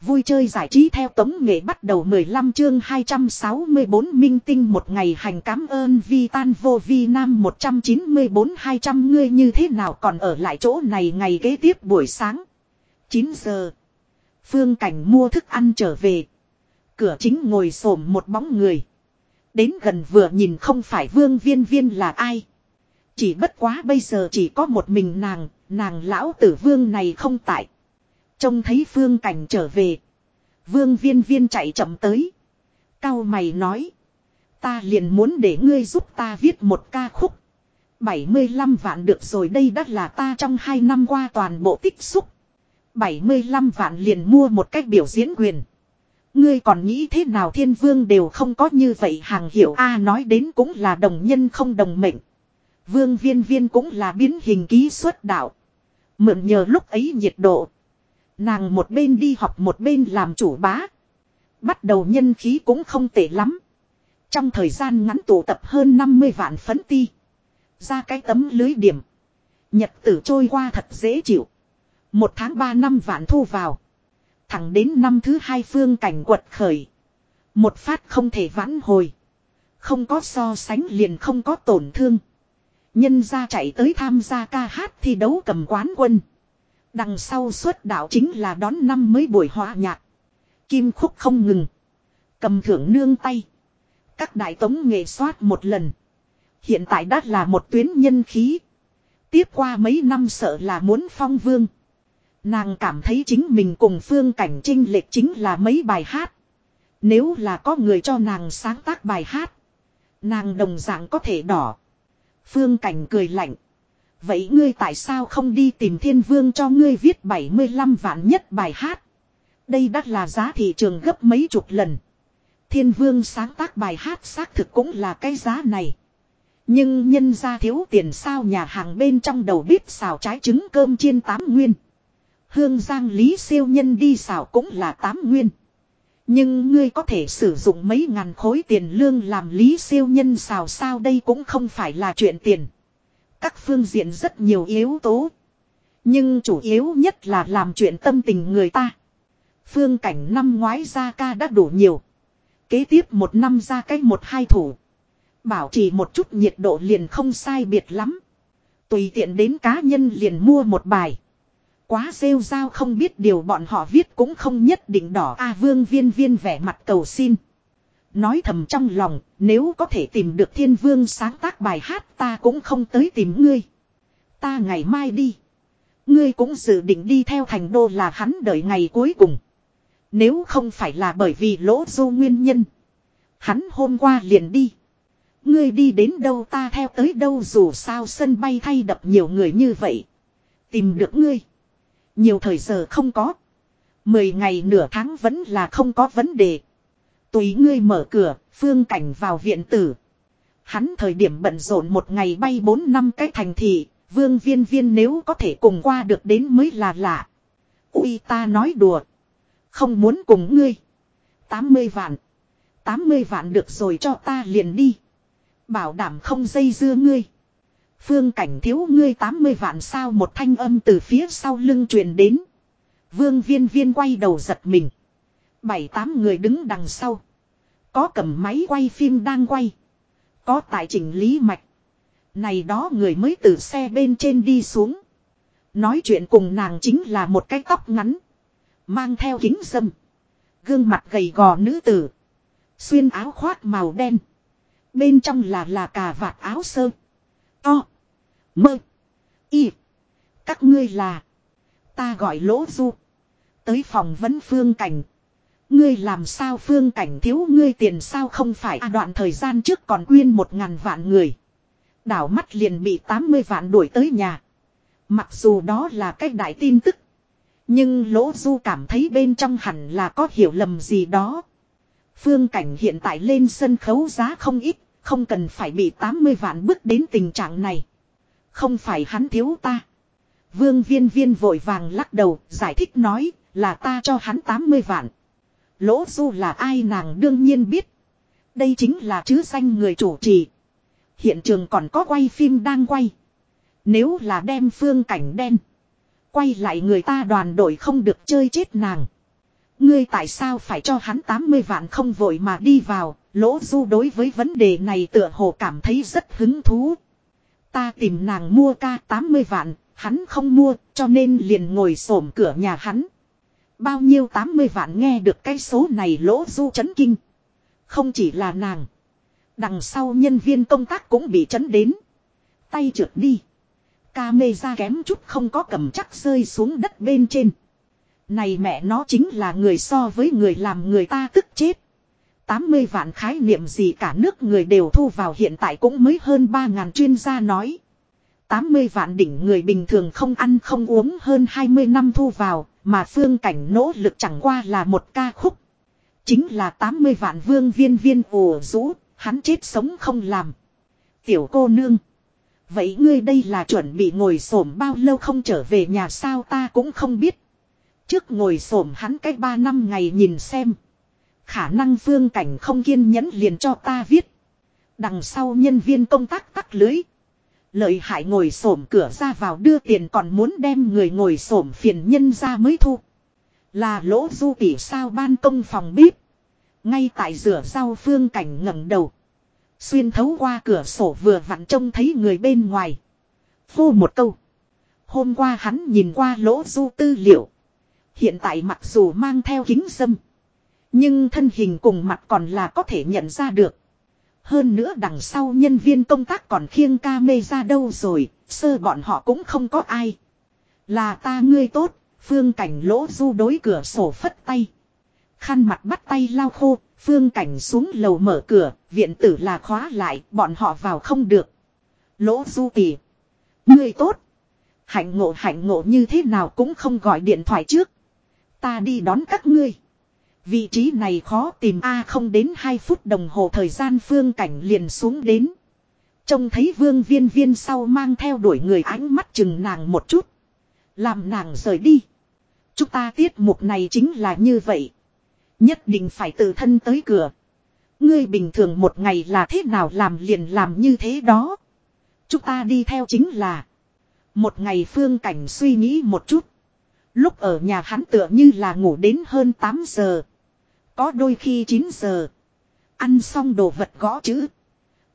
Vui chơi giải trí theo tống nghệ bắt đầu 15 chương 264 minh tinh một ngày hành cảm ơn vi tan vô vi nam 194 200 ngươi như thế nào còn ở lại chỗ này ngày kế tiếp buổi sáng. 9 giờ. Phương cảnh mua thức ăn trở về. Cửa chính ngồi xổm một bóng người. Đến gần vừa nhìn không phải vương viên viên là ai. Chỉ bất quá bây giờ chỉ có một mình nàng, nàng lão tử vương này không tại. Trông thấy phương cảnh trở về. Vương viên viên chạy chậm tới. Cao mày nói. Ta liền muốn để ngươi giúp ta viết một ca khúc. 75 vạn được rồi đây đã là ta trong 2 năm qua toàn bộ tích xúc. 75 vạn liền mua một cách biểu diễn quyền. Ngươi còn nghĩ thế nào thiên vương đều không có như vậy hàng hiểu A nói đến cũng là đồng nhân không đồng mệnh. Vương viên viên cũng là biến hình ký xuất đạo. Mượn nhờ lúc ấy nhiệt độ. Nàng một bên đi học một bên làm chủ bá. Bắt đầu nhân khí cũng không tệ lắm. Trong thời gian ngắn tụ tập hơn 50 vạn phấn ti. Ra cái tấm lưới điểm. Nhật tử trôi qua thật dễ chịu. Một tháng ba năm vạn thu vào. Thẳng đến năm thứ hai phương cảnh quật khởi. Một phát không thể vãn hồi. Không có so sánh liền không có tổn thương. Nhân ra chạy tới tham gia ca hát thi đấu cầm quán quân. Đằng sau suốt đạo chính là đón năm mới buổi hòa nhạc. Kim khúc không ngừng. Cầm thưởng nương tay. Các đại tống nghệ soát một lần. Hiện tại đã là một tuyến nhân khí. Tiếp qua mấy năm sợ là muốn phong vương. Nàng cảm thấy chính mình cùng phương cảnh trinh lệch chính là mấy bài hát. Nếu là có người cho nàng sáng tác bài hát. Nàng đồng dạng có thể đỏ. Phương cảnh cười lạnh. Vậy ngươi tại sao không đi tìm thiên vương cho ngươi viết 75 vạn nhất bài hát? Đây đắt là giá thị trường gấp mấy chục lần. Thiên vương sáng tác bài hát xác thực cũng là cái giá này. Nhưng nhân ra thiếu tiền sao nhà hàng bên trong đầu bếp xào trái trứng cơm chiên tám nguyên. Hương giang lý siêu nhân đi xào cũng là tám nguyên. Nhưng ngươi có thể sử dụng mấy ngàn khối tiền lương làm lý siêu nhân xào sao đây cũng không phải là chuyện tiền. Các phương diện rất nhiều yếu tố. Nhưng chủ yếu nhất là làm chuyện tâm tình người ta. Phương cảnh năm ngoái ra ca đã đủ nhiều. Kế tiếp một năm ra cách một hai thủ. Bảo trì một chút nhiệt độ liền không sai biệt lắm. Tùy tiện đến cá nhân liền mua một bài. Quá rêu rao không biết điều bọn họ viết cũng không nhất định đỏ A vương viên viên vẻ mặt cầu xin. Nói thầm trong lòng, nếu có thể tìm được thiên vương sáng tác bài hát ta cũng không tới tìm ngươi. Ta ngày mai đi. Ngươi cũng dự định đi theo thành đô là hắn đợi ngày cuối cùng. Nếu không phải là bởi vì lỗ du nguyên nhân. Hắn hôm qua liền đi. Ngươi đi đến đâu ta theo tới đâu dù sao sân bay thay đập nhiều người như vậy. Tìm được ngươi. Nhiều thời giờ không có. Mười ngày nửa tháng vẫn là không có vấn đề. Tùy ngươi mở cửa, phương cảnh vào viện tử. Hắn thời điểm bận rộn một ngày bay bốn năm cái thành thị, vương viên viên nếu có thể cùng qua được đến mới là lạ. Ui ta nói đùa. Không muốn cùng ngươi. 80 vạn. 80 vạn được rồi cho ta liền đi. Bảo đảm không dây dưa ngươi. Phương cảnh thiếu ngươi 80 vạn sao một thanh âm từ phía sau lưng truyền đến. Vương viên viên quay đầu giật mình. Bảy tám người đứng đằng sau. Có cầm máy quay phim đang quay. Có tại chỉnh lý mạch. Này đó người mới từ xe bên trên đi xuống. Nói chuyện cùng nàng chính là một cái tóc ngắn. Mang theo kính dâm. Gương mặt gầy gò nữ tử. Xuyên áo khoác màu đen. Bên trong là là cà vạt áo sơ. To. Mơ. Y. Các ngươi là. Ta gọi lỗ du. Tới phòng vấn phương cảnh. Ngươi làm sao phương cảnh thiếu ngươi tiền sao không phải à đoạn thời gian trước còn quyên một ngàn vạn người. Đảo mắt liền bị 80 vạn đuổi tới nhà. Mặc dù đó là cách đại tin tức. Nhưng lỗ du cảm thấy bên trong hẳn là có hiểu lầm gì đó. Phương cảnh hiện tại lên sân khấu giá không ít, không cần phải bị 80 vạn bước đến tình trạng này. Không phải hắn thiếu ta. Vương viên viên vội vàng lắc đầu, giải thích nói, là ta cho hắn 80 vạn. Lỗ du là ai nàng đương nhiên biết. Đây chính là chứ danh người chủ trì. Hiện trường còn có quay phim đang quay. Nếu là đem phương cảnh đen. Quay lại người ta đoàn đội không được chơi chết nàng. Ngươi tại sao phải cho hắn 80 vạn không vội mà đi vào, lỗ du đối với vấn đề này tựa hồ cảm thấy rất hứng thú. Ta tìm nàng mua ca 80 vạn, hắn không mua, cho nên liền ngồi xổm cửa nhà hắn. Bao nhiêu 80 vạn nghe được cái số này lỗ du chấn kinh. Không chỉ là nàng. Đằng sau nhân viên công tác cũng bị chấn đến. Tay trượt đi. Ca mê ra kém chút không có cầm chắc rơi xuống đất bên trên. Này mẹ nó chính là người so với người làm người ta tức chết. 80 vạn khái niệm gì cả nước người đều thu vào hiện tại cũng mới hơn 3.000 chuyên gia nói. 80 vạn đỉnh người bình thường không ăn không uống hơn 20 năm thu vào, mà phương cảnh nỗ lực chẳng qua là một ca khúc. Chính là 80 vạn vương viên viên ồ rũ, hắn chết sống không làm. Tiểu cô nương. Vậy ngươi đây là chuẩn bị ngồi xổm bao lâu không trở về nhà sao ta cũng không biết. Trước ngồi xổm hắn cách 3 năm ngày nhìn xem. Khả năng phương cảnh không kiên nhẫn liền cho ta viết. Đằng sau nhân viên công tác tắt lưới. Lợi hại ngồi xổm cửa ra vào đưa tiền còn muốn đem người ngồi xổm phiền nhân ra mới thu. Là lỗ du tỷ sao ban công phòng bếp. Ngay tại rửa rau phương cảnh ngẩng đầu. Xuyên thấu qua cửa sổ vừa vặn trông thấy người bên ngoài. phu một câu. Hôm qua hắn nhìn qua lỗ du tư liệu. Hiện tại mặc dù mang theo kính dâm. Nhưng thân hình cùng mặt còn là có thể nhận ra được. Hơn nữa đằng sau nhân viên công tác còn khiêng ca mê ra đâu rồi, sơ bọn họ cũng không có ai. Là ta ngươi tốt, phương cảnh lỗ du đối cửa sổ phất tay. Khăn mặt bắt tay lau khô, phương cảnh xuống lầu mở cửa, viện tử là khóa lại, bọn họ vào không được. Lỗ du tỉ. Ngươi tốt. Hạnh ngộ hạnh ngộ như thế nào cũng không gọi điện thoại trước. Ta đi đón các ngươi. Vị trí này khó tìm A không đến 2 phút đồng hồ thời gian phương cảnh liền xuống đến. Trông thấy vương viên viên sau mang theo đuổi người ánh mắt chừng nàng một chút. Làm nàng rời đi. Chúng ta tiết mục này chính là như vậy. Nhất định phải tự thân tới cửa. Ngươi bình thường một ngày là thế nào làm liền làm như thế đó. Chúng ta đi theo chính là. Một ngày phương cảnh suy nghĩ một chút. Lúc ở nhà hắn tựa như là ngủ đến hơn 8 giờ. Có đôi khi 9 giờ. Ăn xong đồ vật gõ chữ.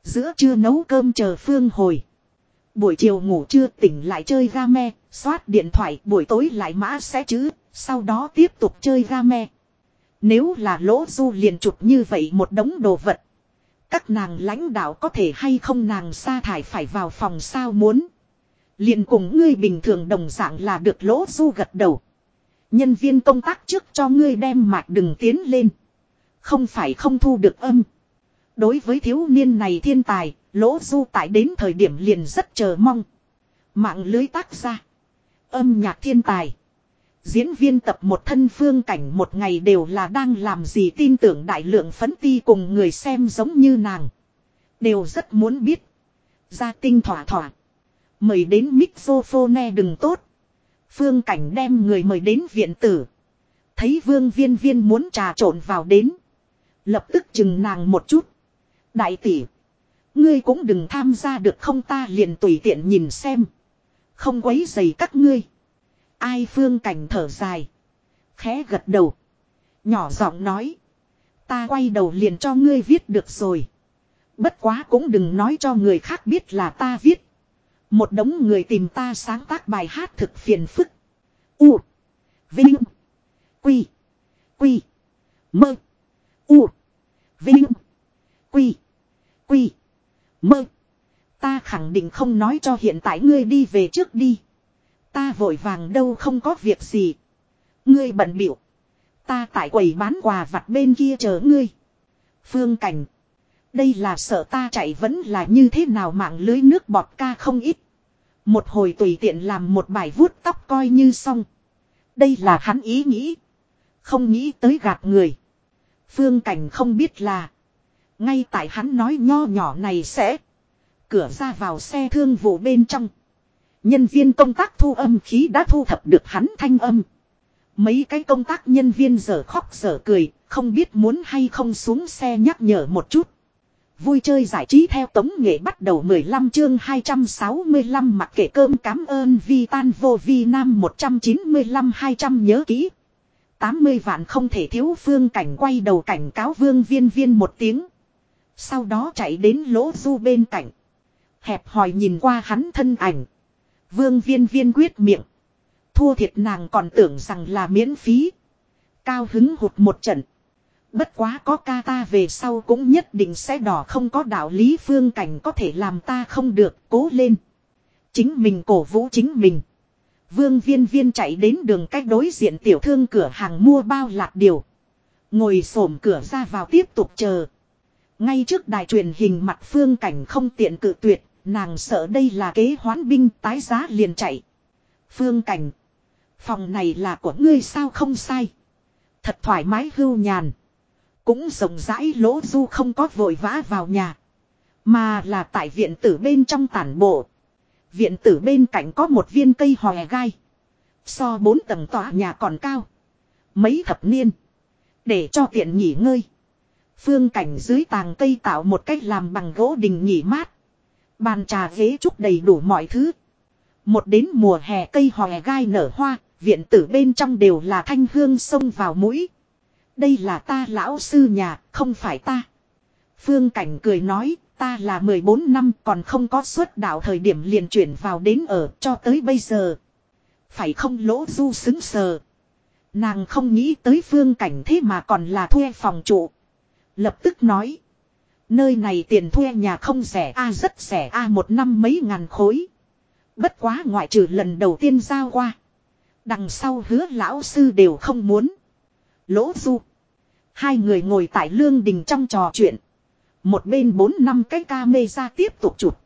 Giữa trưa nấu cơm chờ Phương hồi. Buổi chiều ngủ trưa tỉnh lại chơi game, xoát điện thoại, buổi tối lại mã sẽ chữ, sau đó tiếp tục chơi game. Nếu là lỗ du liền chụp như vậy một đống đồ vật. Các nàng lãnh đạo có thể hay không nàng sa thải phải vào phòng sao muốn. Liền cùng ngươi bình thường đồng dạng là được lỗ du gật đầu. Nhân viên công tác trước cho ngươi đem mạch đừng tiến lên. Không phải không thu được âm. Đối với thiếu niên này thiên tài, lỗ du tại đến thời điểm liền rất chờ mong. Mạng lưới tác ra. Âm nhạc thiên tài. Diễn viên tập một thân phương cảnh một ngày đều là đang làm gì tin tưởng đại lượng phấn ti cùng người xem giống như nàng. Đều rất muốn biết. Gia tinh thỏa thỏa. Mời đến mixophone đừng tốt. Phương cảnh đem người mời đến viện tử. Thấy vương viên viên muốn trà trộn vào đến. Lập tức chừng nàng một chút. Đại tỷ. Ngươi cũng đừng tham gia được không ta liền tùy tiện nhìn xem. Không quấy dày các ngươi. Ai phương cảnh thở dài. Khẽ gật đầu. Nhỏ giọng nói. Ta quay đầu liền cho ngươi viết được rồi. Bất quá cũng đừng nói cho người khác biết là ta viết. Một đống người tìm ta sáng tác bài hát thực phiền phức. U. Vinh. Quy. Quy. Mơ. U. Vinh. Quy. Quy. Mơ. Ta khẳng định không nói cho hiện tại ngươi đi về trước đi. Ta vội vàng đâu không có việc gì. Ngươi bận biểu. Ta tại quầy bán quà vặt bên kia chờ ngươi. Phương Cảnh. Đây là sợ ta chạy vẫn là như thế nào mạng lưới nước bọt ca không ít. Một hồi tùy tiện làm một bài vuốt tóc coi như xong. Đây là hắn ý nghĩ. Không nghĩ tới gạt người. Phương Cảnh không biết là. Ngay tại hắn nói nho nhỏ này sẽ. Cửa ra vào xe thương vụ bên trong. Nhân viên công tác thu âm khí đã thu thập được hắn thanh âm. Mấy cái công tác nhân viên giờ khóc giờ cười, không biết muốn hay không xuống xe nhắc nhở một chút. Vui chơi giải trí theo tống nghệ bắt đầu 15 chương 265 mặc kệ cơm cám ơn vi tan vô vi nam 195 200 nhớ kỹ. 80 vạn không thể thiếu phương cảnh quay đầu cảnh cáo vương viên viên một tiếng. Sau đó chạy đến lỗ du bên cạnh. Hẹp hỏi nhìn qua hắn thân ảnh. Vương viên viên quyết miệng. Thua thiệt nàng còn tưởng rằng là miễn phí. Cao hứng hụt một trận. Bất quá có ca ta về sau cũng nhất định sẽ đỏ không có đạo lý phương cảnh có thể làm ta không được cố lên. Chính mình cổ vũ chính mình. Vương viên viên chạy đến đường cách đối diện tiểu thương cửa hàng mua bao lạc điều. Ngồi xổm cửa ra vào tiếp tục chờ. Ngay trước đài truyền hình mặt phương cảnh không tiện cự tuyệt, nàng sợ đây là kế hoán binh tái giá liền chạy. Phương cảnh. Phòng này là của ngươi sao không sai. Thật thoải mái hưu nhàn. Cũng rộng rãi lỗ du không có vội vã vào nhà. Mà là tại viện tử bên trong tản bộ. Viện tử bên cạnh có một viên cây hòe gai. So bốn tầng tòa nhà còn cao. Mấy thập niên. Để cho tiện nghỉ ngơi. Phương cảnh dưới tàng cây tạo một cách làm bằng gỗ đình nghỉ mát. Bàn trà ghế trúc đầy đủ mọi thứ. Một đến mùa hè cây hòe gai nở hoa, viện tử bên trong đều là thanh hương xông vào mũi. Đây là ta lão sư nhà, không phải ta. Phương Cảnh cười nói, ta là 14 năm còn không có xuất đạo thời điểm liền chuyển vào đến ở cho tới bây giờ. Phải không lỗ du xứng sờ. Nàng không nghĩ tới phương cảnh thế mà còn là thuê phòng trụ. Lập tức nói. Nơi này tiền thuê nhà không rẻ a rất rẻ a một năm mấy ngàn khối. Bất quá ngoại trừ lần đầu tiên giao qua. Đằng sau hứa lão sư đều không muốn. Lỗ du. Hai người ngồi tại lương đình trong trò chuyện. Một bên bốn năm cái ca mê ra tiếp tục chụp.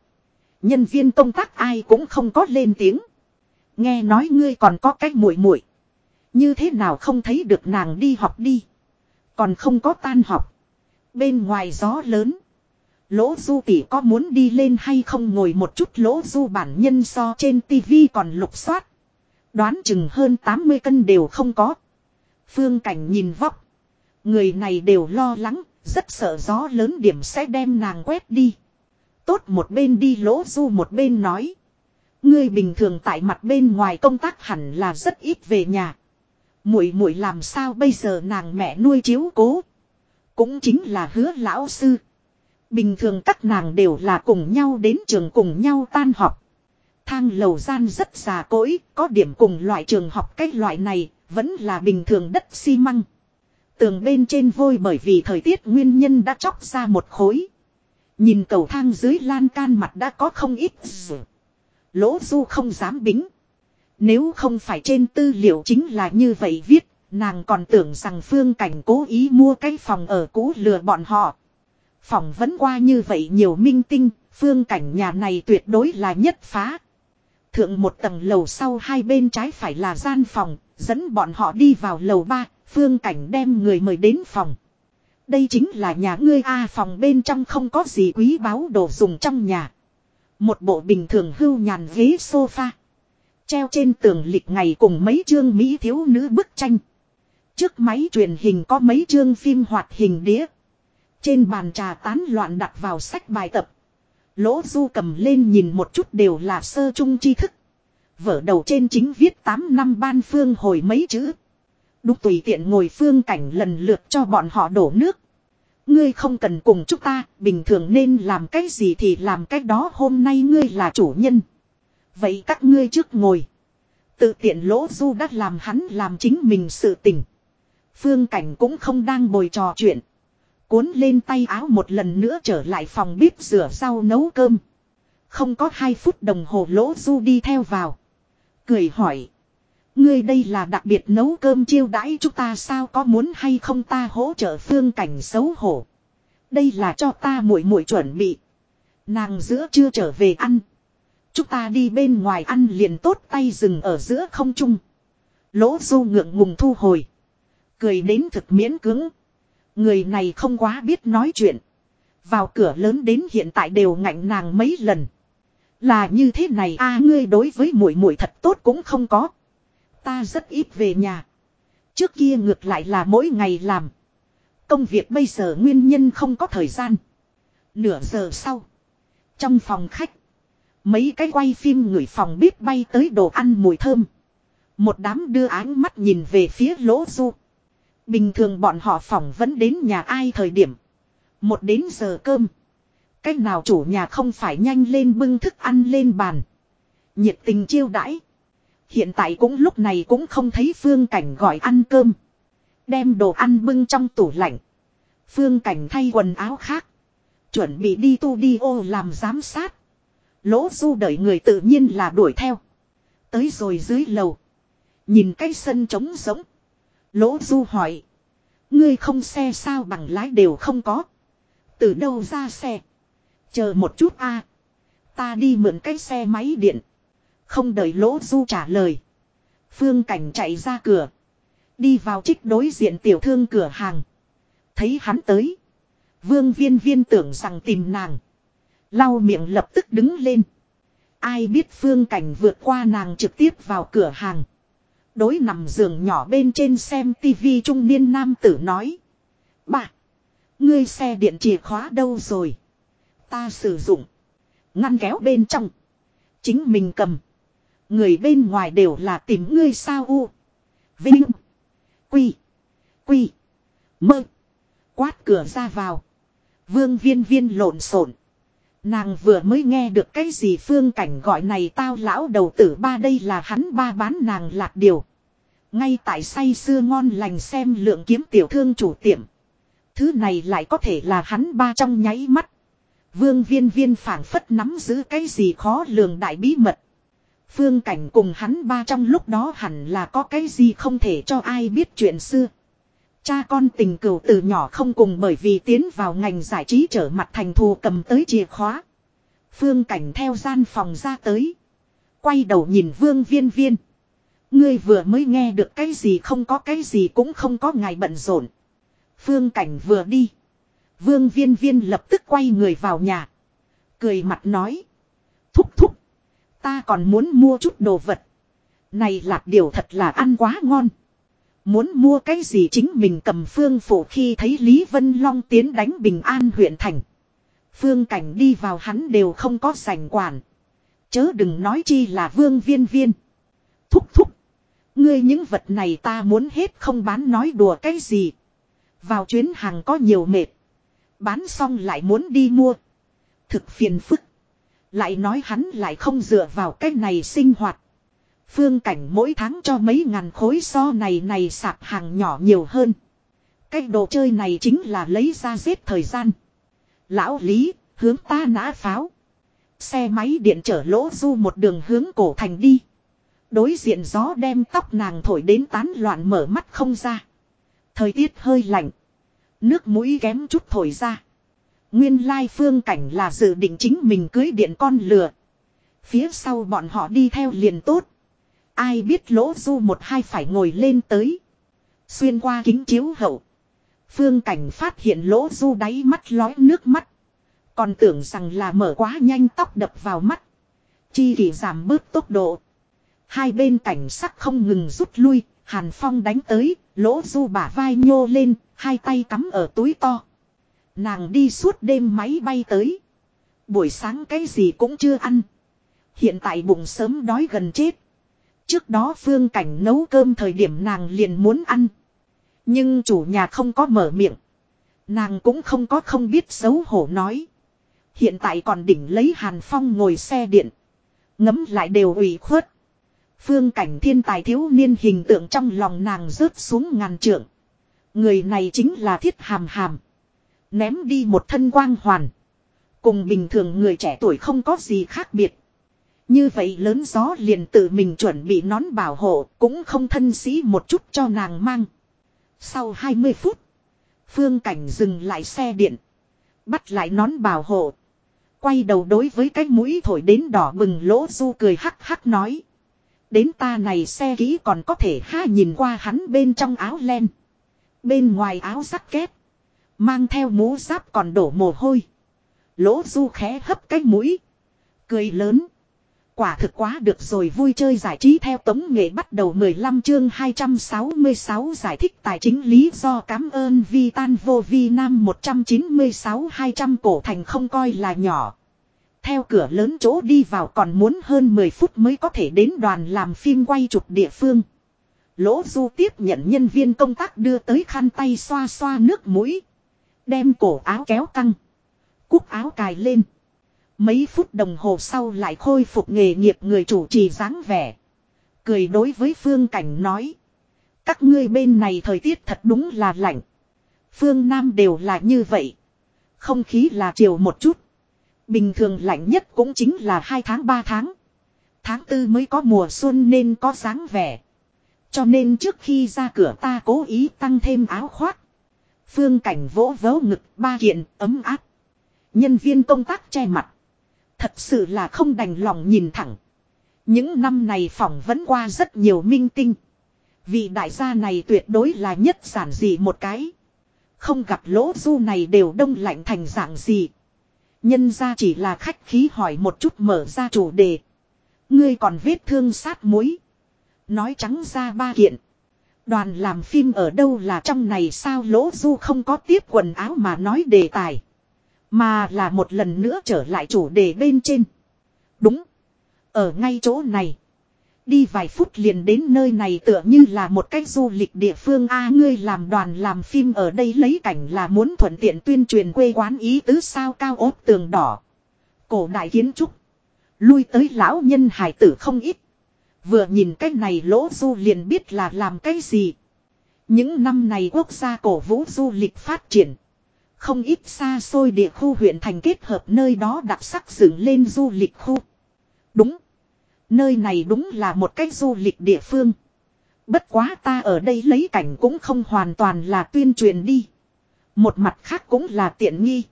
Nhân viên công tác ai cũng không có lên tiếng. Nghe nói ngươi còn có cách muội muội Như thế nào không thấy được nàng đi học đi. Còn không có tan học. Bên ngoài gió lớn. Lỗ du tỷ có muốn đi lên hay không ngồi một chút lỗ du bản nhân so trên tivi còn lục soát. Đoán chừng hơn 80 cân đều không có. Phương cảnh nhìn vóc. Người này đều lo lắng, rất sợ gió lớn điểm sẽ đem nàng quét đi. Tốt một bên đi lỗ du một bên nói. Ngươi bình thường tại mặt bên ngoài công tác hẳn là rất ít về nhà. Muội muội làm sao bây giờ nàng mẹ nuôi chiếu cố. Cũng chính là hứa lão sư. Bình thường các nàng đều là cùng nhau đến trường cùng nhau tan học. Thang lầu gian rất già cỗi, có điểm cùng loại trường học cách loại này, vẫn là bình thường đất xi măng. Tường bên trên vôi bởi vì thời tiết nguyên nhân đã chóc ra một khối. Nhìn cầu thang dưới lan can mặt đã có không ít Lỗ du không dám bính. Nếu không phải trên tư liệu chính là như vậy viết, nàng còn tưởng rằng phương cảnh cố ý mua cái phòng ở cũ lừa bọn họ. Phòng vẫn qua như vậy nhiều minh tinh, phương cảnh nhà này tuyệt đối là nhất phá. Thượng một tầng lầu sau hai bên trái phải là gian phòng, dẫn bọn họ đi vào lầu ba, phương cảnh đem người mời đến phòng. Đây chính là nhà ngươi A phòng bên trong không có gì quý báu đồ dùng trong nhà. Một bộ bình thường hưu nhàn ghế sofa. Treo trên tường lịch ngày cùng mấy chương Mỹ thiếu nữ bức tranh. Trước máy truyền hình có mấy chương phim hoạt hình đĩa. Trên bàn trà tán loạn đặt vào sách bài tập. Lỗ du cầm lên nhìn một chút đều là sơ trung tri thức. Vở đầu trên chính viết 8 năm ban phương hồi mấy chữ. Đúc tùy tiện ngồi phương cảnh lần lượt cho bọn họ đổ nước. Ngươi không cần cùng chúng ta, bình thường nên làm cái gì thì làm cái đó hôm nay ngươi là chủ nhân. Vậy các ngươi trước ngồi. Tự tiện lỗ du đã làm hắn làm chính mình sự tình. Phương cảnh cũng không đang bồi trò chuyện. Cuốn lên tay áo một lần nữa trở lại phòng bếp rửa rau nấu cơm. Không có hai phút đồng hồ lỗ du đi theo vào. Cười hỏi. Ngươi đây là đặc biệt nấu cơm chiêu đãi chúng ta sao có muốn hay không ta hỗ trợ phương cảnh xấu hổ. Đây là cho ta muội muội chuẩn bị. Nàng giữa chưa trở về ăn. Chúng ta đi bên ngoài ăn liền tốt tay dừng ở giữa không trung. Lỗ du ngượng ngùng thu hồi. Cười đến thực miễn cứng. Người này không quá biết nói chuyện. Vào cửa lớn đến hiện tại đều ngạnh nàng mấy lần. Là như thế này a, ngươi đối với muội muội thật tốt cũng không có. Ta rất ít về nhà. Trước kia ngược lại là mỗi ngày làm. Công việc bây giờ nguyên nhân không có thời gian. Nửa giờ sau. Trong phòng khách. Mấy cái quay phim người phòng bếp bay tới đồ ăn mùi thơm. Một đám đưa áng mắt nhìn về phía lỗ du. Bình thường bọn họ phỏng vẫn đến nhà ai thời điểm. Một đến giờ cơm. Cách nào chủ nhà không phải nhanh lên bưng thức ăn lên bàn. Nhiệt tình chiêu đãi. Hiện tại cũng lúc này cũng không thấy phương cảnh gọi ăn cơm. Đem đồ ăn bưng trong tủ lạnh. Phương cảnh thay quần áo khác. Chuẩn bị đi tu đi ô làm giám sát. Lỗ du đợi người tự nhiên là đuổi theo. Tới rồi dưới lầu. Nhìn cái sân trống rỗng. Lỗ du hỏi. Ngươi không xe sao bằng lái đều không có. Từ đâu ra xe. Chờ một chút a Ta đi mượn cái xe máy điện. Không đợi lỗ du trả lời. Phương cảnh chạy ra cửa. Đi vào trích đối diện tiểu thương cửa hàng. Thấy hắn tới. Vương viên viên tưởng rằng tìm nàng. Lau miệng lập tức đứng lên. Ai biết phương cảnh vượt qua nàng trực tiếp vào cửa hàng. Đối nằm giường nhỏ bên trên xem tivi trung niên nam tử nói. Bà. Ngươi xe điện chìa khóa đâu rồi? Ta sử dụng. Ngăn kéo bên trong. Chính mình cầm. Người bên ngoài đều là tìm ngươi sao u. Vinh. Quy. Quy. Mơ. Quát cửa ra vào. Vương viên viên lộn xộn. Nàng vừa mới nghe được cái gì phương cảnh gọi này tao lão đầu tử ba đây là hắn ba bán nàng lạc điều. Ngay tại say xưa ngon lành xem lượng kiếm tiểu thương chủ tiệm. Thứ này lại có thể là hắn ba trong nháy mắt. Vương viên viên phản phất nắm giữ cái gì khó lường đại bí mật. Phương cảnh cùng hắn ba trong lúc đó hẳn là có cái gì không thể cho ai biết chuyện xưa. Cha con tình cừu từ nhỏ không cùng bởi vì tiến vào ngành giải trí trở mặt thành thù cầm tới chìa khóa. Phương cảnh theo gian phòng ra tới. Quay đầu nhìn vương viên viên. Ngươi vừa mới nghe được cái gì không có cái gì cũng không có ngài bận rộn. Phương cảnh vừa đi. Vương viên viên lập tức quay người vào nhà. Cười mặt nói. Thúc thúc. Ta còn muốn mua chút đồ vật. Này lạc điều thật là ăn quá ngon. Muốn mua cái gì chính mình cầm phương phủ khi thấy Lý Vân Long tiến đánh Bình An huyện thành. Phương cảnh đi vào hắn đều không có sành quản. Chớ đừng nói chi là vương viên viên. Thúc thúc. Ngươi những vật này ta muốn hết không bán nói đùa cái gì. Vào chuyến hàng có nhiều mệt. Bán xong lại muốn đi mua. Thực phiền phức. Lại nói hắn lại không dựa vào cái này sinh hoạt. Phương cảnh mỗi tháng cho mấy ngàn khối so này này sạp hàng nhỏ nhiều hơn. Cái đồ chơi này chính là lấy ra giết thời gian. Lão Lý, hướng ta nã pháo. Xe máy điện chở lỗ du một đường hướng cổ thành đi. Đối diện gió đem tóc nàng thổi đến tán loạn mở mắt không ra. Thời tiết hơi lạnh. Nước mũi kém chút thổi ra. Nguyên lai phương cảnh là dự định chính mình cưới điện con lừa. Phía sau bọn họ đi theo liền tốt. Ai biết lỗ du một hai phải ngồi lên tới. Xuyên qua kính chiếu hậu. Phương cảnh phát hiện lỗ du đáy mắt lói nước mắt. Còn tưởng rằng là mở quá nhanh tóc đập vào mắt. Chi kỷ giảm bớt tốc độ. Hai bên cảnh sắc không ngừng rút lui. Hàn phong đánh tới. Lỗ du bả vai nhô lên. Hai tay cắm ở túi to. Nàng đi suốt đêm máy bay tới. Buổi sáng cái gì cũng chưa ăn. Hiện tại bụng sớm đói gần chết. Trước đó phương cảnh nấu cơm thời điểm nàng liền muốn ăn. Nhưng chủ nhà không có mở miệng. Nàng cũng không có không biết xấu hổ nói. Hiện tại còn đỉnh lấy Hàn Phong ngồi xe điện. Ngấm lại đều ủy khuất. Phương cảnh thiên tài thiếu niên hình tượng trong lòng nàng rớt xuống ngàn trượng. Người này chính là thiết hàm hàm. Ném đi một thân quang hoàn. Cùng bình thường người trẻ tuổi không có gì khác biệt. Như vậy lớn gió liền tự mình chuẩn bị nón bảo hộ, cũng không thân sĩ một chút cho nàng mang. Sau 20 phút. Phương cảnh dừng lại xe điện. Bắt lại nón bảo hộ. Quay đầu đối với cái mũi thổi đến đỏ bừng lỗ du cười hắc hắc nói. Đến ta này xe kỹ còn có thể ha nhìn qua hắn bên trong áo len. Bên ngoài áo sắt két. Mang theo mũ giáp còn đổ mồ hôi. Lỗ du khẽ hấp cái mũi. Cười lớn. Quả thực quá được rồi vui chơi giải trí theo tống nghệ bắt đầu 15 chương 266 giải thích tài chính lý do cảm ơn vi tan vô vi nam 196-200 cổ thành không coi là nhỏ. Theo cửa lớn chỗ đi vào còn muốn hơn 10 phút mới có thể đến đoàn làm phim quay chụp địa phương. Lỗ du tiếp nhận nhân viên công tác đưa tới khăn tay xoa xoa nước mũi. Đem cổ áo kéo căng. Cúc áo cài lên. Mấy phút đồng hồ sau lại khôi phục nghề nghiệp người chủ trì dáng vẻ. Cười đối với phương cảnh nói. Các ngươi bên này thời tiết thật đúng là lạnh. Phương Nam đều là như vậy. Không khí là chiều một chút. Bình thường lạnh nhất cũng chính là 2 tháng 3 tháng. Tháng tư mới có mùa xuân nên có dáng vẻ. Cho nên trước khi ra cửa ta cố ý tăng thêm áo khoác. Phương cảnh vỗ vỗ ngực, ba kiện, ấm áp. Nhân viên công tác che mặt. Thật sự là không đành lòng nhìn thẳng. Những năm này phỏng vẫn qua rất nhiều minh tinh. Vị đại gia này tuyệt đối là nhất giản dị một cái. Không gặp lỗ du này đều đông lạnh thành dạng gì. Nhân ra chỉ là khách khí hỏi một chút mở ra chủ đề. Ngươi còn vết thương sát muối. Nói trắng ra ba kiện. Đoàn làm phim ở đâu là trong này sao lỗ du không có tiếp quần áo mà nói đề tài. Mà là một lần nữa trở lại chủ đề bên trên. Đúng. Ở ngay chỗ này. Đi vài phút liền đến nơi này tựa như là một cách du lịch địa phương a, ngươi làm đoàn làm phim ở đây lấy cảnh là muốn thuận tiện tuyên truyền quê quán ý tứ sao cao ốt tường đỏ. Cổ đại kiến trúc. Lui tới lão nhân hải tử không ít. Vừa nhìn cái này lỗ du liền biết là làm cái gì. Những năm này quốc gia cổ vũ du lịch phát triển. Không ít xa xôi địa khu huyện thành kết hợp nơi đó đặc sắc dựng lên du lịch khu. Đúng. Nơi này đúng là một cái du lịch địa phương. Bất quá ta ở đây lấy cảnh cũng không hoàn toàn là tuyên truyền đi. Một mặt khác cũng là tiện nghi.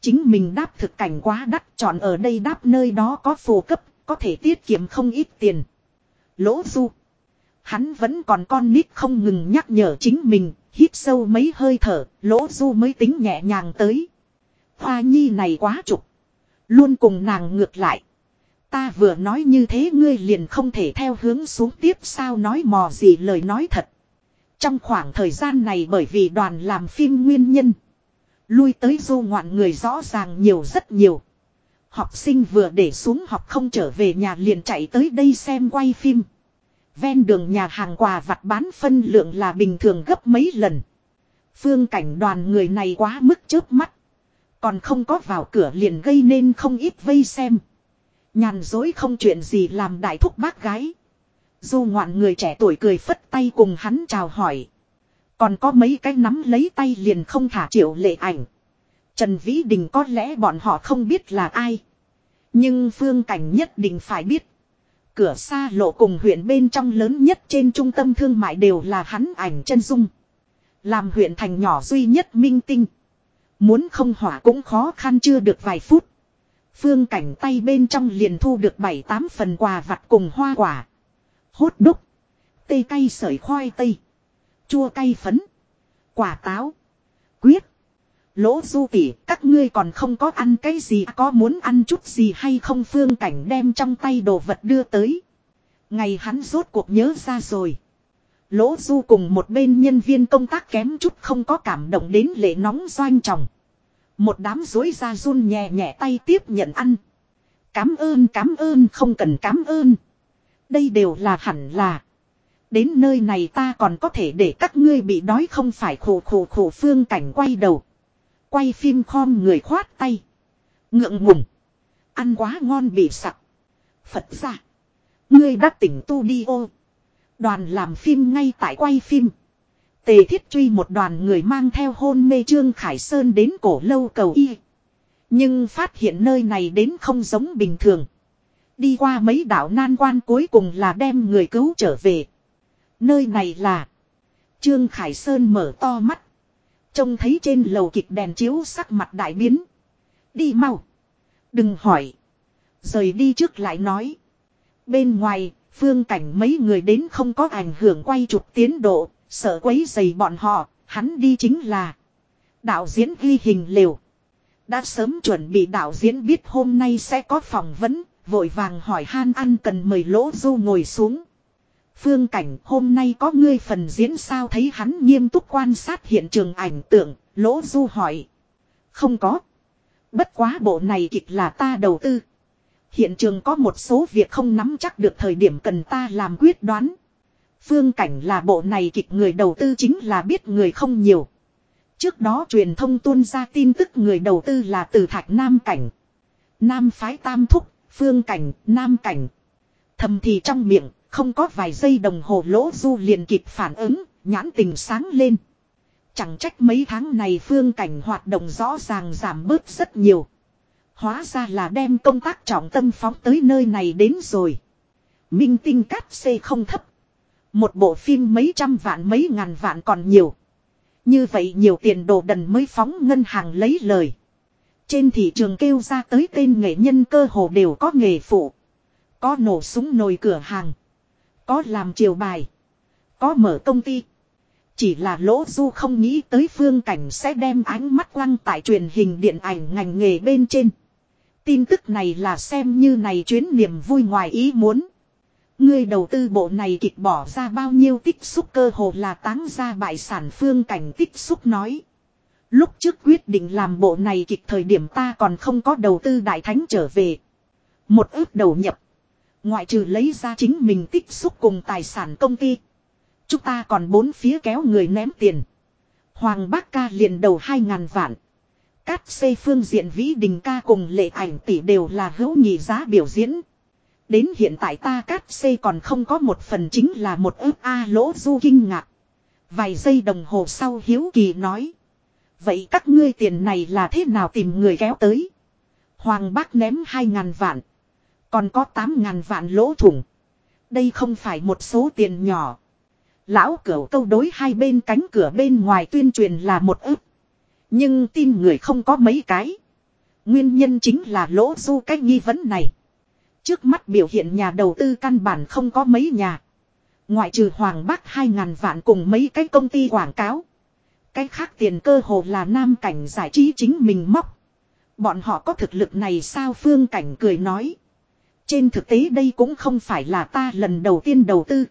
Chính mình đáp thực cảnh quá đắt chọn ở đây đáp nơi đó có phù cấp, có thể tiết kiệm không ít tiền. Lỗ du. Hắn vẫn còn con nít không ngừng nhắc nhở chính mình, hít sâu mấy hơi thở, lỗ du mới tính nhẹ nhàng tới. Hoa nhi này quá trục. Luôn cùng nàng ngược lại. Ta vừa nói như thế ngươi liền không thể theo hướng xuống tiếp sao nói mò gì lời nói thật. Trong khoảng thời gian này bởi vì đoàn làm phim nguyên nhân. Lui tới du ngoạn người rõ ràng nhiều rất nhiều. Học sinh vừa để xuống học không trở về nhà liền chạy tới đây xem quay phim. Ven đường nhà hàng quà vặt bán phân lượng là bình thường gấp mấy lần. Phương cảnh đoàn người này quá mức chớp mắt. Còn không có vào cửa liền gây nên không ít vây xem. Nhàn dối không chuyện gì làm đại thúc bác gái. Du ngoạn người trẻ tuổi cười phất tay cùng hắn chào hỏi. Còn có mấy cái nắm lấy tay liền không thả triệu lệ ảnh. Trần Vĩ Đình có lẽ bọn họ không biết là ai. Nhưng phương cảnh nhất định phải biết. Cửa xa lộ cùng huyện bên trong lớn nhất trên trung tâm thương mại đều là hắn ảnh chân dung. Làm huyện thành nhỏ duy nhất minh tinh. Muốn không hỏa cũng khó khăn chưa được vài phút. Phương cảnh tay bên trong liền thu được 7-8 phần quà vặt cùng hoa quả. Hốt đúc. Tê cay sợi khoai tây. Chua cay phấn. Quả táo. Quyết. Lỗ du tỉ, các ngươi còn không có ăn cái gì à, có muốn ăn chút gì hay không phương cảnh đem trong tay đồ vật đưa tới. Ngày hắn rốt cuộc nhớ ra rồi. Lỗ du cùng một bên nhân viên công tác kém chút không có cảm động đến lệ nóng doanh trọng. Một đám dối ra run nhẹ nhẹ tay tiếp nhận ăn. Cám ơn cám ơn, không cần cám ơn. Đây đều là hẳn là. Đến nơi này ta còn có thể để các ngươi bị đói không phải khổ khổ khổ phương cảnh quay đầu. Quay phim khom người khoát tay. Ngượng ngùng. Ăn quá ngon bị sặc. Phật ra. Ngươi đã tỉnh tu đi ô. Đoàn làm phim ngay tại quay phim. Tề thiết truy một đoàn người mang theo hôn mê Trương Khải Sơn đến cổ lâu cầu y. Nhưng phát hiện nơi này đến không giống bình thường. Đi qua mấy đảo nan quan cuối cùng là đem người cứu trở về. Nơi này là. Trương Khải Sơn mở to mắt. Trông thấy trên lầu kịch đèn chiếu sắc mặt đại biến. Đi mau. Đừng hỏi. Rời đi trước lại nói. Bên ngoài, phương cảnh mấy người đến không có ảnh hưởng quay chụp tiến độ, Sợ quấy dày bọn họ, hắn đi chính là. Đạo diễn ghi hình liều. Đã sớm chuẩn bị đạo diễn biết hôm nay sẽ có phỏng vấn, vội vàng hỏi han ăn cần mời lỗ du ngồi xuống. Phương cảnh hôm nay có ngươi phần diễn sao thấy hắn nghiêm túc quan sát hiện trường ảnh tượng, lỗ du hỏi. Không có. Bất quá bộ này kịch là ta đầu tư. Hiện trường có một số việc không nắm chắc được thời điểm cần ta làm quyết đoán. Phương cảnh là bộ này kịch người đầu tư chính là biết người không nhiều. Trước đó truyền thông tuôn ra tin tức người đầu tư là từ thạch Nam Cảnh. Nam phái tam thúc, phương cảnh, nam cảnh. Thầm thì trong miệng, không có vài giây đồng hồ lỗ du liền kịp phản ứng, nhãn tình sáng lên. Chẳng trách mấy tháng này phương cảnh hoạt động rõ ràng giảm bớt rất nhiều. Hóa ra là đem công tác trọng tâm phóng tới nơi này đến rồi. Minh tinh Cắt xê không thấp. Một bộ phim mấy trăm vạn mấy ngàn vạn còn nhiều. Như vậy nhiều tiền đồ đần mới phóng ngân hàng lấy lời. Trên thị trường kêu ra tới tên nghệ nhân cơ hồ đều có nghề phụ. Có nổ súng nồi cửa hàng. Có làm chiều bài. Có mở công ty. Chỉ là lỗ du không nghĩ tới phương cảnh sẽ đem ánh mắt lăng tại truyền hình điện ảnh ngành nghề bên trên. Tin tức này là xem như này chuyến niềm vui ngoài ý muốn. Người đầu tư bộ này kịch bỏ ra bao nhiêu tích xúc cơ hồ là táng ra bại sản phương cảnh tích xúc nói. Lúc trước quyết định làm bộ này kịch thời điểm ta còn không có đầu tư đại thánh trở về. Một ước đầu nhập. Ngoại trừ lấy ra chính mình tích xúc cùng tài sản công ty. Chúng ta còn bốn phía kéo người ném tiền. Hoàng bác ca liền đầu hai ngàn vạn. Cát xây phương diện vĩ đình ca cùng lệ ảnh tỷ đều là hữu nhị giá biểu diễn. Đến hiện tại ta cát xây còn không có một phần chính là một ước A lỗ du kinh ngạc. Vài giây đồng hồ sau hiếu kỳ nói. Vậy các ngươi tiền này là thế nào tìm người kéo tới? Hoàng bác ném hai ngàn vạn. Còn có tám ngàn vạn lỗ thủng. Đây không phải một số tiền nhỏ. Lão cửu câu đối hai bên cánh cửa bên ngoài tuyên truyền là một ức. Nhưng tin người không có mấy cái. Nguyên nhân chính là lỗ du cái nghi vấn này. Trước mắt biểu hiện nhà đầu tư căn bản không có mấy nhà. Ngoại trừ Hoàng Bắc hai ngàn vạn cùng mấy cái công ty quảng cáo. Cái khác tiền cơ hồ là nam cảnh giải trí chính mình móc. Bọn họ có thực lực này sao phương cảnh cười nói. Trên thực tế đây cũng không phải là ta lần đầu tiên đầu tư.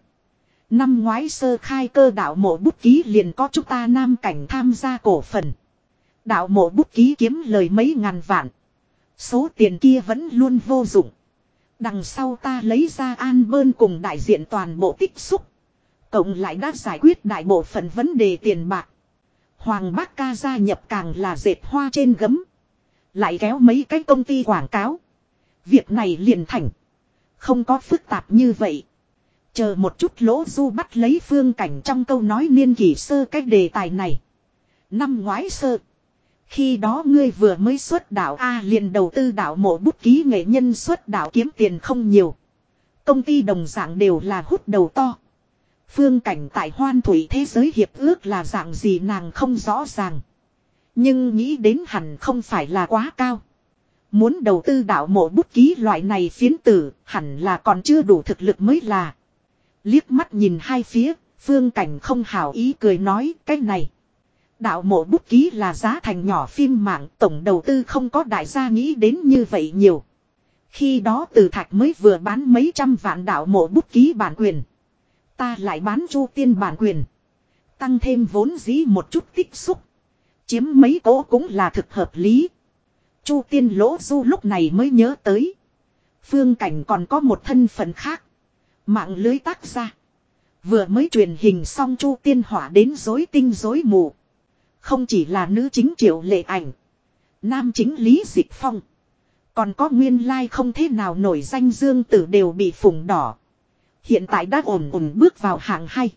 Năm ngoái sơ khai cơ đạo mộ bút ký liền có chúng ta nam cảnh tham gia cổ phần. Đạo mộ bút ký kiếm lời mấy ngàn vạn. Số tiền kia vẫn luôn vô dụng. Đằng sau ta lấy ra an bơn cùng đại diện toàn bộ tích xúc. Cộng lại đã giải quyết đại bộ phận vấn đề tiền bạc. Hoàng Bác ca gia nhập càng là dệt hoa trên gấm. Lại kéo mấy cái công ty quảng cáo. Việc này liền thành. Không có phức tạp như vậy. Chờ một chút lỗ du bắt lấy phương cảnh trong câu nói niên kỷ sơ cách đề tài này. Năm ngoái sơ. Khi đó ngươi vừa mới xuất đạo A liền đầu tư đạo mộ bút ký nghệ nhân xuất đạo kiếm tiền không nhiều. Công ty đồng dạng đều là hút đầu to. Phương cảnh tại hoan thủy thế giới hiệp ước là dạng gì nàng không rõ ràng. Nhưng nghĩ đến hẳn không phải là quá cao. Muốn đầu tư đạo mộ bút ký loại này phiến tử hẳn là còn chưa đủ thực lực mới là. Liếc mắt nhìn hai phía, phương cảnh không hảo ý cười nói cái này. Đạo mộ bút ký là giá thành nhỏ phim mạng, tổng đầu tư không có đại gia nghĩ đến như vậy nhiều. Khi đó từ thạch mới vừa bán mấy trăm vạn đạo mộ bút ký bản quyền. Ta lại bán chu tiên bản quyền. Tăng thêm vốn dĩ một chút tích xúc. Chiếm mấy cỗ cũng là thực hợp lý. Chu tiên lỗ du lúc này mới nhớ tới. Phương cảnh còn có một thân phận khác. Mạng lưới tác ra. Vừa mới truyền hình xong chu tiên hỏa đến dối tinh dối mù. Không chỉ là nữ chính triệu lệ ảnh. Nam chính Lý Dịch Phong. Còn có nguyên lai không thế nào nổi danh dương tử đều bị phùng đỏ. Hiện tại đã ổn ổn bước vào hạng hay.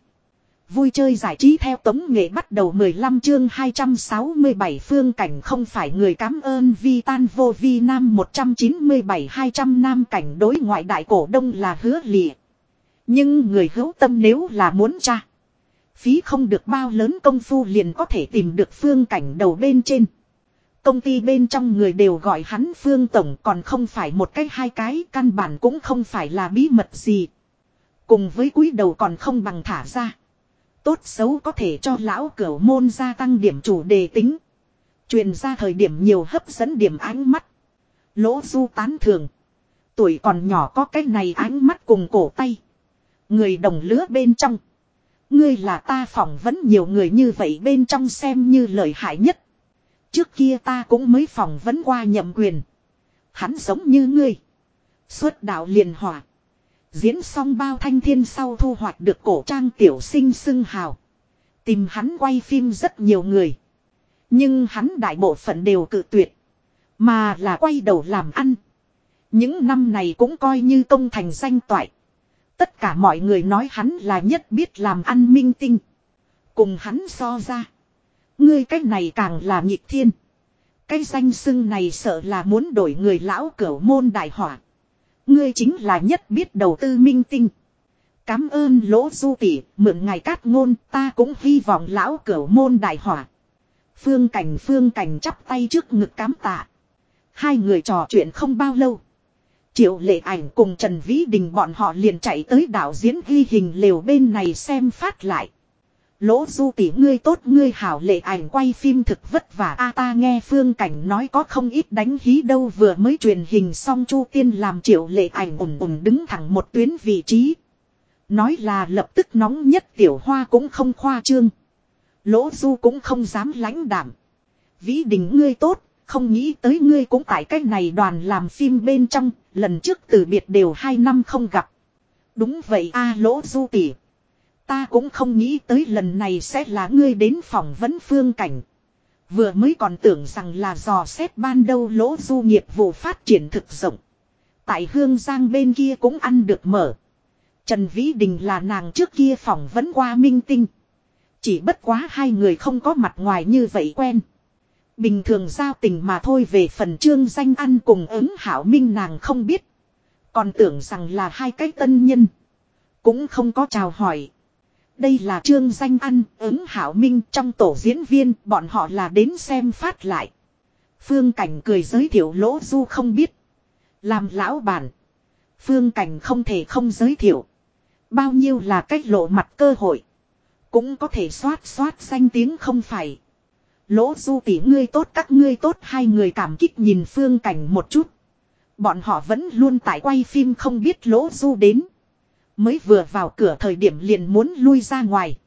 Vui chơi giải trí theo tống nghệ bắt đầu 15 chương 267 phương cảnh không phải người cảm ơn vi tan vô vi nam 197 200 nam cảnh đối ngoại đại cổ đông là hứa lịa. Nhưng người hữu tâm nếu là muốn tra. Phí không được bao lớn công phu liền có thể tìm được phương cảnh đầu bên trên. Công ty bên trong người đều gọi hắn phương tổng, còn không phải một cái hai cái, căn bản cũng không phải là bí mật gì. Cùng với cúi đầu còn không bằng thả ra. Tốt xấu có thể cho lão cửa môn gia tăng điểm chủ đề tính. Truyền ra thời điểm nhiều hấp dẫn điểm ánh mắt. Lỗ du tán thường. Tuổi còn nhỏ có cái này ánh mắt cùng cổ tay. Người đồng lứa bên trong. Ngươi là ta phỏng vấn nhiều người như vậy bên trong xem như lợi hại nhất. Trước kia ta cũng mới phỏng vấn qua nhậm quyền. Hắn giống như ngươi. Xuất đạo liền hỏa. Diễn xong bao thanh thiên sau thu hoạch được cổ trang tiểu sinh xưng hào. Tìm hắn quay phim rất nhiều người. Nhưng hắn đại bộ phận đều cự tuyệt. Mà là quay đầu làm ăn. Những năm này cũng coi như công thành danh toại. Tất cả mọi người nói hắn là nhất biết làm ăn minh tinh. Cùng hắn so ra. Ngươi cái này càng là nhịp thiên. Cái danh xưng này sợ là muốn đổi người lão cửu môn đại hỏa. Ngươi chính là nhất biết đầu tư minh tinh. Cám ơn lỗ du tỷ, mượn ngài cát ngôn, ta cũng hy vọng lão cửu môn đại hỏa. Phương cảnh phương cảnh chắp tay trước ngực cám tạ. Hai người trò chuyện không bao lâu. Triệu lệ ảnh cùng Trần Vĩ Đình bọn họ liền chạy tới đảo diễn ghi hình lều bên này xem phát lại. Lỗ du tỷ ngươi tốt ngươi hảo lệ ảnh quay phim thực vất vả a ta nghe phương cảnh nói có không ít đánh hí đâu vừa mới truyền hình xong chu tiên làm triệu lệ ảnh ủng ủng đứng thẳng một tuyến vị trí. Nói là lập tức nóng nhất tiểu hoa cũng không khoa trương. Lỗ du cũng không dám lãnh đảm. Vĩ đình ngươi tốt, không nghĩ tới ngươi cũng tại cách này đoàn làm phim bên trong, lần trước từ biệt đều hai năm không gặp. Đúng vậy a lỗ du tỉ Ta cũng không nghĩ tới lần này sẽ là ngươi đến phỏng vấn phương cảnh. Vừa mới còn tưởng rằng là dò xét ban đầu lỗ du nghiệp vụ phát triển thực rộng. Tại Hương Giang bên kia cũng ăn được mở. Trần Vĩ Đình là nàng trước kia phỏng vấn qua minh tinh. Chỉ bất quá hai người không có mặt ngoài như vậy quen. Bình thường giao tình mà thôi về phần trương danh ăn cùng ứng hảo minh nàng không biết. Còn tưởng rằng là hai cái tân nhân. Cũng không có chào hỏi. Đây là trương danh ăn, ứng hảo minh trong tổ diễn viên, bọn họ là đến xem phát lại. Phương Cảnh cười giới thiệu lỗ du không biết. Làm lão bản. Phương Cảnh không thể không giới thiệu. Bao nhiêu là cách lộ mặt cơ hội. Cũng có thể xoát xoát danh tiếng không phải. Lỗ du tỷ ngươi tốt các ngươi tốt hai người cảm kích nhìn phương cảnh một chút. Bọn họ vẫn luôn tại quay phim không biết lỗ du đến. Mới vừa vào cửa thời điểm liền muốn lui ra ngoài.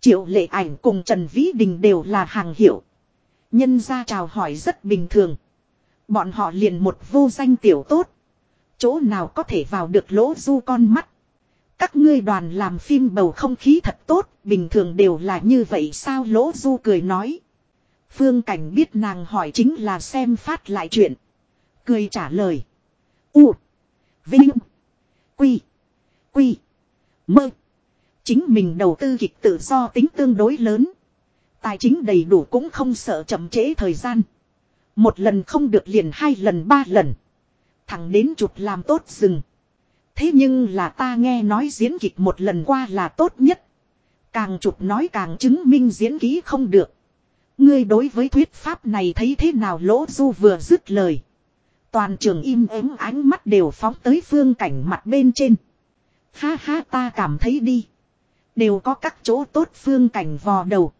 Triệu lệ ảnh cùng Trần Vĩ Đình đều là hàng hiệu. Nhân ra chào hỏi rất bình thường. Bọn họ liền một vô danh tiểu tốt. Chỗ nào có thể vào được lỗ du con mắt. Các ngươi đoàn làm phim bầu không khí thật tốt, bình thường đều là như vậy sao lỗ du cười nói. Phương Cảnh biết nàng hỏi chính là xem phát lại chuyện. Cười trả lời. U. Vinh. Quy. Quy. Mơ. Chính mình đầu tư kịch tự do tính tương đối lớn. Tài chính đầy đủ cũng không sợ chậm trễ thời gian. Một lần không được liền hai lần ba lần. Thẳng đến chụp làm tốt dừng. Thế nhưng là ta nghe nói diễn kịch một lần qua là tốt nhất. Càng chụp nói càng chứng minh diễn ký không được. Ngươi đối với thuyết pháp này thấy thế nào lỗ du vừa dứt lời. Toàn trường im ắng, ánh mắt đều phóng tới phương cảnh mặt bên trên. Ha ha, ta cảm thấy đi. Đều có các chỗ tốt phương cảnh vò đầu.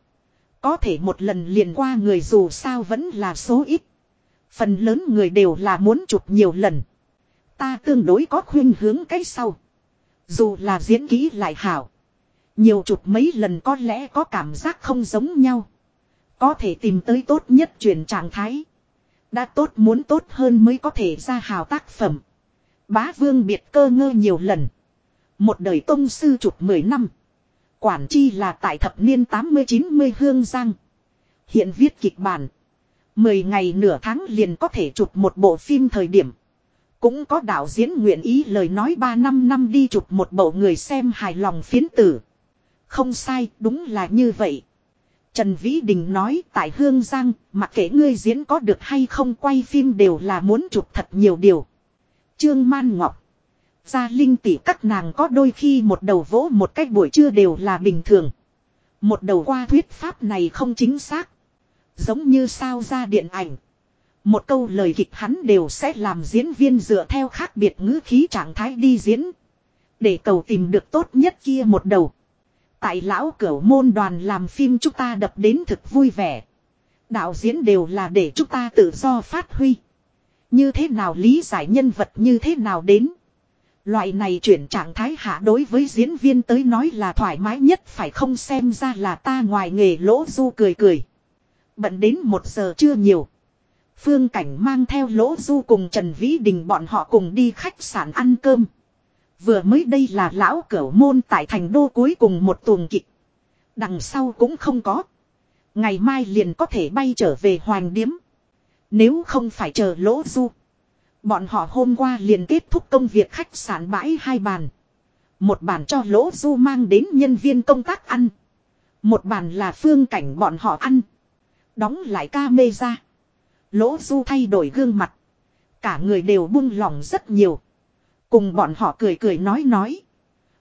Có thể một lần liền qua người dù sao vẫn là số ít. Phần lớn người đều là muốn chụp nhiều lần. Ta tương đối có khuyên hướng cái sau. Dù là diễn kỹ lại hảo. Nhiều chụp mấy lần có lẽ có cảm giác không giống nhau. Có thể tìm tới tốt nhất chuyển trạng thái. Đã tốt muốn tốt hơn mới có thể ra hào tác phẩm. Bá vương biệt cơ ngơ nhiều lần. Một đời công sư chụp 10 năm. Quản chi là tại thập niên 80-90 hương giang. Hiện viết kịch bản. 10 ngày nửa tháng liền có thể chụp một bộ phim thời điểm. Cũng có đạo diễn nguyện ý lời nói 3 năm năm đi chụp một bộ người xem hài lòng phiến tử. Không sai, đúng là như vậy. Trần Vĩ Đình nói tại Hương Giang, mặc kệ ngươi diễn có được hay không quay phim đều là muốn chụp thật nhiều điều. Trương Man Ngọc. Gia Linh tỷ các nàng có đôi khi một đầu vỗ một cách buổi trưa đều là bình thường. Một đầu qua thuyết pháp này không chính xác. Giống như sao ra điện ảnh. Một câu lời kịch hắn đều sẽ làm diễn viên dựa theo khác biệt ngữ khí trạng thái đi diễn. Để cầu tìm được tốt nhất kia một đầu. Tại lão cửu môn đoàn làm phim chúng ta đập đến thực vui vẻ. Đạo diễn đều là để chúng ta tự do phát huy. Như thế nào lý giải nhân vật như thế nào đến. Loại này chuyển trạng thái hạ đối với diễn viên tới nói là thoải mái nhất, phải không xem ra là ta ngoài nghề lỗ du cười cười. Bận đến một giờ chưa nhiều. Phương Cảnh mang theo lỗ du cùng Trần Vĩ Đình bọn họ cùng đi khách sạn ăn cơm. Vừa mới đây là lão cửu môn tại thành đô cuối cùng một tuồng kịch. Đằng sau cũng không có. Ngày mai liền có thể bay trở về Hoàng Điếm. Nếu không phải chờ lỗ du. Bọn họ hôm qua liền kết thúc công việc khách sạn bãi hai bàn. Một bàn cho lỗ du mang đến nhân viên công tác ăn. Một bàn là phương cảnh bọn họ ăn. Đóng lại ca mê ra. Lỗ du thay đổi gương mặt. Cả người đều buông lỏng rất nhiều. Cùng bọn họ cười cười nói nói.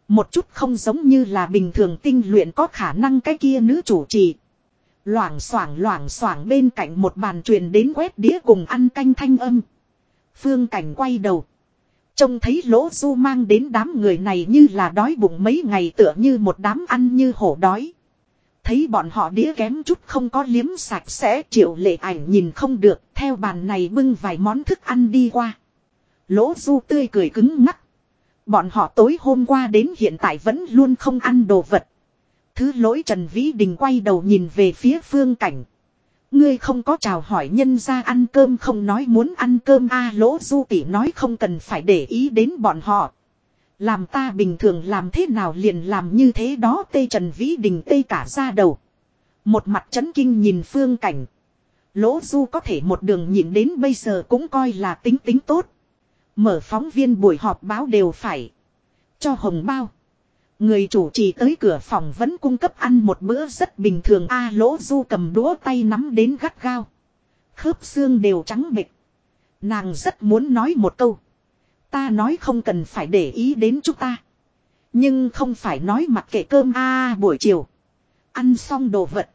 Một chút không giống như là bình thường tinh luyện có khả năng cái kia nữ chủ trì. Loảng xoảng loảng xoảng bên cạnh một bàn truyền đến quét đĩa cùng ăn canh thanh âm. Phương cảnh quay đầu. Trông thấy lỗ du mang đến đám người này như là đói bụng mấy ngày tựa như một đám ăn như hổ đói. Thấy bọn họ đĩa kém chút không có liếm sạch sẽ, triệu lệ ảnh nhìn không được, theo bàn này bưng vài món thức ăn đi qua. Lỗ du tươi cười cứng ngắc. Bọn họ tối hôm qua đến hiện tại vẫn luôn không ăn đồ vật. Thứ lỗi Trần Vĩ Đình quay đầu nhìn về phía phương cảnh. Ngươi không có chào hỏi nhân ra ăn cơm không nói muốn ăn cơm a, lỗ du tỷ nói không cần phải để ý đến bọn họ. Làm ta bình thường làm thế nào liền làm như thế đó, tê Trần Vĩ Đình tê cả ra đầu. Một mặt chấn kinh nhìn phương cảnh. Lỗ du có thể một đường nhìn đến bây giờ cũng coi là tính tính tốt. Mở phóng viên buổi họp báo đều phải. Cho hồng bao. Người chủ trì tới cửa phòng vẫn cung cấp ăn một bữa rất bình thường a lỗ du cầm đũa tay nắm đến gắt gao. Khớp xương đều trắng bệch. Nàng rất muốn nói một câu. Ta nói không cần phải để ý đến chúng ta. Nhưng không phải nói mặc kệ cơm a buổi chiều. Ăn xong đồ vật.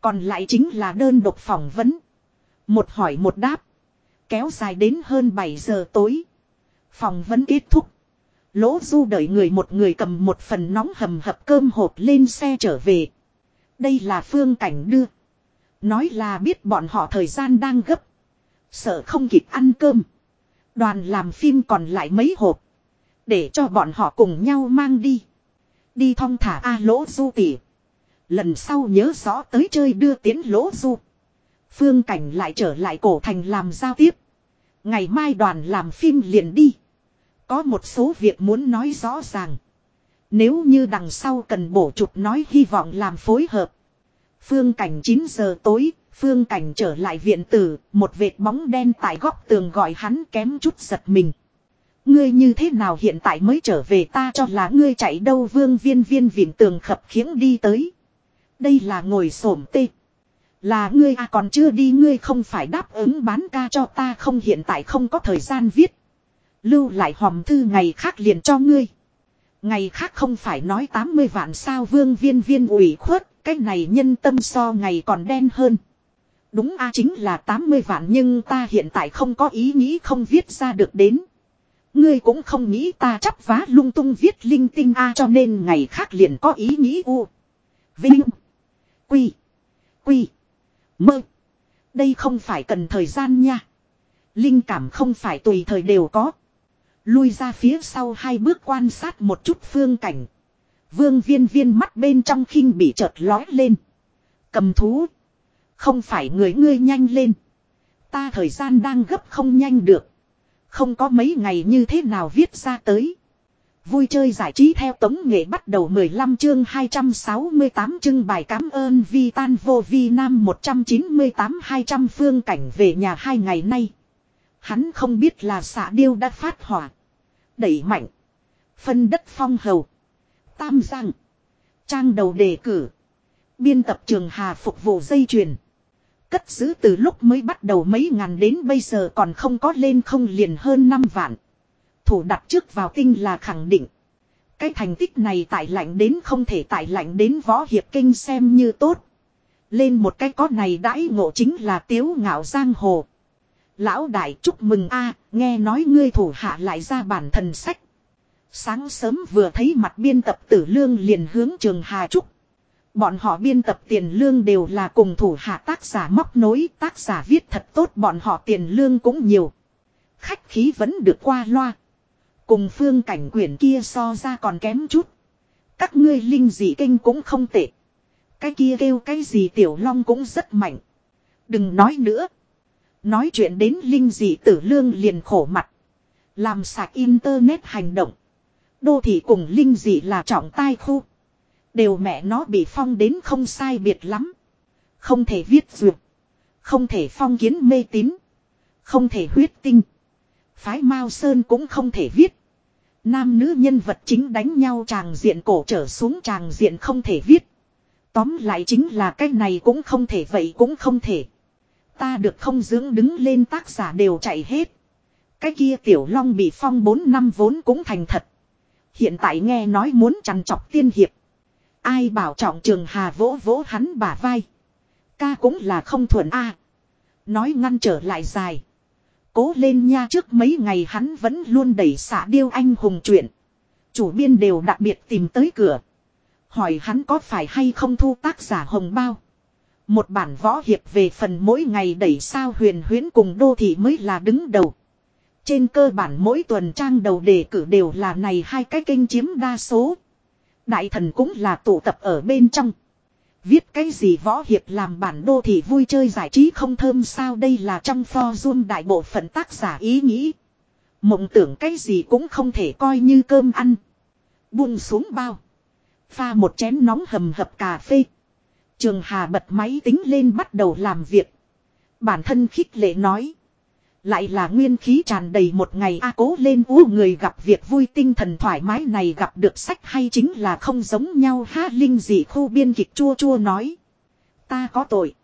Còn lại chính là đơn độc phỏng vấn. Một hỏi một đáp. Kéo dài đến hơn 7 giờ tối. Phỏng vấn kết thúc. Lỗ du đợi người một người cầm một phần nóng hầm hập cơm hộp lên xe trở về. Đây là phương cảnh đưa. Nói là biết bọn họ thời gian đang gấp. Sợ không kịp ăn cơm. Đoàn làm phim còn lại mấy hộp. Để cho bọn họ cùng nhau mang đi. Đi thong thả A lỗ du tỉ. Lần sau nhớ rõ tới chơi đưa tiến lỗ du. Phương cảnh lại trở lại cổ thành làm giao tiếp. Ngày mai đoàn làm phim liền đi. Có một số việc muốn nói rõ ràng. Nếu như đằng sau cần bổ chụp nói hy vọng làm phối hợp. Phương cảnh 9 giờ tối, phương cảnh trở lại viện tử, một vệt bóng đen tại góc tường gọi hắn kém chút giật mình. Ngươi như thế nào hiện tại mới trở về ta cho là ngươi chạy đâu vương viên viên viện tường khập khiễng đi tới. Đây là ngồi xổm tê. Là ngươi à còn chưa đi ngươi không phải đáp ứng bán ca cho ta không hiện tại không có thời gian viết. Lưu lại hòm thư ngày khác liền cho ngươi. Ngày khác không phải nói 80 vạn sao vương viên viên ủy khuất, cái này nhân tâm so ngày còn đen hơn. Đúng a chính là 80 vạn nhưng ta hiện tại không có ý nghĩ không viết ra được đến. Ngươi cũng không nghĩ ta chắp vá lung tung viết linh tinh a cho nên ngày khác liền có ý nghĩ u. Vinh. Quy. Quy. Mơ. Đây không phải cần thời gian nha. Linh cảm không phải tùy thời đều có. Lui ra phía sau hai bước quan sát một chút phương cảnh. Vương viên viên mắt bên trong khinh bị chợt lói lên. Cầm thú. Không phải người ngươi nhanh lên. Ta thời gian đang gấp không nhanh được. Không có mấy ngày như thế nào viết ra tới. Vui chơi giải trí theo tống nghệ bắt đầu 15 chương 268 chương bài cảm ơn vi tan vô vi nam 198-200 phương cảnh về nhà hai ngày nay. Hắn không biết là xạ điêu đã phát hỏa. Đẩy mạnh. Phân đất phong hầu. Tam giang. Trang đầu đề cử. Biên tập trường hà phục vụ dây chuyền. Cất giữ từ lúc mới bắt đầu mấy ngàn đến bây giờ còn không có lên không liền hơn 5 vạn. Thủ đặt trước vào tinh là khẳng định. Cái thành tích này tại lạnh đến không thể tại lạnh đến võ hiệp kinh xem như tốt. Lên một cái có này đãi ngộ chính là tiếu ngạo giang hồ. Lão đại chúc mừng a nghe nói ngươi thủ hạ lại ra bản thần sách. Sáng sớm vừa thấy mặt biên tập tử lương liền hướng trường Hà Trúc. Bọn họ biên tập tiền lương đều là cùng thủ hạ tác giả móc nối, tác giả viết thật tốt bọn họ tiền lương cũng nhiều. Khách khí vẫn được qua loa. Cùng phương cảnh quyển kia so ra còn kém chút. Các ngươi linh dị kinh cũng không tệ. Cái kia kêu cái gì tiểu long cũng rất mạnh. Đừng nói nữa. Nói chuyện đến linh dị tử lương liền khổ mặt. Làm sạc internet hành động. Đô thị cùng linh dị là trọng tai khu. Đều mẹ nó bị phong đến không sai biệt lắm. Không thể viết duyệt. Không thể phong kiến mê tín. Không thể huyết tinh. Phái Mao Sơn cũng không thể viết. Nam nữ nhân vật chính đánh nhau tràng diện cổ trở xuống tràng diện không thể viết. Tóm lại chính là cái này cũng không thể, vậy cũng không thể. Ta được không dưỡng đứng lên tác giả đều chạy hết. Cái kia tiểu long bị phong 4 năm vốn cũng thành thật. Hiện tại nghe nói muốn chằn chọc tiên hiệp. Ai bảo trọng trường hà vỗ vỗ hắn bả vai. Ca cũng là không thuận a Nói ngăn trở lại dài. Cố lên nha trước mấy ngày hắn vẫn luôn đẩy xả điêu anh hùng chuyện. Chủ biên đều đặc biệt tìm tới cửa. Hỏi hắn có phải hay không thu tác giả hồng bao. Một bản võ hiệp về phần mỗi ngày đẩy sao huyền huyến cùng đô thị mới là đứng đầu. Trên cơ bản mỗi tuần trang đầu đề cử đều là này hai cái kênh chiếm đa số. Đại thần cũng là tụ tập ở bên trong. Viết cái gì võ hiệp làm bản đô thị vui chơi giải trí không thơm sao đây là trong pho zoom đại bộ phận tác giả ý nghĩ. Mộng tưởng cái gì cũng không thể coi như cơm ăn. Buông xuống bao. Pha một chén nóng hầm hập cà phê. Trường Hà bật máy tính lên bắt đầu làm việc. Bản thân khích lệ nói. Lại là nguyên khí tràn đầy một ngày a cố lên u người gặp việc vui tinh thần thoải mái này gặp được sách hay chính là không giống nhau ha linh dị khu biên kịch chua chua nói. Ta có tội.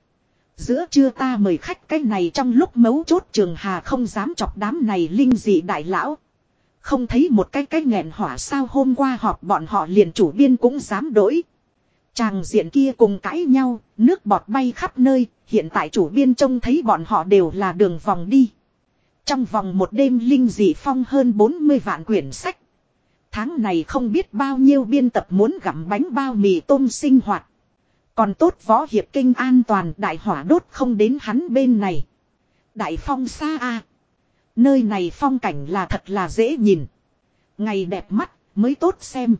Giữa trưa ta mời khách cái này trong lúc mấu chốt trường hà không dám chọc đám này linh dị đại lão. Không thấy một cái cái nghẹn hỏa sao hôm qua họp bọn họ liền chủ biên cũng dám đổi. Chàng diện kia cùng cãi nhau, nước bọt bay khắp nơi, hiện tại chủ biên trông thấy bọn họ đều là đường vòng đi. Trong vòng một đêm linh dị phong hơn 40 vạn quyển sách. Tháng này không biết bao nhiêu biên tập muốn gặm bánh bao mì tôm sinh hoạt. Còn tốt võ hiệp kinh an toàn đại hỏa đốt không đến hắn bên này. Đại phong xa a Nơi này phong cảnh là thật là dễ nhìn. Ngày đẹp mắt mới tốt xem.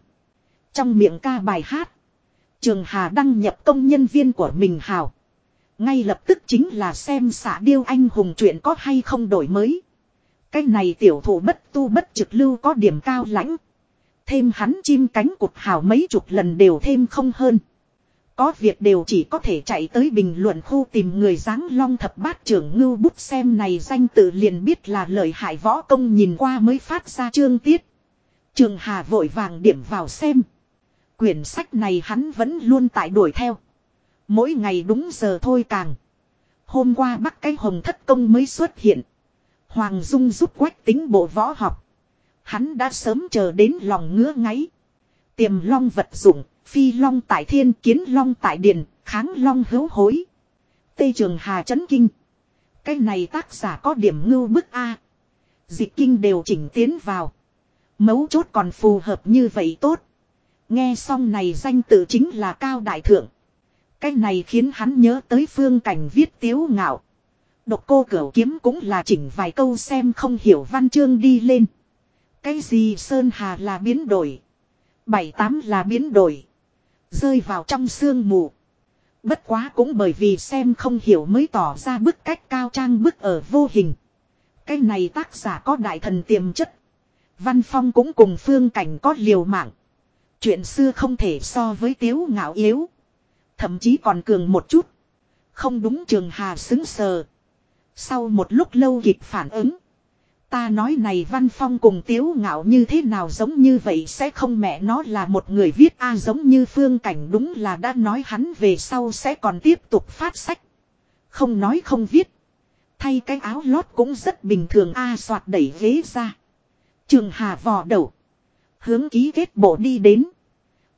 Trong miệng ca bài hát. Trường Hà đăng nhập công nhân viên của mình hào. Ngay lập tức chính là xem xả điêu anh hùng chuyện có hay không đổi mới. Cái này tiểu thủ bất tu bất trực lưu có điểm cao lãnh. Thêm hắn chim cánh cụt hào mấy chục lần đều thêm không hơn. Có việc đều chỉ có thể chạy tới bình luận khu tìm người dáng long thập bát trưởng ngưu bút xem này danh tự liền biết là lời hại võ công nhìn qua mới phát ra chương tiết. Trường Hà vội vàng điểm vào xem. Quyển sách này hắn vẫn luôn tại đuổi theo. Mỗi ngày đúng giờ thôi càng. Hôm qua bắt cái hồng thất công mới xuất hiện. Hoàng Dung giúp quách tính bộ võ học. Hắn đã sớm chờ đến lòng ngứa ngáy. Tiềm long vật dụng, phi long tại thiên kiến long tại điền, kháng long hữu hối. Tây Trường Hà chấn kinh. Cái này tác giả có điểm ngưu bức A. Dịch kinh đều chỉnh tiến vào. Mấu chốt còn phù hợp như vậy tốt. Nghe xong này danh tự chính là Cao Đại Thượng. Cái này khiến hắn nhớ tới phương cảnh viết tiếu ngạo. Độc cô cửu kiếm cũng là chỉnh vài câu xem không hiểu văn chương đi lên. Cái gì Sơn Hà là biến đổi. Bảy tám là biến đổi. Rơi vào trong sương mù. Bất quá cũng bởi vì xem không hiểu mới tỏ ra bức cách cao trang bức ở vô hình. Cái này tác giả có đại thần tiềm chất. Văn Phong cũng cùng phương cảnh có liều mạng. Chuyện xưa không thể so với tiếu ngạo yếu. Thậm chí còn cường một chút. Không đúng trường hà xứng sờ. Sau một lúc lâu kịp phản ứng. Ta nói này Văn Phong cùng Tiếu Ngạo như thế nào giống như vậy sẽ không mẹ nó là một người viết A giống như phương cảnh đúng là đã nói hắn về sau sẽ còn tiếp tục phát sách. Không nói không viết. Thay cái áo lót cũng rất bình thường A soạt đẩy ghế ra. Trường Hà vò đầu. Hướng ký kết bộ đi đến.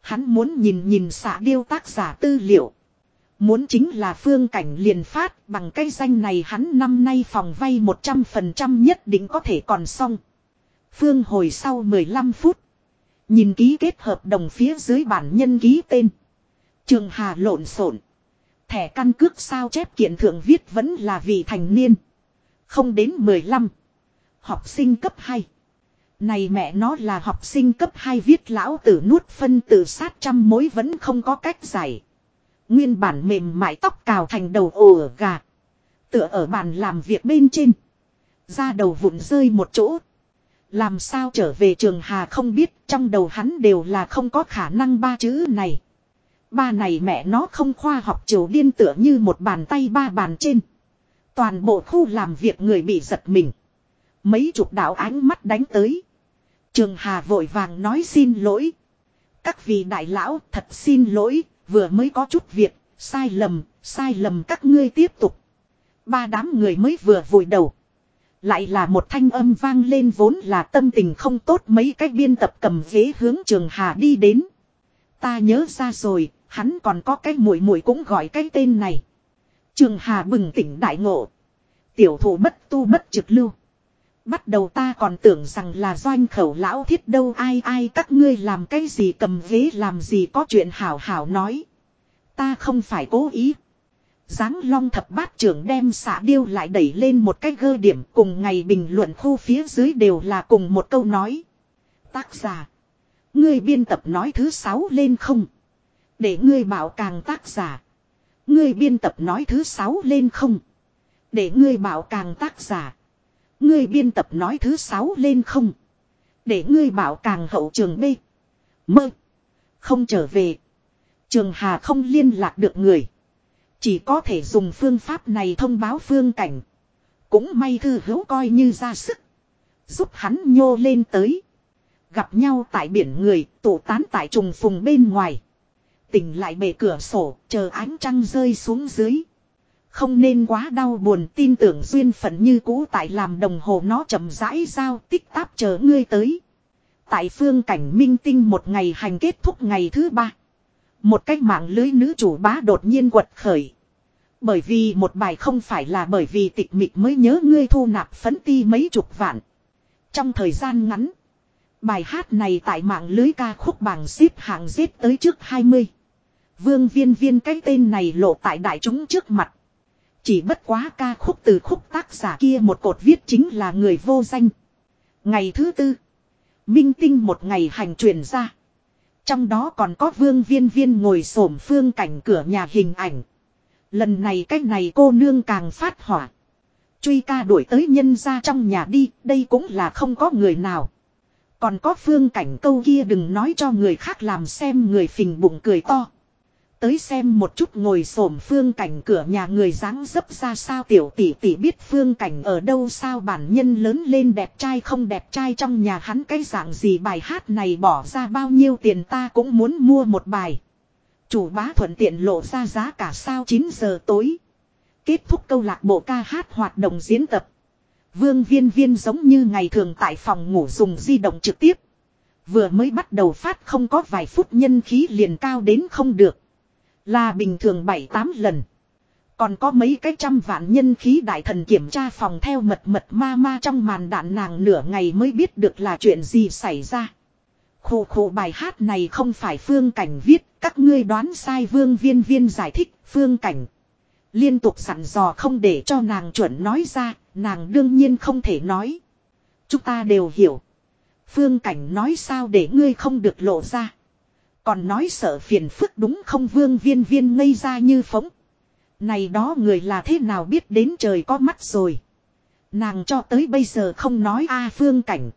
Hắn muốn nhìn nhìn xạ điêu tác giả tư liệu. Muốn chính là phương cảnh liền phát, bằng cái danh này hắn năm nay phòng vay 100% nhất định có thể còn xong. Phương hồi sau 15 phút. Nhìn ký kết hợp đồng phía dưới bản nhân ký tên. Trường Hà lộn xộn. Thẻ căn cước sao chép kiện thượng viết vẫn là vị thành niên. Không đến 15. Học sinh cấp 2. Này mẹ nó là học sinh cấp 2 viết lão tử nuốt phân tử sát trăm mối vẫn không có cách giải. Nguyên bản mềm mại tóc cào thành đầu ổ gà. Tựa ở bàn làm việc bên trên. Ra đầu vụn rơi một chỗ. Làm sao trở về trường Hà không biết, trong đầu hắn đều là không có khả năng ba chữ này. Ba này mẹ nó không khoa học triều điên tựa như một bàn tay ba bàn trên. Toàn bộ khu làm việc người bị giật mình. Mấy chục đạo ánh mắt đánh tới. Trường Hà vội vàng nói xin lỗi. Các vị đại lão thật xin lỗi, vừa mới có chút việc, sai lầm, sai lầm các ngươi tiếp tục. Ba đám người mới vừa vùi đầu. Lại là một thanh âm vang lên vốn là tâm tình không tốt mấy cách biên tập cầm ghế hướng trường Hà đi đến. Ta nhớ ra rồi, hắn còn có cái mũi mũi cũng gọi cái tên này. Trường Hà bừng tỉnh đại ngộ. Tiểu thủ bất tu bất trực lưu. Bắt đầu ta còn tưởng rằng là doanh khẩu lão thiết đâu, ai ai, các ngươi làm cái gì, cầm ghế làm gì, có chuyện hảo hảo nói. Ta không phải cố ý. Giáng long thập bát trưởng đem xạ điêu lại đẩy lên một cái gơ điểm, cùng ngày bình luận khu phía dưới đều là cùng một câu nói. Tác giả. Ngươi biên tập nói thứ sáu lên không. Để ngươi bảo càng tác giả. Ngươi biên tập nói thứ sáu lên không. Để ngươi bảo càng tác giả. Ngươi biên tập nói thứ sáu lên không. Để ngươi bảo càng hậu trường B. Mơ. Không trở về. Trường Hà không liên lạc được người. Chỉ có thể dùng phương pháp này thông báo phương cảnh. Cũng may thư hữu coi như ra sức. Giúp hắn nhô lên tới. Gặp nhau tại biển người, tụ tán tại trùng phùng bên ngoài. Tỉnh lại bề cửa sổ, chờ ánh trăng rơi xuống dưới. Không nên quá đau buồn, tin tưởng duyên phận như cũ tại làm đồng hồ nó chậm rãi giao tích táp chờ ngươi tới. Tại phương cảnh minh tinh một ngày hành kết thúc ngày thứ ba. Một cách mạng lưới nữ chủ bá đột nhiên quật khởi. Bởi vì một bài không phải là bởi vì tịch mịch mới nhớ ngươi thu nạp phấn ti mấy chục vạn. Trong thời gian ngắn. Bài hát này tại mạng lưới ca khúc bảng xếp hạng xếp tới trước 20. Vương viên viên cái tên này lộ tại đại chúng trước mặt. Chỉ bất quá ca khúc từ khúc tác giả kia một cột viết chính là người vô danh. Ngày thứ tư. Minh tinh một ngày hành truyền ra. Trong đó còn có vương viên viên ngồi xổm phương cảnh cửa nhà hình ảnh. Lần này cách này cô nương càng phát hỏa. Truy ca đuổi tới nhân ra trong nhà đi, đây cũng là không có người nào. Còn có phương cảnh câu kia đừng nói cho người khác làm xem người phình bụng cười to. Tới xem một chút ngồi xổm phương cảnh cửa nhà người dáng dấp ra sao tiểu tỷ tỷ biết phương cảnh ở đâu sao bản nhân lớn lên đẹp trai không đẹp trai trong nhà hắn cái dạng gì bài hát này bỏ ra bao nhiêu tiền ta cũng muốn mua một bài. Chủ bá thuận tiện lộ ra giá cả sao 9 giờ tối. Kết thúc câu lạc bộ ca hát hoạt động diễn tập. Vương viên viên giống như ngày thường tại phòng ngủ dùng di động trực tiếp. Vừa mới bắt đầu phát không có vài phút nhân khí liền cao đến không được. Là bình thường 7-8 lần. Còn có mấy cái trăm vạn nhân khí đại thần kiểm tra phòng theo mật mật ma ma trong màn đạn nàng nửa ngày mới biết được là chuyện gì xảy ra. Khổ khổ bài hát này không phải phương cảnh viết, các ngươi đoán sai vương viên viên giải thích, phương cảnh. Liên tục sẵn dò không để cho nàng chuẩn nói ra, nàng đương nhiên không thể nói. Chúng ta đều hiểu. Phương cảnh nói sao để ngươi không được lộ ra. Còn nói sợ phiền phức đúng không vương viên viên ngây ra như phóng. Này đó người là thế nào biết đến trời có mắt rồi. Nàng cho tới bây giờ không nói a phương cảnh.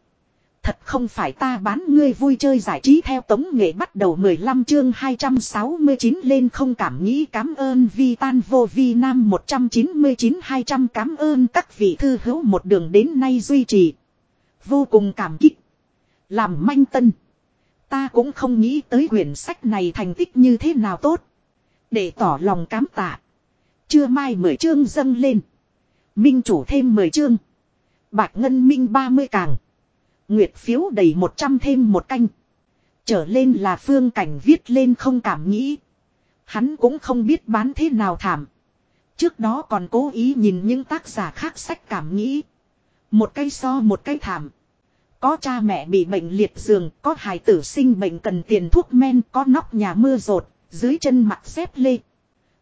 Thật không phải ta bán ngươi vui chơi giải trí theo tống nghệ bắt đầu 15 chương 269 lên không cảm nghĩ cảm ơn vi tan vô vi nam 199 200 cảm ơn các vị thư hữu một đường đến nay duy trì. Vô cùng cảm kích. Làm manh tân. Ta cũng không nghĩ tới quyển sách này thành tích như thế nào tốt. Để tỏ lòng cám tạ. Chưa mai 10 chương dâng lên. Minh chủ thêm 10 chương. bạc Ngân Minh 30 càng. Nguyệt phiếu đầy 100 thêm một canh. Trở lên là phương cảnh viết lên không cảm nghĩ. Hắn cũng không biết bán thế nào thảm. Trước đó còn cố ý nhìn những tác giả khác sách cảm nghĩ. Một cây so một cây thảm. Có cha mẹ bị bệnh liệt giường, có hài tử sinh bệnh cần tiền thuốc men, có nóc nhà mưa rột, dưới chân mặt xếp lê.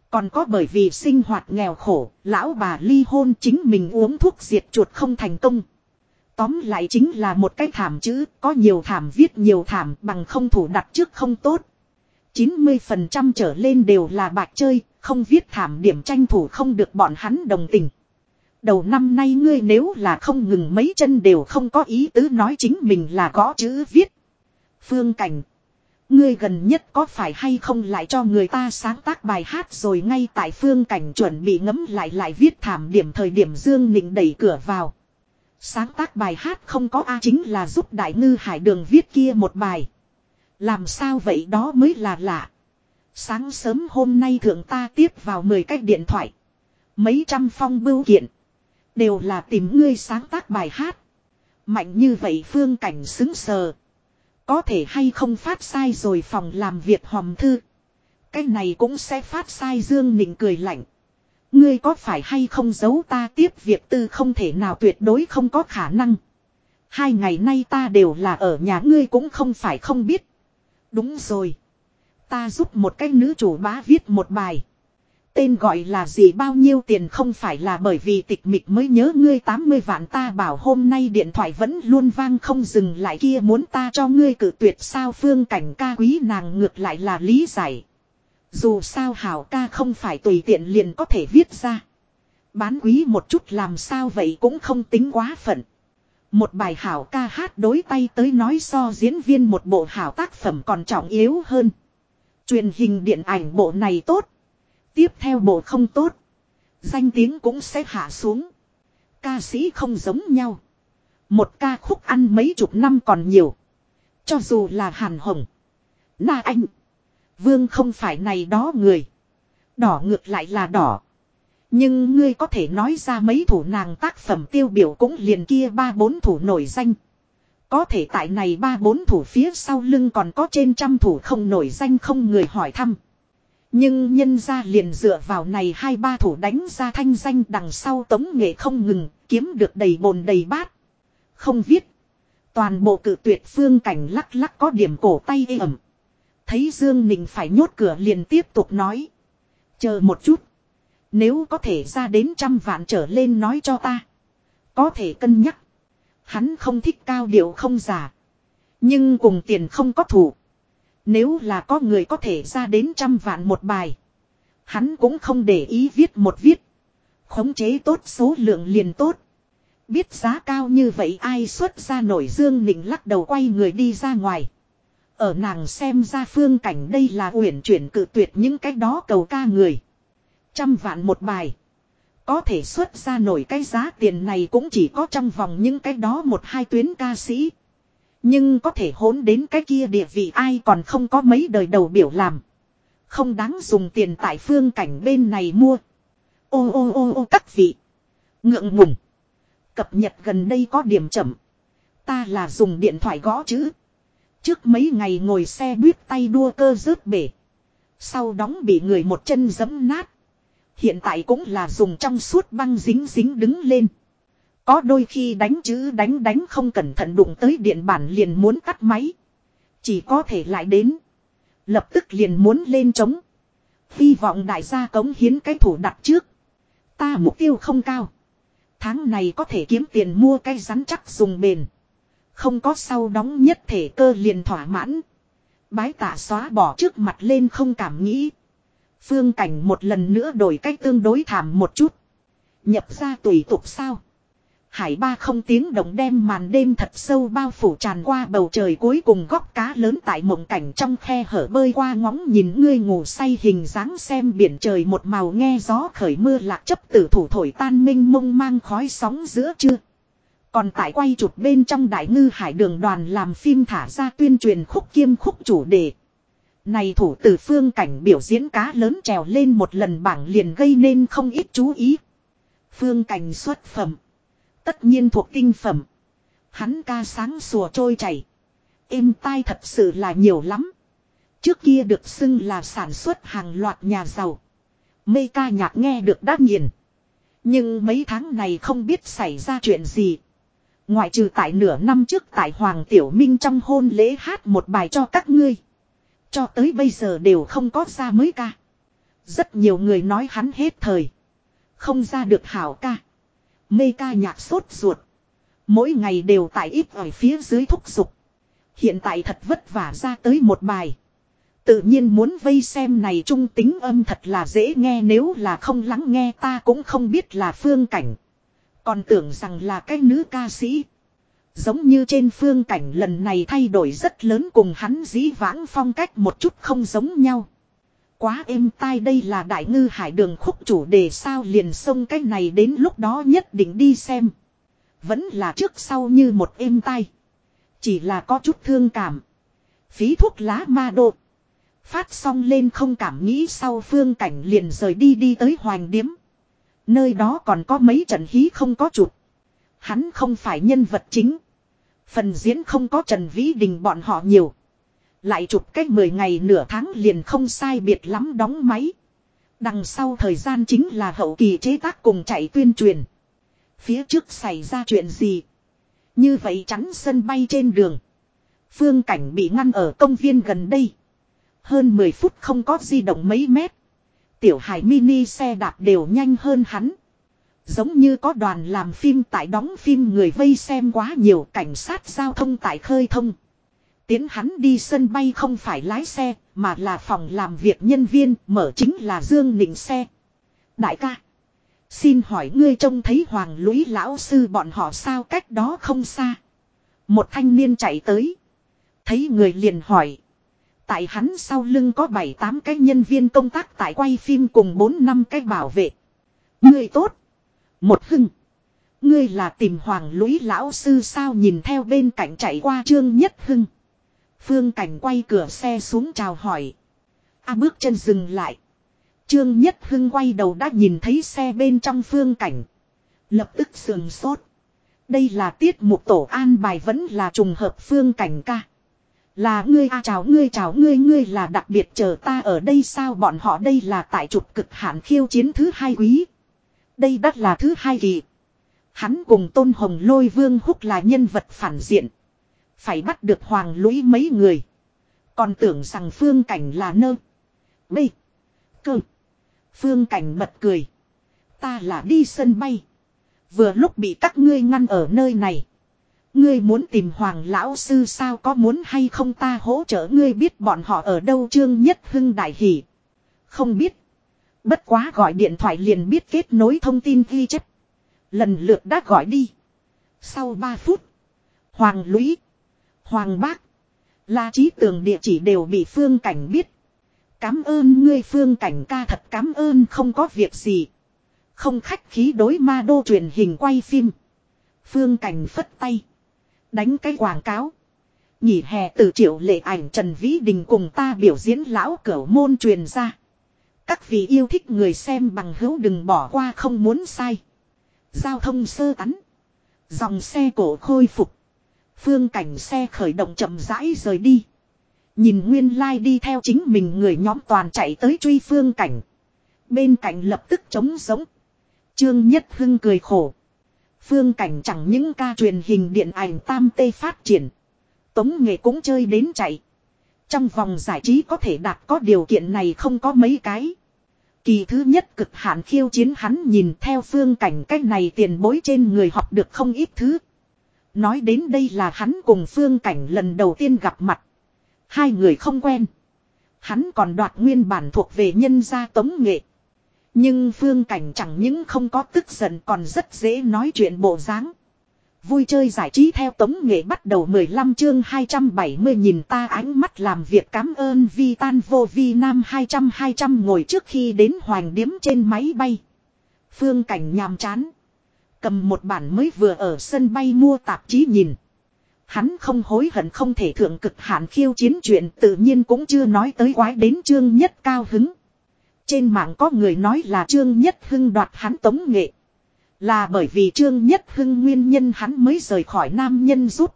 Còn có bởi vì sinh hoạt nghèo khổ, lão bà ly hôn chính mình uống thuốc diệt chuột không thành công. Tóm lại chính là một cái thảm chữ, có nhiều thảm viết nhiều thảm bằng không thủ đặt trước không tốt. 90% trở lên đều là bạc chơi, không viết thảm điểm tranh thủ không được bọn hắn đồng tình. Đầu năm nay ngươi nếu là không ngừng mấy chân đều không có ý tứ nói chính mình là có chữ viết. Phương Cảnh. Ngươi gần nhất có phải hay không lại cho người ta sáng tác bài hát rồi ngay tại phương cảnh chuẩn bị ngấm lại lại viết thảm điểm thời điểm Dương Nịnh đẩy cửa vào. Sáng tác bài hát không có A chính là giúp Đại Ngư Hải Đường viết kia một bài. Làm sao vậy đó mới là lạ. Sáng sớm hôm nay thượng ta tiếp vào 10 cách điện thoại. Mấy trăm phong bưu kiện. Đều là tìm ngươi sáng tác bài hát. Mạnh như vậy phương cảnh xứng sờ. Có thể hay không phát sai rồi phòng làm việc hòm thư. Cái này cũng sẽ phát sai Dương Nịnh cười lạnh. Ngươi có phải hay không giấu ta tiếp việc tư không thể nào tuyệt đối không có khả năng. Hai ngày nay ta đều là ở nhà ngươi cũng không phải không biết. Đúng rồi. Ta giúp một cái nữ chủ bá viết một bài. Tên gọi là gì bao nhiêu tiền không phải là bởi vì tịch mịch mới nhớ ngươi 80 vạn ta bảo hôm nay điện thoại vẫn luôn vang không dừng lại kia muốn ta cho ngươi cử tuyệt sao phương cảnh ca quý nàng ngược lại là lý giải. Dù sao hảo ca không phải tùy tiện liền có thể viết ra. Bán quý một chút làm sao vậy cũng không tính quá phận. Một bài hảo ca hát đối tay tới nói so diễn viên một bộ hảo tác phẩm còn trọng yếu hơn. Truyền hình điện ảnh bộ này tốt. Tiếp theo bộ không tốt. Danh tiếng cũng sẽ hạ xuống. Ca sĩ không giống nhau. Một ca khúc ăn mấy chục năm còn nhiều. Cho dù là Hàn Hồng. Na Anh. Vương không phải này đó người. Đỏ ngược lại là đỏ. Nhưng ngươi có thể nói ra mấy thủ nàng tác phẩm tiêu biểu cũng liền kia ba bốn thủ nổi danh. Có thể tại này ba bốn thủ phía sau lưng còn có trên trăm thủ không nổi danh không người hỏi thăm. Nhưng nhân ra liền dựa vào này hai ba thủ đánh ra thanh danh đằng sau tống nghệ không ngừng, kiếm được đầy bồn đầy bát. Không viết. Toàn bộ cử tuyệt phương cảnh lắc lắc có điểm cổ tay ê ẩm. Thấy Dương Ninh phải nhốt cửa liền tiếp tục nói. Chờ một chút. Nếu có thể ra đến trăm vạn trở lên nói cho ta. Có thể cân nhắc. Hắn không thích cao điệu không giả. Nhưng cùng tiền không có thủ. Nếu là có người có thể ra đến trăm vạn một bài. Hắn cũng không để ý viết một viết. Khống chế tốt số lượng liền tốt. Biết giá cao như vậy ai xuất ra nổi dương nịnh lắc đầu quay người đi ra ngoài. Ở nàng xem ra phương cảnh đây là uyển chuyển cự tuyệt những cái đó cầu ca người. Trăm vạn một bài. Có thể xuất ra nổi cái giá tiền này cũng chỉ có trong vòng những cái đó một hai tuyến ca sĩ. Nhưng có thể hỗn đến cái kia địa vị ai còn không có mấy đời đầu biểu làm. Không đáng dùng tiền tại phương cảnh bên này mua. Ô ô ô ô, các vị. Ngượng ngùng. Cập nhật gần đây có điểm chậm. Ta là dùng điện thoại gõ chữ. Trước mấy ngày ngồi xe buýt tay đua cơ rớt bể. Sau đóng bị người một chân giấm nát. Hiện tại cũng là dùng trong suốt băng dính dính đứng lên. Có đôi khi đánh chữ đánh đánh không cẩn thận đụng tới điện bản liền muốn cắt máy. Chỉ có thể lại đến. Lập tức liền muốn lên trống. Hy vọng đại gia cống hiến cái thủ đặt trước. Ta mục tiêu không cao. Tháng này có thể kiếm tiền mua cái rắn chắc dùng bền. Không có sau đóng nhất thể cơ liền thỏa mãn. Bái tạ xóa bỏ trước mặt lên không cảm nghĩ. Phương cảnh một lần nữa đổi cách tương đối thảm một chút. Nhập ra tùy tục sao. Hải ba không tiếng động đem màn đêm thật sâu bao phủ tràn qua bầu trời cuối cùng góc cá lớn tại mộng cảnh trong khe hở bơi qua ngóng nhìn ngươi ngủ say hình dáng xem biển trời một màu nghe gió khởi mưa lạc chấp tử thủ thổi tan minh mông mang khói sóng giữa chưa. Còn tại quay chụp bên trong đại ngư hải đường đoàn làm phim thả ra tuyên truyền khúc kiêm khúc chủ đề. Này thủ tử phương cảnh biểu diễn cá lớn trèo lên một lần bảng liền gây nên không ít chú ý. Phương cảnh xuất phẩm. Tất nhiên thuộc tinh phẩm. Hắn ca sáng sủa trôi chảy. Êm tai thật sự là nhiều lắm. Trước kia được xưng là sản xuất hàng loạt nhà giàu. Mê ca nhạc nghe được đã nghiền. Nhưng mấy tháng này không biết xảy ra chuyện gì. Ngoại trừ tại nửa năm trước tại Hoàng Tiểu Minh trong hôn lễ hát một bài cho các ngươi. Cho tới bây giờ đều không có ra mới ca. Rất nhiều người nói hắn hết thời. Không ra được hảo ca. Mê ca nhạc sốt ruột. Mỗi ngày đều tại ít ở phía dưới thúc giục. Hiện tại thật vất vả ra tới một bài. Tự nhiên muốn vây xem này trung tính âm thật là dễ nghe nếu là không lắng nghe ta cũng không biết là phương cảnh. Còn tưởng rằng là cái nữ ca sĩ. Giống như trên phương cảnh lần này thay đổi rất lớn cùng hắn dĩ vãng phong cách một chút không giống nhau. Quá êm tai đây là đại ngư hải đường khúc chủ đề sao liền sông cái này đến lúc đó nhất định đi xem. Vẫn là trước sau như một êm tai. Chỉ là có chút thương cảm. Phí thuốc lá ma độ. Phát xong lên không cảm nghĩ sau phương cảnh liền rời đi đi tới hoàng điếm. Nơi đó còn có mấy trận hí không có chụp. Hắn không phải nhân vật chính. Phần diễn không có Trần Vĩ Đình bọn họ nhiều. Lại chụp cách 10 ngày nửa tháng liền không sai biệt lắm đóng máy. Đằng sau thời gian chính là hậu kỳ chế tác cùng chạy tuyên truyền. Phía trước xảy ra chuyện gì? Như vậy chắn sân bay trên đường. Phương cảnh bị ngăn ở công viên gần đây. Hơn 10 phút không có di động mấy mét. Tiểu hải mini xe đạp đều nhanh hơn hắn. Giống như có đoàn làm phim tại đóng phim người vây xem quá nhiều cảnh sát giao thông tại khơi thông. Tiến hắn đi sân bay không phải lái xe, mà là phòng làm việc nhân viên, mở chính là Dương Nịnh xe. Đại ca, xin hỏi ngươi trông thấy Hoàng Lũy lão sư bọn họ sao cách đó không xa. Một thanh niên chạy tới. Thấy người liền hỏi. Tại hắn sau lưng có 7-8 cái nhân viên công tác tại quay phim cùng 4 năm cái bảo vệ. Ngươi tốt. Một hưng. Ngươi là tìm hoàng lũy lão sư sao nhìn theo bên cạnh chạy qua trương nhất hưng. Phương cảnh quay cửa xe xuống chào hỏi. A bước chân dừng lại. Trương nhất hưng quay đầu đã nhìn thấy xe bên trong phương cảnh. Lập tức sườn sốt. Đây là tiết mục tổ an bài vẫn là trùng hợp phương cảnh ca. Là ngươi a, chào ngươi chào ngươi ngươi là đặc biệt chờ ta ở đây sao bọn họ đây là tại trục cực hạn khiêu chiến thứ hai quý. Đây đắt là thứ hai kỳ. Hắn cùng Tôn Hồng Lôi Vương Húc là nhân vật phản diện. Phải bắt được Hoàng Lũy mấy người. Còn tưởng rằng Phương Cảnh là nơ. Bê. Cơ. Phương Cảnh bật cười. Ta là đi sân bay. Vừa lúc bị các ngươi ngăn ở nơi này. Ngươi muốn tìm Hoàng Lão Sư sao có muốn hay không ta hỗ trợ ngươi biết bọn họ ở đâu Trương Nhất Hưng Đại Hỷ. Không biết. Bất quá gọi điện thoại liền biết kết nối thông tin ghi chép. Lần lượt đã gọi đi. Sau 3 phút. Hoàng Lũy. Hoàng Bác. La trí tường địa chỉ đều bị Phương Cảnh biết. Cám ơn ngươi Phương Cảnh ca thật cám ơn không có việc gì. Không khách khí đối ma đô truyền hình quay phim. Phương Cảnh phất tay. Đánh cái quảng cáo. Nhỉ hè từ triệu lệ ảnh Trần Vĩ Đình cùng ta biểu diễn lão cửu môn truyền ra. Các vị yêu thích người xem bằng hữu đừng bỏ qua không muốn sai. Giao thông sơ tắn. Dòng xe cổ khôi phục. Phương cảnh xe khởi động chậm rãi rời đi. Nhìn nguyên lai like đi theo chính mình người nhóm toàn chạy tới truy phương cảnh. Bên cạnh lập tức trống giống. Trương Nhất Hưng cười khổ. Phương cảnh chẳng những ca truyền hình điện ảnh tam tê phát triển. Tống nghệ cũng chơi đến chạy. Trong vòng giải trí có thể đạt có điều kiện này không có mấy cái. Kỳ thứ nhất cực hạn khiêu chiến hắn nhìn theo phương cảnh cách này tiền bối trên người học được không ít thứ. Nói đến đây là hắn cùng phương cảnh lần đầu tiên gặp mặt. Hai người không quen. Hắn còn đoạt nguyên bản thuộc về nhân gia tống nghệ. Nhưng phương cảnh chẳng những không có tức giận còn rất dễ nói chuyện bộ dáng. Vui chơi giải trí theo tống nghệ bắt đầu 15 chương 270 nhìn ta ánh mắt làm việc cảm ơn vi tan vô vi nam 200-200 ngồi trước khi đến hoàng điếm trên máy bay. Phương cảnh nhàm chán. Cầm một bản mới vừa ở sân bay mua tạp chí nhìn. Hắn không hối hận không thể thượng cực hạn khiêu chiến chuyện tự nhiên cũng chưa nói tới quái đến chương nhất cao hứng. Trên mạng có người nói là Trương Nhất Hưng đoạt hắn tống nghệ. Là bởi vì Trương Nhất Hưng nguyên nhân hắn mới rời khỏi nam nhân rút.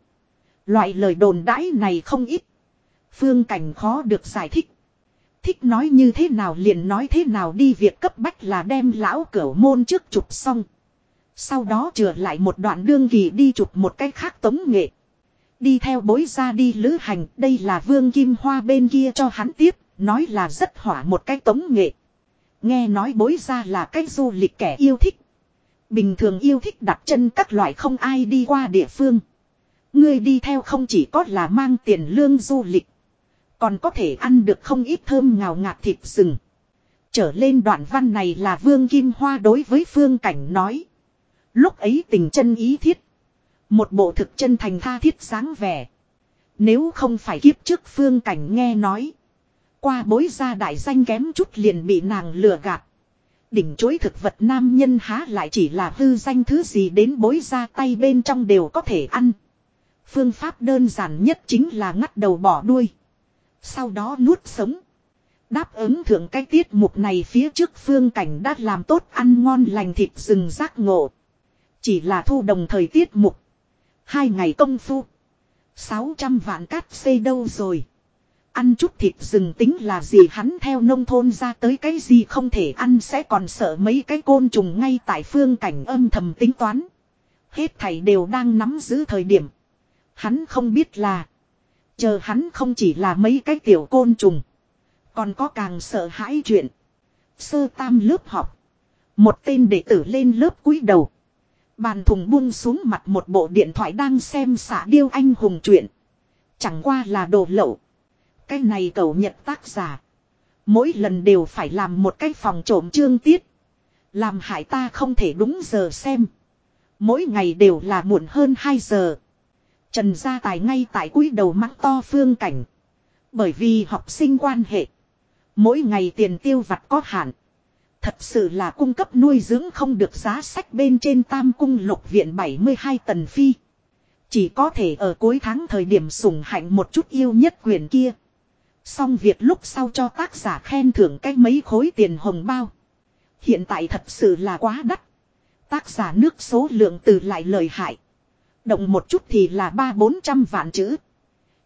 Loại lời đồn đãi này không ít. Phương cảnh khó được giải thích. Thích nói như thế nào liền nói thế nào đi, việc cấp bách là đem lão cửu môn trước chụp xong. Sau đó trở lại một đoạn đương kỳ đi chụp một cách khác tống nghệ. Đi theo bối ra đi lữ hành, đây là vương kim hoa bên kia cho hắn tiếp, nói là rất hỏa một cách tống nghệ. Nghe nói bối ra là cách du lịch kẻ yêu thích. Bình thường yêu thích đặt chân các loại không ai đi qua địa phương. Người đi theo không chỉ có là mang tiền lương du lịch. Còn có thể ăn được không ít thơm ngào ngạt thịt rừng. Trở lên đoạn văn này là Vương Kim Hoa đối với Phương Cảnh nói. Lúc ấy tình chân ý thiết. Một bộ thực chân thành tha thiết sáng vẻ. Nếu không phải kiếp trước phương cảnh nghe nói. Qua bối ra đại danh kém chút liền bị nàng lừa gạt. Đỉnh chối thực vật nam nhân há lại chỉ là hư danh thứ gì đến bối ra tay bên trong đều có thể ăn. Phương pháp đơn giản nhất chính là ngắt đầu bỏ đuôi. Sau đó nuốt sống. Đáp ứng thượng cái tiết mục này phía trước phương cảnh đã làm tốt ăn ngon lành thịt rừng rác ngộ. Chỉ là thu đồng thời tiết mục. Hai ngày công phu. 600 vạn cát xây đâu rồi. Ăn chút thịt rừng tính là gì hắn theo nông thôn ra tới cái gì không thể ăn sẽ còn sợ mấy cái côn trùng ngay tại phương cảnh âm thầm tính toán. Hết thảy đều đang nắm giữ thời điểm. Hắn không biết là. Chờ hắn không chỉ là mấy cái tiểu côn trùng. Còn có càng sợ hãi chuyện. Sơ tam lớp học. Một tên đệ tử lên lớp cúi đầu. Bàn thùng buông xuống mặt một bộ điện thoại đang xem xả điêu anh hùng chuyện. Chẳng qua là đồ lậu. Cái này cầu nhật tác giả. Mỗi lần đều phải làm một cái phòng trộm chương tiết. Làm hại ta không thể đúng giờ xem. Mỗi ngày đều là muộn hơn 2 giờ. Trần Gia Tài ngay tại cúi đầu mắng to phương cảnh. Bởi vì học sinh quan hệ. Mỗi ngày tiền tiêu vặt có hạn. Thật sự là cung cấp nuôi dưỡng không được giá sách bên trên tam cung lục viện 72 tần phi. Chỉ có thể ở cuối tháng thời điểm sủng hạnh một chút yêu nhất quyền kia. Xong việc lúc sau cho tác giả khen thưởng cái mấy khối tiền hồng bao. Hiện tại thật sự là quá đắt. Tác giả nước số lượng từ lại lời hại. Động một chút thì là ba bốn trăm vạn chữ.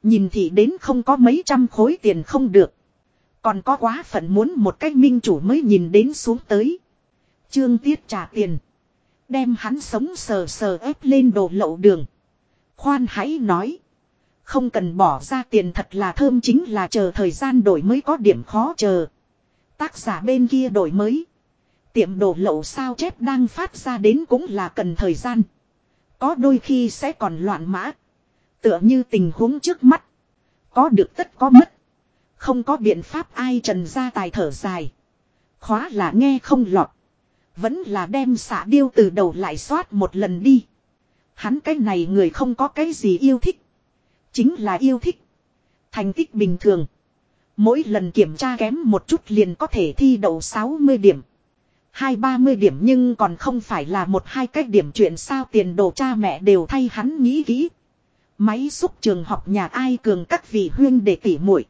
Nhìn thì đến không có mấy trăm khối tiền không được. Còn có quá phận muốn một cách minh chủ mới nhìn đến xuống tới. Trương Tiết trả tiền. Đem hắn sống sờ sờ ép lên đồ lậu đường. Khoan hãy nói. Không cần bỏ ra tiền thật là thơm chính là chờ thời gian đổi mới có điểm khó chờ. Tác giả bên kia đổi mới. Tiệm đồ lậu sao chép đang phát ra đến cũng là cần thời gian. Có đôi khi sẽ còn loạn mã. Tựa như tình huống trước mắt. Có được tất có mất. Không có biện pháp ai trần ra tài thở dài. Khóa là nghe không lọt. Vẫn là đem xả điêu từ đầu lại soát một lần đi. Hắn cái này người không có cái gì yêu thích. Chính là yêu thích. Thành tích bình thường. Mỗi lần kiểm tra kém một chút liền có thể thi đậu 60 điểm. Hai ba mươi điểm nhưng còn không phải là một hai cách điểm chuyện sao tiền đồ cha mẹ đều thay hắn nghĩ kỹ. Máy xúc trường học nhà ai cường các vị huyên để tỉ muội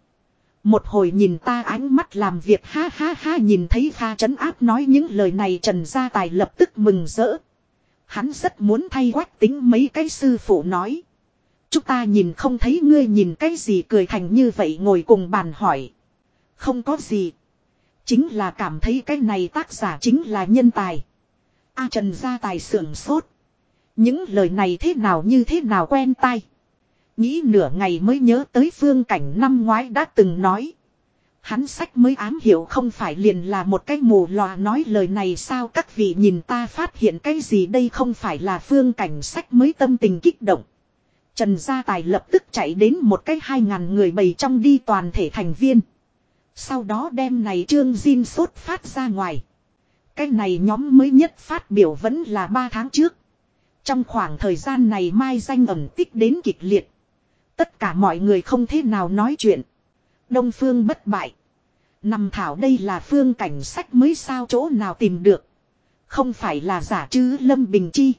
một hồi nhìn ta ánh mắt làm việc ha ha ha nhìn thấy pha trấn áp nói những lời này Trần Gia Tài lập tức mừng rỡ. Hắn rất muốn thay quách tính mấy cái sư phụ nói. Chúng ta nhìn không thấy ngươi nhìn cái gì cười thành như vậy ngồi cùng bàn hỏi. Không có gì. Chính là cảm thấy cái này tác giả chính là nhân tài. A Trần gia tài sưởng sốt. Những lời này thế nào như thế nào quen tai. Nghĩ nửa ngày mới nhớ tới phương cảnh năm ngoái đã từng nói. Hắn sách mới ám hiểu không phải liền là một cái mù lòa nói lời này sao các vị nhìn ta phát hiện cái gì đây không phải là phương cảnh sách mới tâm tình kích động. Trần Gia Tài lập tức chạy đến một cái hai ngàn người bầy trong đi toàn thể thành viên. Sau đó đem này trương Jin sốt phát ra ngoài. Cái này nhóm mới nhất phát biểu vẫn là ba tháng trước. Trong khoảng thời gian này mai danh ẩn tích đến kịch liệt. Tất cả mọi người không thế nào nói chuyện. Đông phương bất bại. Nằm thảo đây là phương cảnh sách mới sao chỗ nào tìm được. Không phải là giả chứ Lâm Bình Chi.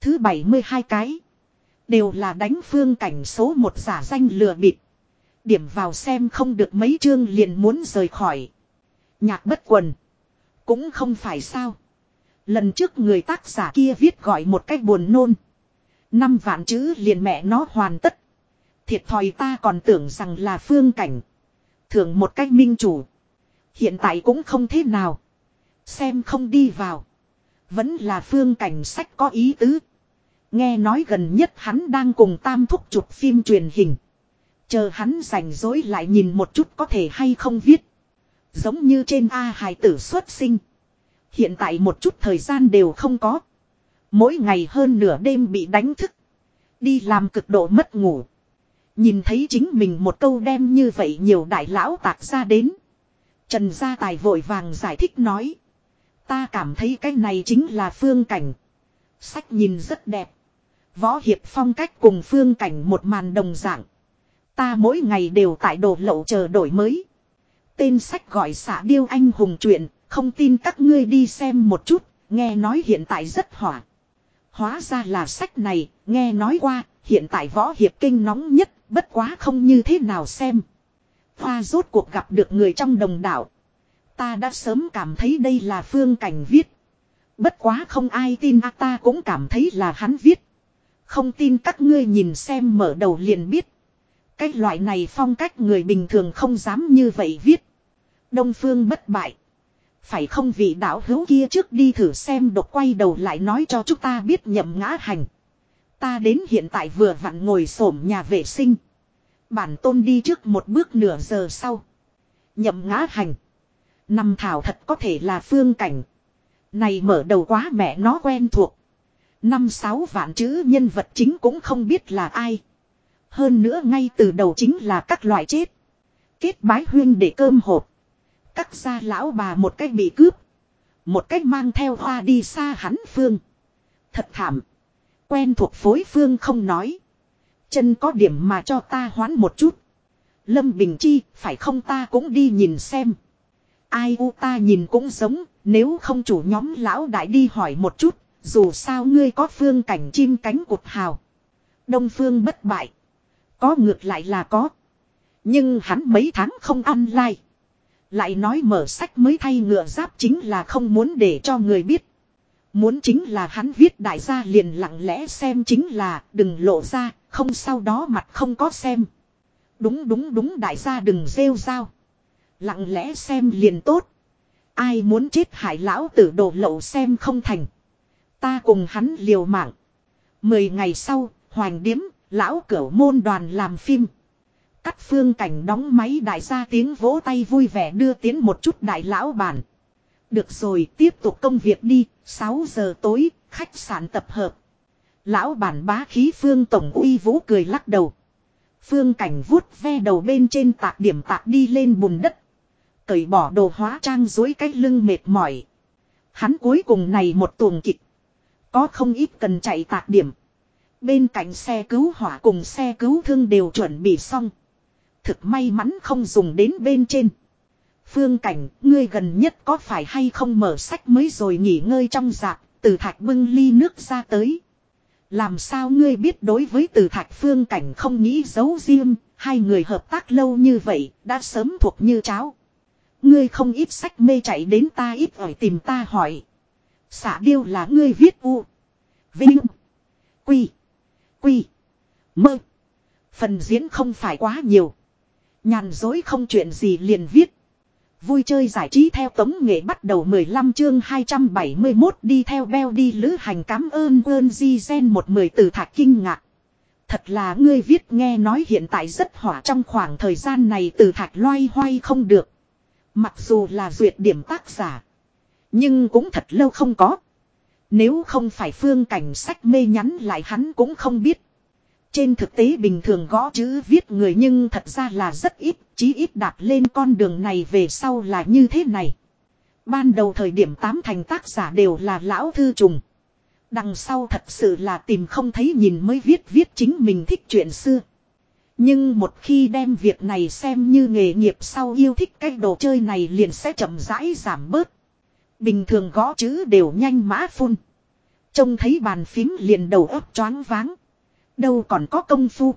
Thứ 72 cái. Đều là đánh phương cảnh số một giả danh lừa bịp. Điểm vào xem không được mấy chương liền muốn rời khỏi. Nhạc bất quần. Cũng không phải sao. Lần trước người tác giả kia viết gọi một cách buồn nôn. Năm vạn chữ liền mẹ nó hoàn tất. Thiệt thòi ta còn tưởng rằng là phương cảnh. Thường một cách minh chủ. Hiện tại cũng không thế nào. Xem không đi vào. Vẫn là phương cảnh sách có ý tứ. Nghe nói gần nhất hắn đang cùng tam thúc chụp phim truyền hình. Chờ hắn rảnh rỗi lại nhìn một chút có thể hay không viết. Giống như trên A hài tử xuất sinh. Hiện tại một chút thời gian đều không có. Mỗi ngày hơn nửa đêm bị đánh thức. Đi làm cực độ mất ngủ. Nhìn thấy chính mình một câu đem như vậy nhiều đại lão tạc ra đến. Trần Gia Tài vội vàng giải thích nói. Ta cảm thấy cái này chính là phương cảnh. Sách nhìn rất đẹp. Võ hiệp phong cách cùng phương cảnh một màn đồng dạng. Ta mỗi ngày đều tại đồ lậu chờ đổi mới. Tên sách gọi xả điêu anh hùng truyện, không tin các ngươi đi xem một chút, nghe nói hiện tại rất hỏa. Hóa ra là sách này, nghe nói qua, hiện tại võ hiệp kinh nóng nhất, bất quá không như thế nào xem. Hoa rốt cuộc gặp được người trong đồng đảo. Ta đã sớm cảm thấy đây là phương cảnh viết. Bất quá không ai tin à ta cũng cảm thấy là hắn viết. Không tin các ngươi nhìn xem mở đầu liền biết. Cái loại này phong cách người bình thường không dám như vậy viết. Đông phương bất bại. Phải không vị đạo hữu kia trước đi thử xem độc quay đầu lại nói cho chúng ta biết nhậm ngã hành. Ta đến hiện tại vừa vặn ngồi xổm nhà vệ sinh. Bản tôn đi trước một bước nửa giờ sau. Nhậm ngã hành. Năm thảo thật có thể là phương cảnh. Này mở đầu quá mẹ nó quen thuộc. Năm sáu vạn chữ nhân vật chính cũng không biết là ai. Hơn nữa ngay từ đầu chính là các loại chết. Kết bái huyên để cơm hộp. Cắt ra lão bà một cách bị cướp. Một cách mang theo hoa đi xa hắn phương. Thật thảm. Quen thuộc phối phương không nói. Chân có điểm mà cho ta hoán một chút. Lâm Bình Chi, phải không ta cũng đi nhìn xem. Ai u ta nhìn cũng giống, nếu không chủ nhóm lão đại đi hỏi một chút, dù sao ngươi có phương cảnh chim cánh cụt hào. Đông phương bất bại. Có ngược lại là có. Nhưng hắn mấy tháng không ăn lai. Lại nói mở sách mới thay ngựa giáp chính là không muốn để cho người biết. Muốn chính là hắn viết đại gia liền lặng lẽ xem chính là đừng lộ ra, không sau đó mặt không có xem. Đúng đúng đúng đại gia đừng rêu rao. Lặng lẽ xem liền tốt. Ai muốn chết hại lão tử đổ lậu xem không thành. Ta cùng hắn liều mạng. Mười ngày sau, Hoàng Điếm, lão cửu môn đoàn làm phim. Cắt phương cảnh đóng máy đại gia tiếng vỗ tay vui vẻ đưa tiến một chút đại lão bản. Được rồi tiếp tục công việc đi, 6 giờ tối, khách sạn tập hợp. Lão bản bá khí phương tổng uy vũ cười lắc đầu. Phương cảnh vuốt ve đầu bên trên tạc điểm tạc đi lên bùn đất. Cởi bỏ đồ hóa trang dối cái lưng mệt mỏi. Hắn cuối cùng này một tuồng kịch. Có không ít cần chạy tạc điểm. Bên cạnh xe cứu hỏa cùng xe cứu thương đều chuẩn bị xong. Thực may mắn không dùng đến bên trên. Phương cảnh, ngươi gần nhất có phải hay không mở sách mới rồi nghỉ ngơi trong dạp, từ thạch bưng ly nước ra tới. Làm sao ngươi biết đối với từ thạch phương cảnh không nghĩ giấu riêng, hai người hợp tác lâu như vậy, đã sớm thuộc như cháo. Ngươi không ít sách mê chạy đến ta ít ỏi tìm ta hỏi. Xả điêu là ngươi viết u. Vinh. Quy. Quy. Mơ. Phần diễn không phải quá nhiều. Nhàn dối không chuyện gì liền viết. Vui chơi giải trí theo tống nghệ bắt đầu 15 chương 271 đi theo beo đi lữ hành cảm ơn ơn di gen một mười từ thạch kinh ngạc. Thật là ngươi viết nghe nói hiện tại rất hỏa trong khoảng thời gian này từ thạch loay hoay không được. Mặc dù là duyệt điểm tác giả. Nhưng cũng thật lâu không có. Nếu không phải phương cảnh sách mê nhắn lại hắn cũng không biết. Trên thực tế bình thường gõ chữ viết người nhưng thật ra là rất ít, chí ít đạp lên con đường này về sau là như thế này. Ban đầu thời điểm tám thành tác giả đều là lão thư trùng. Đằng sau thật sự là tìm không thấy nhìn mới viết viết chính mình thích chuyện xưa. Nhưng một khi đem việc này xem như nghề nghiệp sau yêu thích cái đồ chơi này liền sẽ chậm rãi giảm bớt. Bình thường gõ chữ đều nhanh mã phun. Trông thấy bàn phím liền đầu óc choáng váng. Đâu còn có công phu.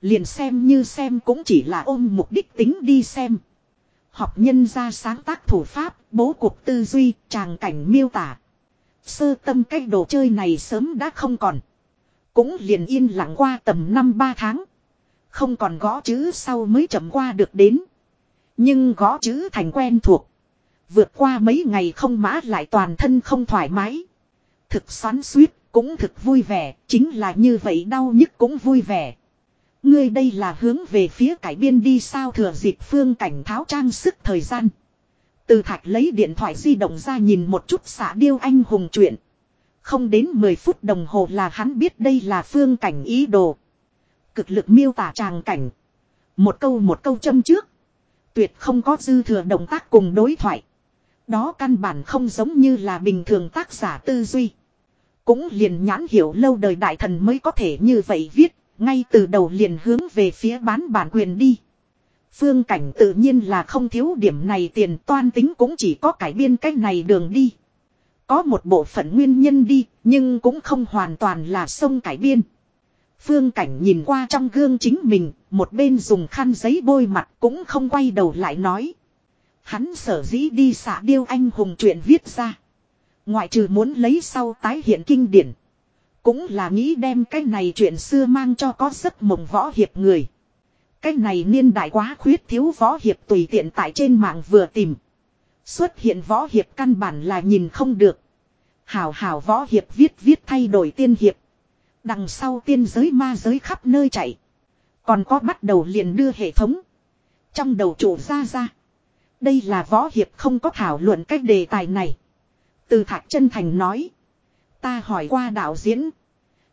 Liền xem như xem cũng chỉ là ôm mục đích tính đi xem. Học nhân ra sáng tác thủ pháp, bố cục tư duy, tràng cảnh miêu tả. Sơ tâm cái đồ chơi này sớm đã không còn. Cũng liền yên lặng qua tầm năm ba tháng. Không còn gõ chữ sau mới chậm qua được đến. Nhưng gõ chữ thành quen thuộc. Vượt qua mấy ngày không mã lại toàn thân không thoải mái. Thực xoắn suýt, cũng thực vui vẻ, chính là như vậy đau nhức cũng vui vẻ. Ngươi đây là hướng về phía cải biên đi sao thừa dịp phương cảnh tháo trang sức thời gian. Từ thạch lấy điện thoại di động ra nhìn một chút xả điêu anh hùng chuyện. Không đến 10 phút đồng hồ là hắn biết đây là phương cảnh ý đồ. Cực lực miêu tả tràng cảnh. Một câu một câu châm trước. Tuyệt không có dư thừa động tác cùng đối thoại. Đó căn bản không giống như là bình thường tác giả tư duy. Cũng liền nhãn hiểu lâu đời đại thần mới có thể như vậy viết, ngay từ đầu liền hướng về phía bán bản quyền đi. Phương cảnh tự nhiên là không thiếu điểm này tiền toan tính cũng chỉ có cải biên cách này đường đi. Có một bộ phận nguyên nhân đi, nhưng cũng không hoàn toàn là sông cải biên. Phương cảnh nhìn qua trong gương chính mình, một bên dùng khăn giấy bôi mặt cũng không quay đầu lại nói. Hắn sở dĩ đi xả điêu anh hùng chuyện viết ra. Ngoại trừ muốn lấy sau tái hiện kinh điển. Cũng là nghĩ đem cái này chuyện xưa mang cho có giấc mộng võ hiệp người. Cái này niên đại quá khuyết thiếu võ hiệp tùy tiện tại trên mạng vừa tìm. Xuất hiện võ hiệp căn bản là nhìn không được. Hảo hảo võ hiệp viết viết thay đổi tiên hiệp. Đằng sau tiên giới ma giới khắp nơi chạy. Còn có bắt đầu liền đưa hệ thống. Trong đầu chủ ra ra. Đây là võ hiệp không có thảo luận cách đề tài này. Từ thạch chân thành nói. Ta hỏi qua đạo diễn.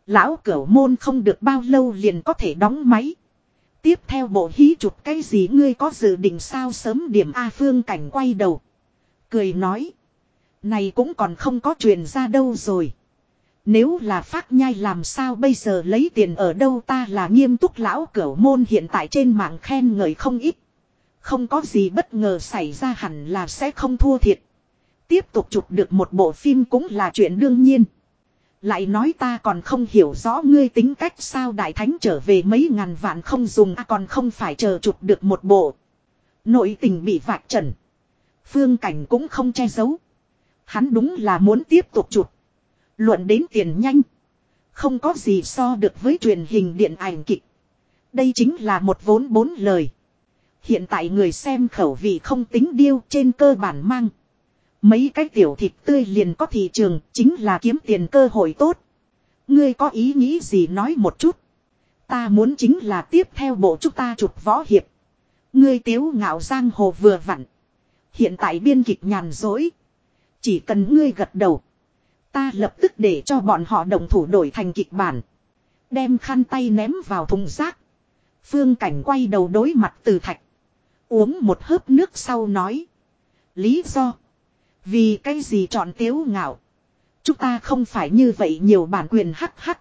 Lão cửu môn không được bao lâu liền có thể đóng máy. Tiếp theo bộ hí chụp cái gì ngươi có dự định sao sớm điểm A phương cảnh quay đầu. Cười nói. Này cũng còn không có truyền ra đâu rồi. Nếu là phát nhai làm sao bây giờ lấy tiền ở đâu ta là nghiêm túc lão cửu môn hiện tại trên mạng khen ngợi không ít. Không có gì bất ngờ xảy ra hẳn là sẽ không thua thiệt. Tiếp tục chụp được một bộ phim cũng là chuyện đương nhiên. Lại nói ta còn không hiểu rõ ngươi tính cách sao đại thánh trở về mấy ngàn vạn không dùng à còn không phải chờ chụp được một bộ. Nội tình bị vạch trần. Phương cảnh cũng không che giấu. Hắn đúng là muốn tiếp tục chụp. Luận đến tiền nhanh. Không có gì so được với truyền hình điện ảnh kịch. Đây chính là một vốn bốn lời. Hiện tại người xem khẩu vị không tính điêu trên cơ bản mang. Mấy cái tiểu thịt tươi liền có thị trường, chính là kiếm tiền cơ hội tốt. Ngươi có ý nghĩ gì nói một chút. Ta muốn chính là tiếp theo bộ chúng ta chụp võ hiệp. Ngươi tiếu ngạo giang hồ vừa vặn. Hiện tại biên kịch nhàn dối. Chỉ cần ngươi gật đầu. Ta lập tức để cho bọn họ đồng thủ đổi thành kịch bản. Đem khăn tay ném vào thùng rác. Phương cảnh quay đầu đối mặt từ thạch. Uống một hớp nước sau nói. Lý do. Vì cái gì chọn tiếu ngạo. Chúng ta không phải như vậy nhiều bản quyền hắc hắc.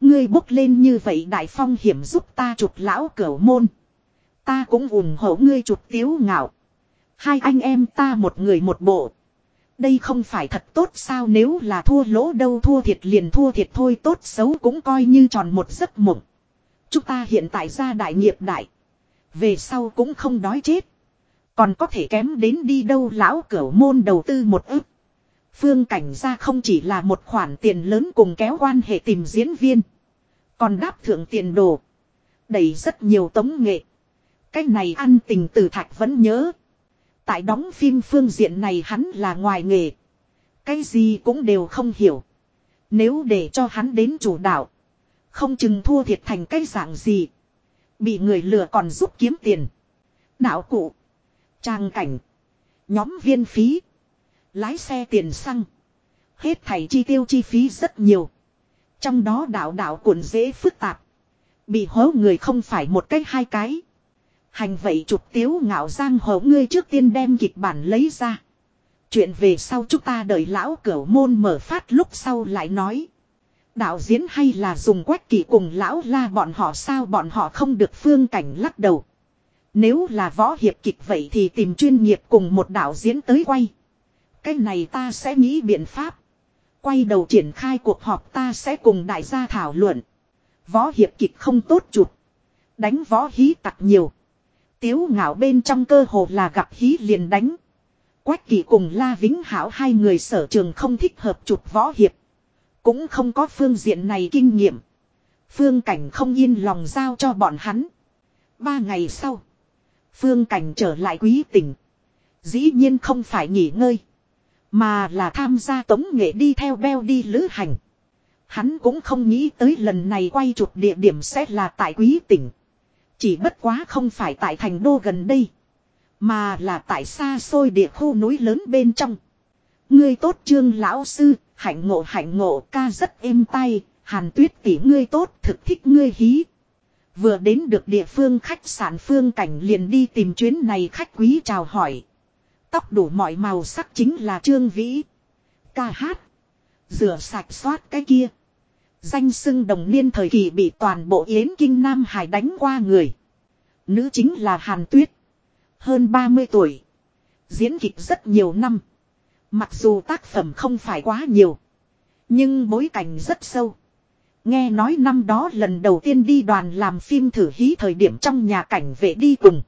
Ngươi bốc lên như vậy đại phong hiểm giúp ta chụp lão cửu môn. Ta cũng ủng hộ ngươi chụp tiếu ngạo. Hai anh em ta một người một bộ. Đây không phải thật tốt sao nếu là thua lỗ đâu thua thiệt liền thua thiệt thôi tốt xấu cũng coi như tròn một giấc mộng. Chúng ta hiện tại ra đại nghiệp đại. Về sau cũng không đói chết. Còn có thể kém đến đi đâu lão cửu môn đầu tư một ức. Phương cảnh ra không chỉ là một khoản tiền lớn cùng kéo quan hệ tìm diễn viên. Còn đáp thượng tiền đồ. Đầy rất nhiều tống nghệ. Cái này ăn tình từ thạch vẫn nhớ. Tại đóng phim phương diện này hắn là ngoài nghề. Cái gì cũng đều không hiểu. Nếu để cho hắn đến chủ đạo. Không chừng thua thiệt thành cái dạng gì. Bị người lừa còn giúp kiếm tiền. Đạo cụ. Trang cảnh. Nhóm viên phí. Lái xe tiền xăng. Hết thảy chi tiêu chi phí rất nhiều. Trong đó đạo đạo cuộn dễ phức tạp. Bị hố người không phải một cái hai cái. Hành vậy chụp tiếu ngạo giang hồ ngươi trước tiên đem kịch bản lấy ra. Chuyện về sau chúng ta đợi lão cửu môn mở phát lúc sau lại nói. Đạo diễn hay là dùng quét kỳ cùng lão la bọn họ sao bọn họ không được phương cảnh lắc đầu. Nếu là võ hiệp kịch vậy thì tìm chuyên nghiệp cùng một đạo diễn tới quay. Cái này ta sẽ nghĩ biện pháp. Quay đầu triển khai cuộc họp ta sẽ cùng đại gia thảo luận. Võ hiệp kịch không tốt chụp. Đánh võ hí tặc nhiều. Tiếu ngạo bên trong cơ hồ là gặp hí liền đánh. Quách kỳ cùng La Vĩnh Hảo hai người sở trường không thích hợp chụp võ hiệp. Cũng không có phương diện này kinh nghiệm. Phương cảnh không yên lòng giao cho bọn hắn. Ba ngày sau. Phương cảnh trở lại quý tỉnh. Dĩ nhiên không phải nghỉ ngơi. Mà là tham gia tống nghệ đi theo beo đi lữ hành. Hắn cũng không nghĩ tới lần này quay chụp địa điểm sẽ là tại quý tỉnh. Chỉ bất quá không phải tại thành đô gần đây. Mà là tại xa xôi địa khu núi lớn bên trong. Ngươi tốt trương lão sư, hạnh ngộ hạnh ngộ ca rất êm tay, hàn tuyết tỷ ngươi tốt thực thích ngươi hí. Vừa đến được địa phương khách sạn phương cảnh liền đi tìm chuyến này khách quý chào hỏi. Tóc đủ mọi màu sắc chính là trương vĩ. Ca hát. Rửa sạch soát cái kia. Danh sưng đồng niên thời kỳ bị toàn bộ Yến Kinh Nam Hải đánh qua người. Nữ chính là Hàn Tuyết. Hơn 30 tuổi. Diễn kịch rất nhiều năm. Mặc dù tác phẩm không phải quá nhiều. Nhưng bối cảnh rất sâu. Nghe nói năm đó lần đầu tiên đi đoàn làm phim thử hí thời điểm trong nhà cảnh vệ đi cùng.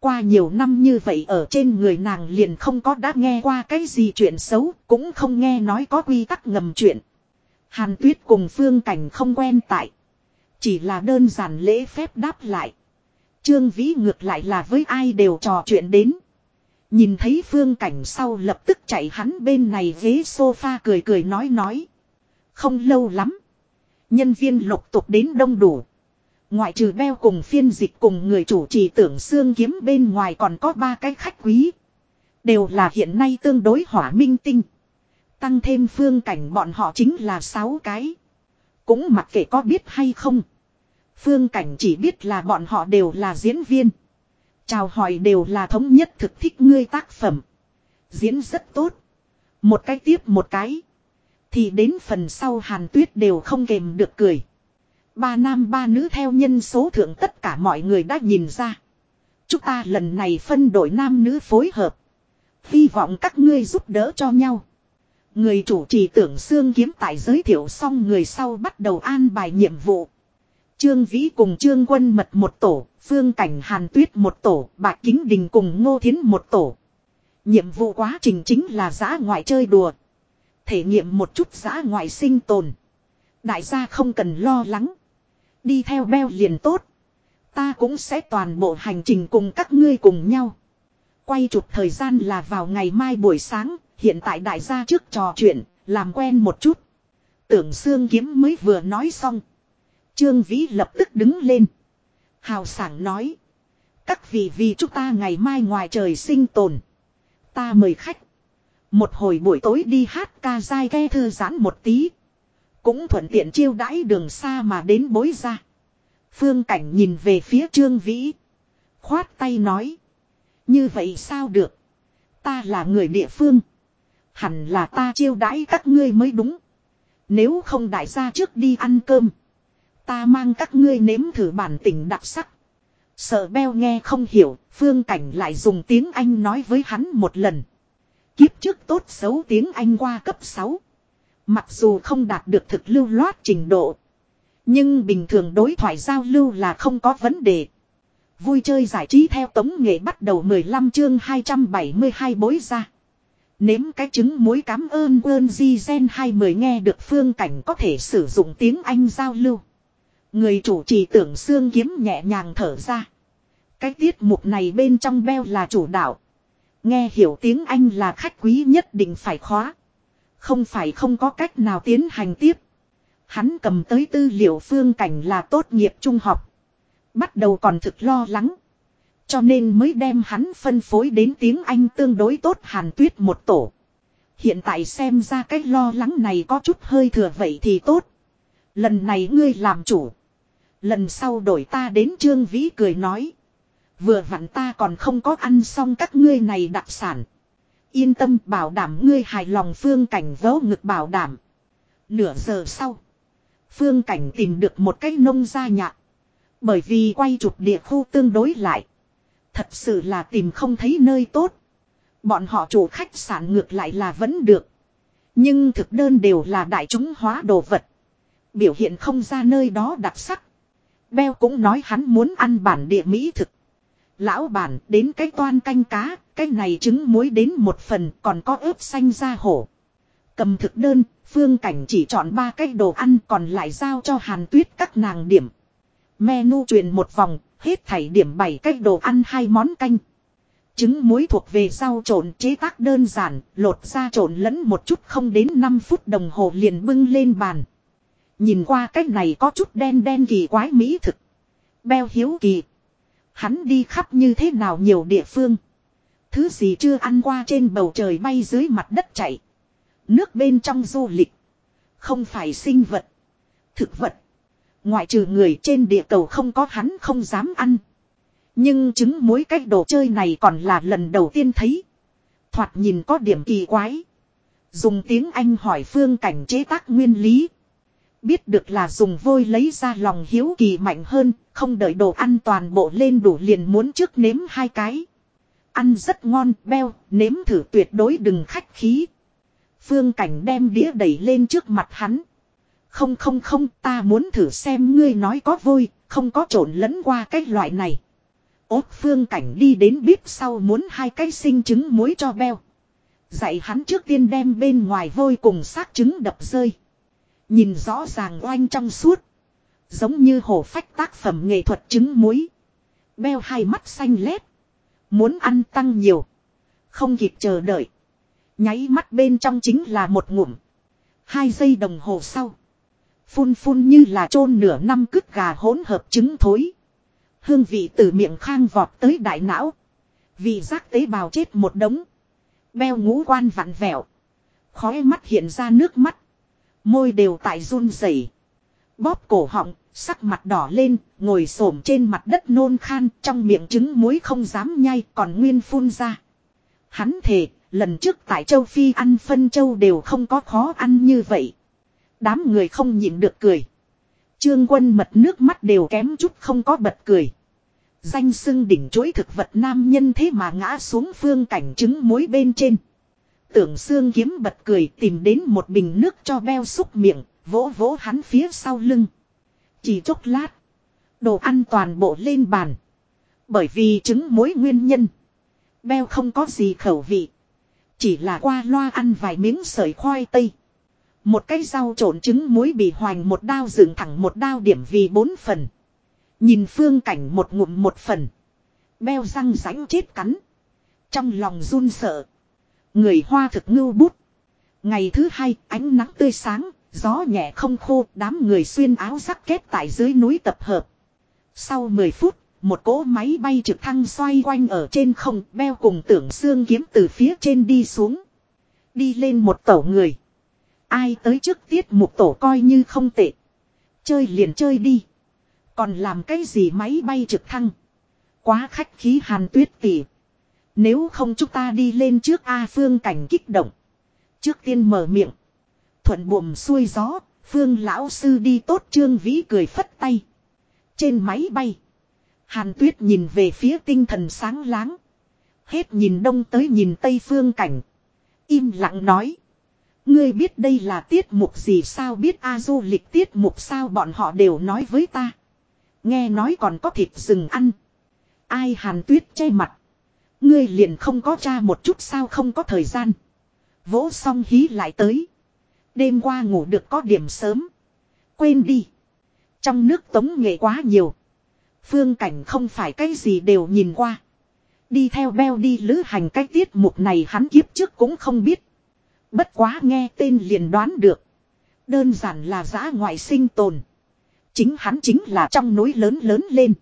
Qua nhiều năm như vậy ở trên người nàng liền không có đã nghe qua cái gì chuyện xấu, cũng không nghe nói có quy tắc ngầm chuyện. Hàn tuyết cùng phương cảnh không quen tại. Chỉ là đơn giản lễ phép đáp lại. Trương Vĩ ngược lại là với ai đều trò chuyện đến. Nhìn thấy phương cảnh sau lập tức chạy hắn bên này ghế sofa cười cười nói nói. Không lâu lắm. Nhân viên lục tục đến đông đủ. Ngoại trừ beo cùng phiên dịch cùng người chủ trì tưởng xương kiếm bên ngoài còn có ba cái khách quý. Đều là hiện nay tương đối hỏa minh tinh. Tăng thêm phương cảnh bọn họ chính là sáu cái. Cũng mặc kệ có biết hay không. Phương cảnh chỉ biết là bọn họ đều là diễn viên. Chào hỏi đều là thống nhất thực thích ngươi tác phẩm. Diễn rất tốt. Một cái tiếp một cái. Thì đến phần sau hàn tuyết đều không kềm được cười. Ba nam ba nữ theo nhân số thượng tất cả mọi người đã nhìn ra. Chúng ta lần này phân đội nam nữ phối hợp. Hy vọng các ngươi giúp đỡ cho nhau. Người chủ trì tưởng xương kiếm tại giới thiệu xong người sau bắt đầu an bài nhiệm vụ. Trương Vĩ cùng Trương Quân Mật một tổ, Phương Cảnh Hàn Tuyết một tổ, Bạc Kính Đình cùng Ngô Thiến một tổ. Nhiệm vụ quá trình chính là giã ngoại chơi đùa. Thể nghiệm một chút giã ngoại sinh tồn. Đại gia không cần lo lắng. Đi theo beo liền tốt. Ta cũng sẽ toàn bộ hành trình cùng các ngươi cùng nhau. Quay chụp thời gian là vào ngày mai buổi sáng, hiện tại đại gia trước trò chuyện, làm quen một chút. Tưởng xương kiếm mới vừa nói xong. Trương Vĩ lập tức đứng lên. Hào sảng nói. Các vị vì chúng ta ngày mai ngoài trời sinh tồn. Ta mời khách. Một hồi buổi tối đi hát ca dai ghe thư giãn một tí. Cũng thuận tiện chiêu đãi đường xa mà đến bối ra. Phương Cảnh nhìn về phía Trương Vĩ. Khoát tay nói. Như vậy sao được. Ta là người địa phương. Hẳn là ta chiêu đãi các ngươi mới đúng. Nếu không đại gia trước đi ăn cơm. Ta mang các ngươi nếm thử bản tỉnh đặc sắc. Sợ beo nghe không hiểu, phương cảnh lại dùng tiếng Anh nói với hắn một lần. Kiếp trước tốt xấu tiếng Anh qua cấp 6. Mặc dù không đạt được thực lưu loát trình độ. Nhưng bình thường đối thoại giao lưu là không có vấn đề. Vui chơi giải trí theo tống nghệ bắt đầu 15 chương 272 bối ra. Nếm cái trứng muối cám ơn ơn di gen 20 nghe được phương cảnh có thể sử dụng tiếng Anh giao lưu. Người chủ trì tưởng xương kiếm nhẹ nhàng thở ra. Cái tiết mục này bên trong beo là chủ đạo. Nghe hiểu tiếng Anh là khách quý nhất định phải khóa. Không phải không có cách nào tiến hành tiếp. Hắn cầm tới tư liệu phương cảnh là tốt nghiệp trung học. Bắt đầu còn thực lo lắng. Cho nên mới đem hắn phân phối đến tiếng Anh tương đối tốt hàn tuyết một tổ. Hiện tại xem ra cái lo lắng này có chút hơi thừa vậy thì tốt. Lần này ngươi làm chủ. Lần sau đổi ta đến Trương Vĩ cười nói. Vừa vặn ta còn không có ăn xong các ngươi này đặc sản. Yên tâm bảo đảm ngươi hài lòng phương cảnh vỗ ngực bảo đảm. Nửa giờ sau. Phương cảnh tìm được một cái nông gia nhạc. Bởi vì quay chụp địa khu tương đối lại. Thật sự là tìm không thấy nơi tốt. Bọn họ chủ khách sạn ngược lại là vẫn được. Nhưng thực đơn đều là đại chúng hóa đồ vật. Biểu hiện không ra nơi đó đặc sắc. Beo cũng nói hắn muốn ăn bản địa mỹ thực. Lão bản đến cái toan canh cá, cái này trứng muối đến một phần còn có ướp xanh ra hổ. Cầm thực đơn, phương cảnh chỉ chọn ba cái đồ ăn còn lại giao cho hàn tuyết các nàng điểm. Menu truyền một vòng, hết thảy điểm bảy cái đồ ăn hai món canh. Trứng muối thuộc về rau trộn chế tác đơn giản, lột ra trộn lẫn một chút không đến 5 phút đồng hồ liền bưng lên bàn. Nhìn qua cách này có chút đen đen kỳ quái mỹ thực. Beo hiếu kỳ. Hắn đi khắp như thế nào nhiều địa phương. Thứ gì chưa ăn qua trên bầu trời bay dưới mặt đất chạy. Nước bên trong du lịch. Không phải sinh vật. Thực vật. Ngoại trừ người trên địa cầu không có hắn không dám ăn. Nhưng trứng muối cách đồ chơi này còn là lần đầu tiên thấy. Thoạt nhìn có điểm kỳ quái. Dùng tiếng Anh hỏi phương cảnh chế tác nguyên lý. Biết được là dùng vôi lấy ra lòng hiếu kỳ mạnh hơn, không đợi đồ ăn toàn bộ lên đủ liền muốn trước nếm hai cái. Ăn rất ngon, beo, nếm thử tuyệt đối đừng khách khí. Phương cảnh đem đĩa đẩy lên trước mặt hắn. Không không không, ta muốn thử xem ngươi nói có vôi, không có trộn lẫn qua cái loại này. Ốt phương cảnh đi đến bếp sau muốn hai cái sinh trứng muối cho beo. Dạy hắn trước tiên đem bên ngoài vôi cùng xác trứng đập rơi. Nhìn rõ ràng oanh trong suốt. Giống như hổ phách tác phẩm nghệ thuật trứng muối. Beo hai mắt xanh lét. Muốn ăn tăng nhiều. Không kịp chờ đợi. Nháy mắt bên trong chính là một ngụm. Hai giây đồng hồ sau. Phun phun như là chôn nửa năm cứt gà hỗn hợp trứng thối. Hương vị từ miệng khang vọt tới đại não. Vị giác tế bào chết một đống. Beo ngũ quan vặn vẹo. Khói mắt hiện ra nước mắt. Môi đều tại run rẩy. Bóp cổ họng, sắc mặt đỏ lên, ngồi xổm trên mặt đất nôn khan, trong miệng trứng muối không dám nhai, còn nguyên phun ra. Hắn thề, lần trước tại châu Phi ăn phân châu đều không có khó ăn như vậy. Đám người không nhịn được cười. Trương quân mật nước mắt đều kém chút không có bật cười. Danh sưng đỉnh chuỗi thực vật nam nhân thế mà ngã xuống phương cảnh trứng muối bên trên. Tưởng xương kiếm bật cười tìm đến một bình nước cho beo xúc miệng, vỗ vỗ hắn phía sau lưng. Chỉ chốc lát. Đồ ăn toàn bộ lên bàn. Bởi vì trứng muối nguyên nhân. Beo không có gì khẩu vị. Chỉ là qua loa ăn vài miếng sợi khoai tây. Một cái rau trộn trứng muối bị hoành một đao dựng thẳng một đao điểm vì bốn phần. Nhìn phương cảnh một ngụm một phần. Beo răng rãnh chết cắn. Trong lòng run sợ. Người hoa thực ngưu bút. Ngày thứ hai, ánh nắng tươi sáng. Gió nhẹ không khô, đám người xuyên áo rắc kết tại dưới núi tập hợp. Sau 10 phút, một cỗ máy bay trực thăng xoay quanh ở trên không, beo cùng tưởng xương kiếm từ phía trên đi xuống. Đi lên một tổ người. Ai tới trước tiết mục tổ coi như không tệ. Chơi liền chơi đi. Còn làm cái gì máy bay trực thăng. Quá khách khí hàn tuyết tỉ. Nếu không chúng ta đi lên trước A Phương cảnh kích động. Trước tiên mở miệng. Thuận buồm xuôi gió. Phương lão sư đi tốt trương vĩ cười phất tay. Trên máy bay. Hàn tuyết nhìn về phía tinh thần sáng láng. Hết nhìn đông tới nhìn tây phương cảnh. Im lặng nói. Ngươi biết đây là tiết mục gì sao biết a du lịch tiết mục sao bọn họ đều nói với ta. Nghe nói còn có thịt rừng ăn. Ai hàn tuyết che mặt. Ngươi liền không có cha một chút sao không có thời gian. Vỗ xong hí lại tới. Đêm qua ngủ được có điểm sớm. Quên đi. Trong nước tống nghệ quá nhiều. Phương cảnh không phải cái gì đều nhìn qua. Đi theo beo đi lữ hành cái tiết mục này hắn kiếp trước cũng không biết. Bất quá nghe tên liền đoán được. Đơn giản là giã ngoại sinh tồn. Chính hắn chính là trong núi lớn lớn lên.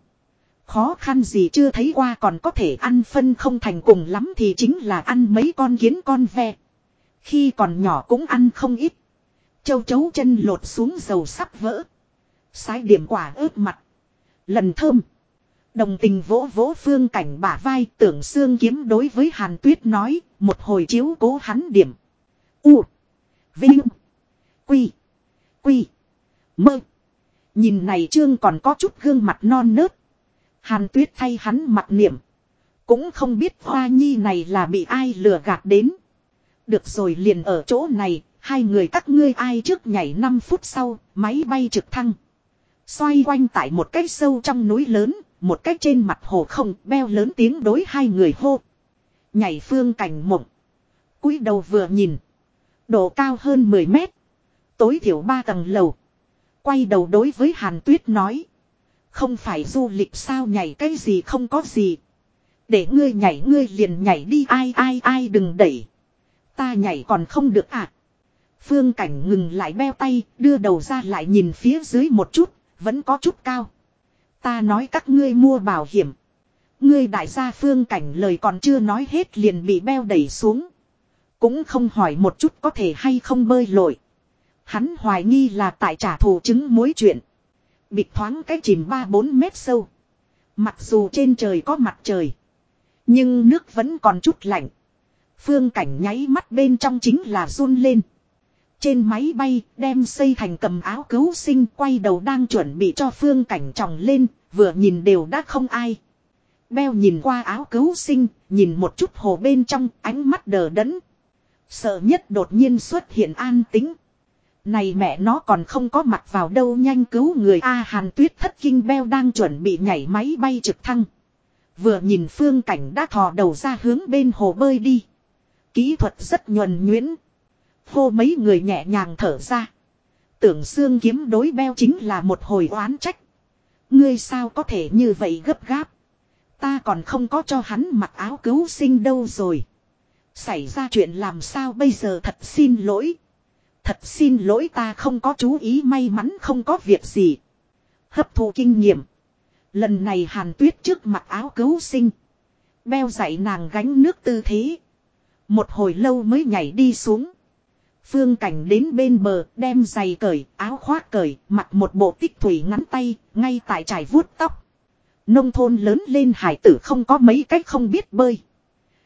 Khó khăn gì chưa thấy qua còn có thể ăn phân không thành cùng lắm thì chính là ăn mấy con kiến con ve. Khi còn nhỏ cũng ăn không ít. Châu chấu chân lột xuống dầu sắp vỡ. Sái điểm quả ướp mặt. Lần thơm. Đồng tình vỗ vỗ phương cảnh bả vai tưởng xương kiếm đối với Hàn Tuyết nói, một hồi chiếu cố hắn điểm. U. Vinh. Quy. Quy. Mơ. Nhìn này trương còn có chút gương mặt non nớt. Hàn Tuyết thay hắn mặt niệm. Cũng không biết hoa nhi này là bị ai lừa gạt đến. Được rồi liền ở chỗ này, hai người các ngươi ai trước nhảy 5 phút sau, máy bay trực thăng. Xoay quanh tại một cái sâu trong núi lớn, một cái trên mặt hồ không beo lớn tiếng đối hai người hô. Nhảy phương cảnh mộng. cúi đầu vừa nhìn. Độ cao hơn 10 mét. Tối thiểu ba tầng lầu. Quay đầu đối với Hàn Tuyết nói. Không phải du lịch sao nhảy cái gì không có gì. Để ngươi nhảy ngươi liền nhảy đi ai ai ai đừng đẩy. Ta nhảy còn không được à. Phương cảnh ngừng lại beo tay, đưa đầu ra lại nhìn phía dưới một chút, vẫn có chút cao. Ta nói các ngươi mua bảo hiểm. Ngươi đại gia phương cảnh lời còn chưa nói hết liền bị beo đẩy xuống. Cũng không hỏi một chút có thể hay không bơi lội. Hắn hoài nghi là tại trả thù chứng mối chuyện. Bịt thoáng cái chìm 3-4 mét sâu. Mặc dù trên trời có mặt trời. Nhưng nước vẫn còn chút lạnh. Phương cảnh nháy mắt bên trong chính là run lên. Trên máy bay đem xây thành cầm áo cứu sinh quay đầu đang chuẩn bị cho phương cảnh tròng lên, vừa nhìn đều đã không ai. Beo nhìn qua áo cứu sinh, nhìn một chút hồ bên trong, ánh mắt đờ đẫn. Sợ nhất đột nhiên xuất hiện an tính. Này mẹ nó còn không có mặt vào đâu nhanh cứu người A Hàn Tuyết thất kinh beo đang chuẩn bị nhảy máy bay trực thăng. Vừa nhìn phương cảnh đã thò đầu ra hướng bên hồ bơi đi. Kỹ thuật rất nhuần nhuyễn. Hô mấy người nhẹ nhàng thở ra. Tưởng xương kiếm đối beo chính là một hồi oán trách. Ngươi sao có thể như vậy gấp gáp. Ta còn không có cho hắn mặc áo cứu sinh đâu rồi. Xảy ra chuyện làm sao bây giờ thật xin lỗi. Thật xin lỗi ta không có chú ý may mắn không có việc gì. Hấp thụ kinh nghiệm. Lần này hàn tuyết trước mặc áo cứu sinh. Beo dạy nàng gánh nước tư thế. Một hồi lâu mới nhảy đi xuống. Phương cảnh đến bên bờ đem giày cởi, áo khoác cởi, mặc một bộ tích thủy ngắn tay, ngay tại trải vuốt tóc. Nông thôn lớn lên hải tử không có mấy cách không biết bơi.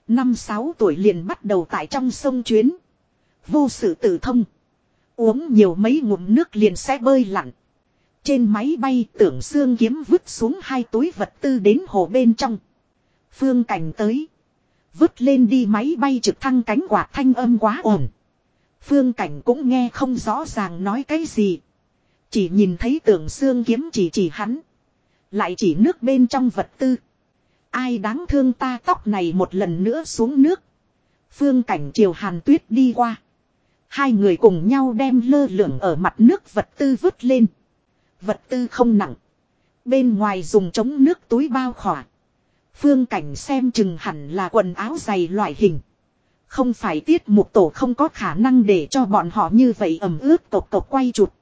Năm sáu tuổi liền bắt đầu tại trong sông chuyến. Vô sự tử thông. Uống nhiều mấy ngụm nước liền sẽ bơi lặn. Trên máy bay tưởng xương kiếm vứt xuống hai túi vật tư đến hồ bên trong. Phương cảnh tới. Vứt lên đi máy bay trực thăng cánh quạt thanh âm quá ổn. Phương cảnh cũng nghe không rõ ràng nói cái gì. Chỉ nhìn thấy tưởng xương kiếm chỉ chỉ hắn. Lại chỉ nước bên trong vật tư. Ai đáng thương ta tóc này một lần nữa xuống nước. Phương cảnh chiều hàn tuyết đi qua. Hai người cùng nhau đem lơ lửng ở mặt nước vật tư vứt lên. Vật tư không nặng. Bên ngoài dùng chống nước túi bao khỏa. Phương cảnh xem chừng hẳn là quần áo dày loại hình. Không phải tiết mục tổ không có khả năng để cho bọn họ như vậy ẩm ướt tộc tộc quay chụp.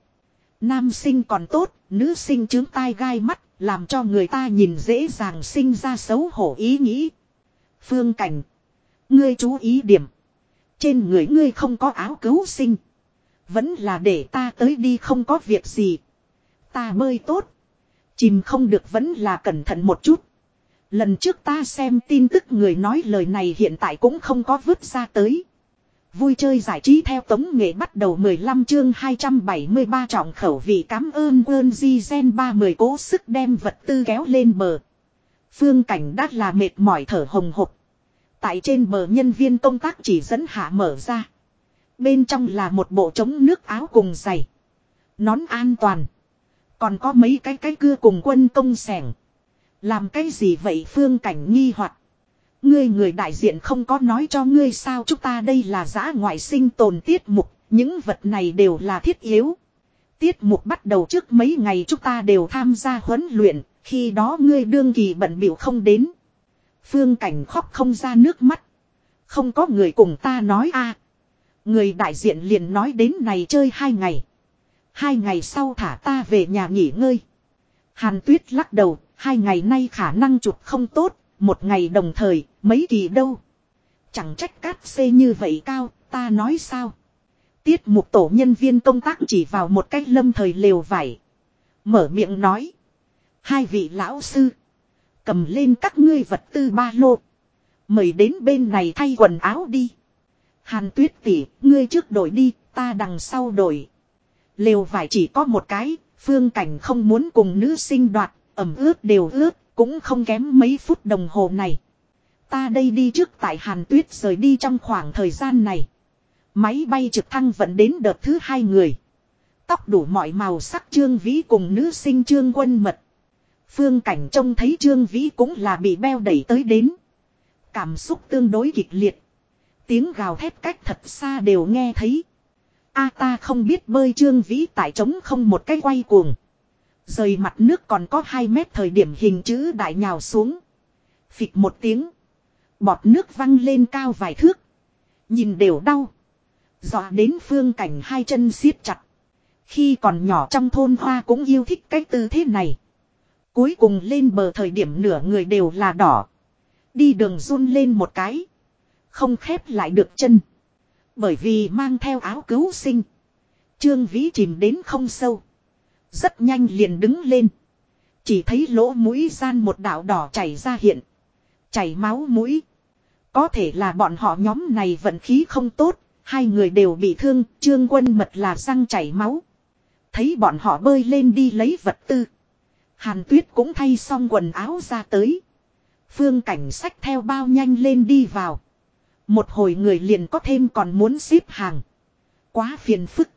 Nam sinh còn tốt, nữ sinh chứng tai gai mắt, làm cho người ta nhìn dễ dàng sinh ra xấu hổ ý nghĩ. Phương cảnh. Ngươi chú ý điểm. Trên người ngươi không có áo cứu sinh. Vẫn là để ta tới đi không có việc gì. Ta bơi tốt. Chìm không được vẫn là cẩn thận một chút. Lần trước ta xem tin tức người nói lời này hiện tại cũng không có vứt ra tới. Vui chơi giải trí theo tống nghệ bắt đầu 15 chương 273 trọng khẩu vị cảm ơn quân di gen 30 cố sức đem vật tư kéo lên bờ. Phương cảnh đã là mệt mỏi thở hồng hộc. Tại trên bờ nhân viên công tác chỉ dẫn hạ mở ra. Bên trong là một bộ chống nước áo cùng giày. Nón an toàn. Còn có mấy cái cái cưa cùng quân công sẻng. Làm cái gì vậy phương cảnh nghi hoặc Ngươi người đại diện không có nói cho ngươi sao chúng ta đây là giã ngoại sinh tồn tiết mục, những vật này đều là thiết yếu. Tiết mục bắt đầu trước mấy ngày chúng ta đều tham gia huấn luyện, khi đó ngươi đương kỳ bận biểu không đến. Phương cảnh khóc không ra nước mắt. Không có người cùng ta nói a Người đại diện liền nói đến này chơi hai ngày. Hai ngày sau thả ta về nhà nghỉ ngơi. Hàn tuyết lắc đầu, hai ngày nay khả năng chụp không tốt, một ngày đồng thời, mấy kỳ đâu. Chẳng trách cát xê như vậy cao, ta nói sao. Tiết mục tổ nhân viên công tác chỉ vào một cách lâm thời lều vải. Mở miệng nói. Hai vị lão sư. Cầm lên các ngươi vật tư ba lô. Mời đến bên này thay quần áo đi. Hàn tuyết tỉ, ngươi trước đổi đi, ta đằng sau đổi. Lều vải chỉ có một cái, phương cảnh không muốn cùng nữ sinh đoạt, ẩm ướt đều ướt, cũng không kém mấy phút đồng hồ này. Ta đây đi trước tại Hàn Tuyết rời đi trong khoảng thời gian này. Máy bay trực thăng vẫn đến đợt thứ hai người. Tóc đủ mọi màu sắc Trương Vĩ cùng nữ sinh Trương Quân Mật. Phương cảnh trông thấy Trương Vĩ cũng là bị beo đẩy tới đến. Cảm xúc tương đối kịch liệt. Tiếng gào thét cách thật xa đều nghe thấy. A ta không biết bơi Trương Vĩ tại trống không một cái quay cuồng. Rời mặt nước còn có 2 mét thời điểm hình chữ đại nhào xuống. Phịch một tiếng. Bọt nước văng lên cao vài thước. Nhìn đều đau. Dọa đến phương cảnh hai chân siết chặt. Khi còn nhỏ trong thôn hoa cũng yêu thích cái tư thế này. Cuối cùng lên bờ thời điểm nửa người đều là đỏ. Đi đường run lên một cái. Không khép lại được chân. Bởi vì mang theo áo cứu sinh. Trương Vĩ chìm đến không sâu. Rất nhanh liền đứng lên. Chỉ thấy lỗ mũi gian một đạo đỏ chảy ra hiện. Chảy máu mũi. Có thể là bọn họ nhóm này vận khí không tốt, hai người đều bị thương, trương quân mật là răng chảy máu. Thấy bọn họ bơi lên đi lấy vật tư. Hàn tuyết cũng thay xong quần áo ra tới. Phương cảnh sách theo bao nhanh lên đi vào. Một hồi người liền có thêm còn muốn xếp hàng. Quá phiền phức.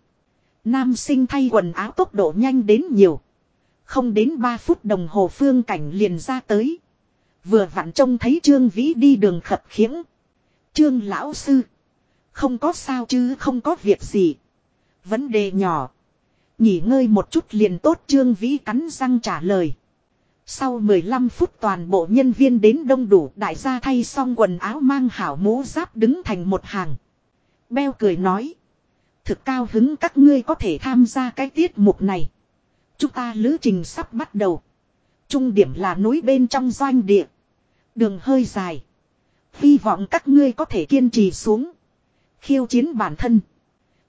Nam sinh thay quần áo tốc độ nhanh đến nhiều. Không đến 3 phút đồng hồ phương cảnh liền ra tới. Vừa vặn trông thấy Trương Vĩ đi đường khập khiễng. Trương lão sư. Không có sao chứ không có việc gì. Vấn đề nhỏ. Nghỉ ngơi một chút liền tốt, Trương Vĩ cắn răng trả lời. Sau 15 phút toàn bộ nhân viên đến đông đủ, đại gia thay xong quần áo mang hảo mũ giáp đứng thành một hàng. Beo cười nói. Thực cao hứng các ngươi có thể tham gia cái tiết mục này. Chúng ta lữ trình sắp bắt đầu. Trung điểm là núi bên trong doanh địa. Đường hơi dài. Hy vọng các ngươi có thể kiên trì xuống. Khiêu chiến bản thân.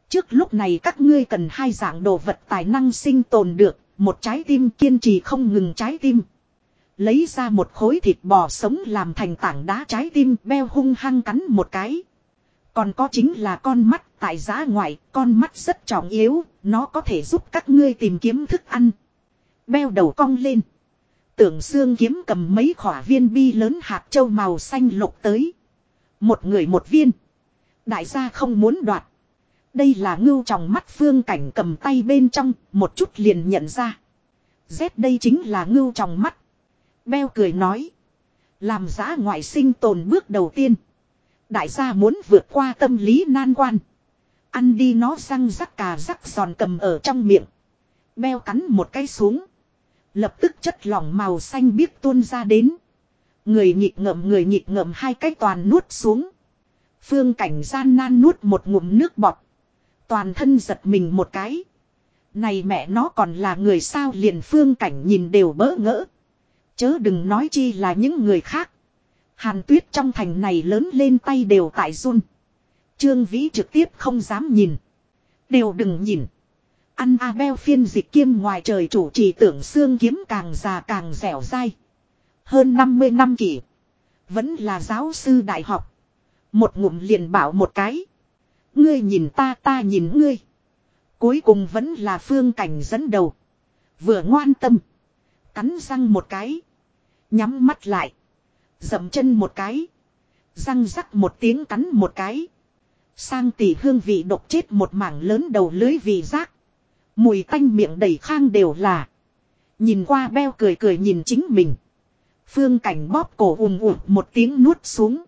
Trước lúc này các ngươi cần hai dạng đồ vật tài năng sinh tồn được. Một trái tim kiên trì không ngừng trái tim. Lấy ra một khối thịt bò sống làm thành tảng đá trái tim beo hung hăng cắn một cái. Còn có chính là con mắt tại giá ngoại, con mắt rất trọng yếu, nó có thể giúp các ngươi tìm kiếm thức ăn. Beo đầu cong lên. Tưởng xương kiếm cầm mấy khỏa viên bi lớn hạt châu màu xanh lục tới. Một người một viên. Đại gia không muốn đoạt. Đây là ngưu trong mắt phương cảnh cầm tay bên trong, một chút liền nhận ra. Z đây chính là ngưu trong mắt. Beo cười nói. Làm giá ngoại sinh tồn bước đầu tiên. Đại gia muốn vượt qua tâm lý nan quan. Ăn đi nó răng rắc cà rắc giòn cầm ở trong miệng. Beo cắn một cái xuống. Lập tức chất lỏng màu xanh biếc tuôn ra đến. Người nhịp ngậm người nhịp ngậm hai cái toàn nuốt xuống. Phương cảnh gian nan nuốt một ngụm nước bọt. Toàn thân giật mình một cái. Này mẹ nó còn là người sao liền phương cảnh nhìn đều bỡ ngỡ. Chớ đừng nói chi là những người khác. Hàn tuyết trong thành này lớn lên tay đều tại run. Trương Vĩ trực tiếp không dám nhìn. Đều đừng nhìn. Ăn Abel phiên dịch kiêm ngoài trời chủ trì tưởng xương kiếm càng già càng dẻo dai. Hơn 50 năm kỷ. Vẫn là giáo sư đại học. Một ngụm liền bảo một cái. Ngươi nhìn ta ta nhìn ngươi. Cuối cùng vẫn là phương cảnh dẫn đầu. Vừa ngoan tâm. Cắn răng một cái. Nhắm mắt lại. Dậm chân một cái. Răng rắc một tiếng cắn một cái. Sang tỷ hương vị độc chết một mảng lớn đầu lưới vì giác. Mùi tanh miệng đầy khang đều là. Nhìn qua beo cười cười nhìn chính mình. Phương cảnh bóp cổ ùm ùm một tiếng nuốt xuống.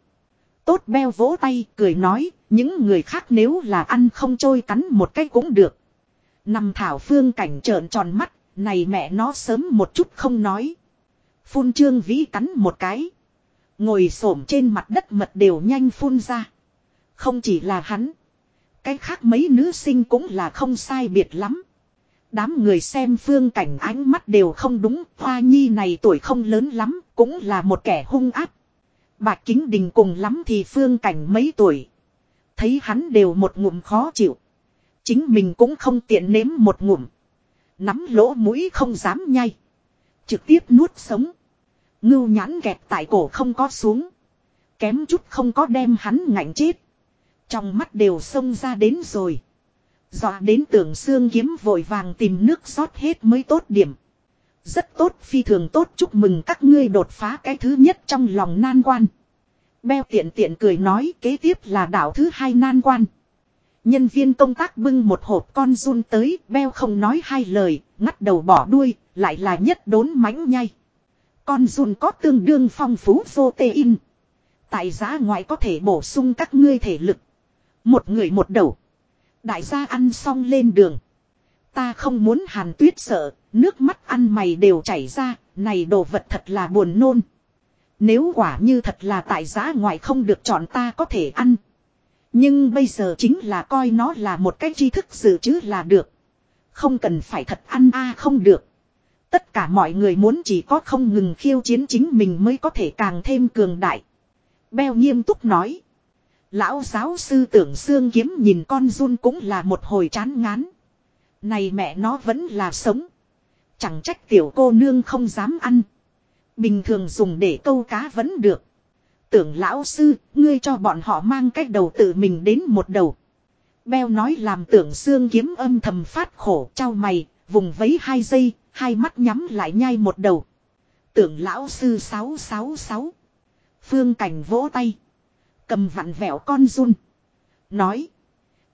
Tốt beo vỗ tay cười nói. Những người khác nếu là ăn không trôi cắn một cái cũng được. Nằm thảo phương cảnh trợn tròn mắt. Này mẹ nó sớm một chút không nói. Phun trương vĩ cắn một cái. Ngồi xổm trên mặt đất mật đều nhanh phun ra. Không chỉ là hắn. Cái khác mấy nữ sinh cũng là không sai biệt lắm. Đám người xem phương cảnh ánh mắt đều không đúng. Hoa nhi này tuổi không lớn lắm. Cũng là một kẻ hung áp. Bạch kính đình cùng lắm thì phương cảnh mấy tuổi. Thấy hắn đều một ngụm khó chịu. Chính mình cũng không tiện nếm một ngụm. Nắm lỗ mũi không dám nhai. Trực tiếp nuốt sống. Ngưu nhãn kẹt tại cổ không có xuống. Kém chút không có đem hắn ngạnh chết. Trong mắt đều xông ra đến rồi. Dọa đến tưởng xương kiếm vội vàng tìm nước rót hết mới tốt điểm. Rất tốt, phi thường tốt, chúc mừng các ngươi đột phá cái thứ nhất trong lòng nan quan. Beo tiện tiện cười nói kế tiếp là đảo thứ hai nan quan. Nhân viên công tác bưng một hộp con run tới, Beo không nói hai lời, ngắt đầu bỏ đuôi, lại là nhất đốn mánh nhay. Con run có tương đương phong phú protein. Tại giá ngoại có thể bổ sung các ngươi thể lực. Một người một đầu. Đại gia ăn xong lên đường. Ta không muốn hàn tuyết sợ, nước mắt ăn mày đều chảy ra, này đồ vật thật là buồn nôn. Nếu quả như thật là tại giá ngoại không được chọn ta có thể ăn. Nhưng bây giờ chính là coi nó là một cái tri thức dự trữ là được. Không cần phải thật ăn a à không được. Tất cả mọi người muốn chỉ có không ngừng khiêu chiến chính mình mới có thể càng thêm cường đại. Beo nghiêm túc nói. Lão giáo sư tưởng xương kiếm nhìn con run cũng là một hồi chán ngán. Này mẹ nó vẫn là sống. Chẳng trách tiểu cô nương không dám ăn. Bình thường dùng để câu cá vẫn được. Tưởng lão sư, ngươi cho bọn họ mang cách đầu tự mình đến một đầu. Beo nói làm tưởng xương kiếm âm thầm phát khổ trao mày, vùng vấy hai giây, hai mắt nhắm lại nhai một đầu. Tưởng lão sư 666. Phương cảnh vỗ tay. Cầm vặn vẹo con run. Nói.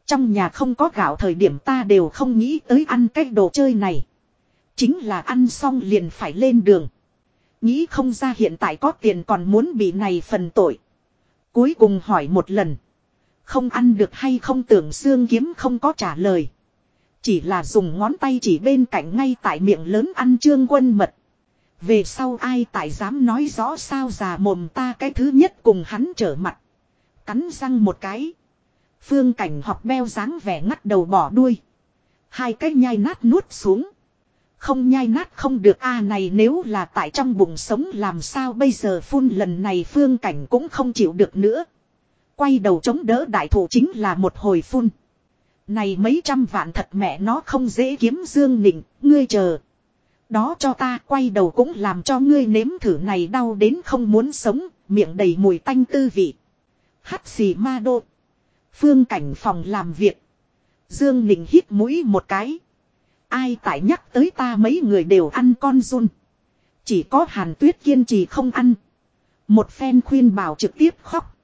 Trong nhà không có gạo thời điểm ta đều không nghĩ tới ăn cái đồ chơi này. Chính là ăn xong liền phải lên đường. Nghĩ không ra hiện tại có tiền còn muốn bị này phần tội. Cuối cùng hỏi một lần. Không ăn được hay không tưởng xương kiếm không có trả lời. Chỉ là dùng ngón tay chỉ bên cạnh ngay tại miệng lớn ăn trương quân mật. Về sau ai tại dám nói rõ sao già mồm ta cái thứ nhất cùng hắn trở mặt. Cắn răng một cái. Phương cảnh học beo dáng vẻ ngắt đầu bỏ đuôi. Hai cái nhai nát nuốt xuống. Không nhai nát không được a này nếu là tại trong bụng sống làm sao bây giờ phun lần này phương cảnh cũng không chịu được nữa. Quay đầu chống đỡ đại thủ chính là một hồi phun. Này mấy trăm vạn thật mẹ nó không dễ kiếm dương nịnh, ngươi chờ. Đó cho ta quay đầu cũng làm cho ngươi nếm thử này đau đến không muốn sống, miệng đầy mùi tanh tư vị. Hắt xì ma đô. Phương cảnh phòng làm việc. Dương Nịnh hít mũi một cái. Ai tại nhắc tới ta mấy người đều ăn con run. Chỉ có hàn tuyết kiên trì không ăn. Một phen khuyên bảo trực tiếp khóc.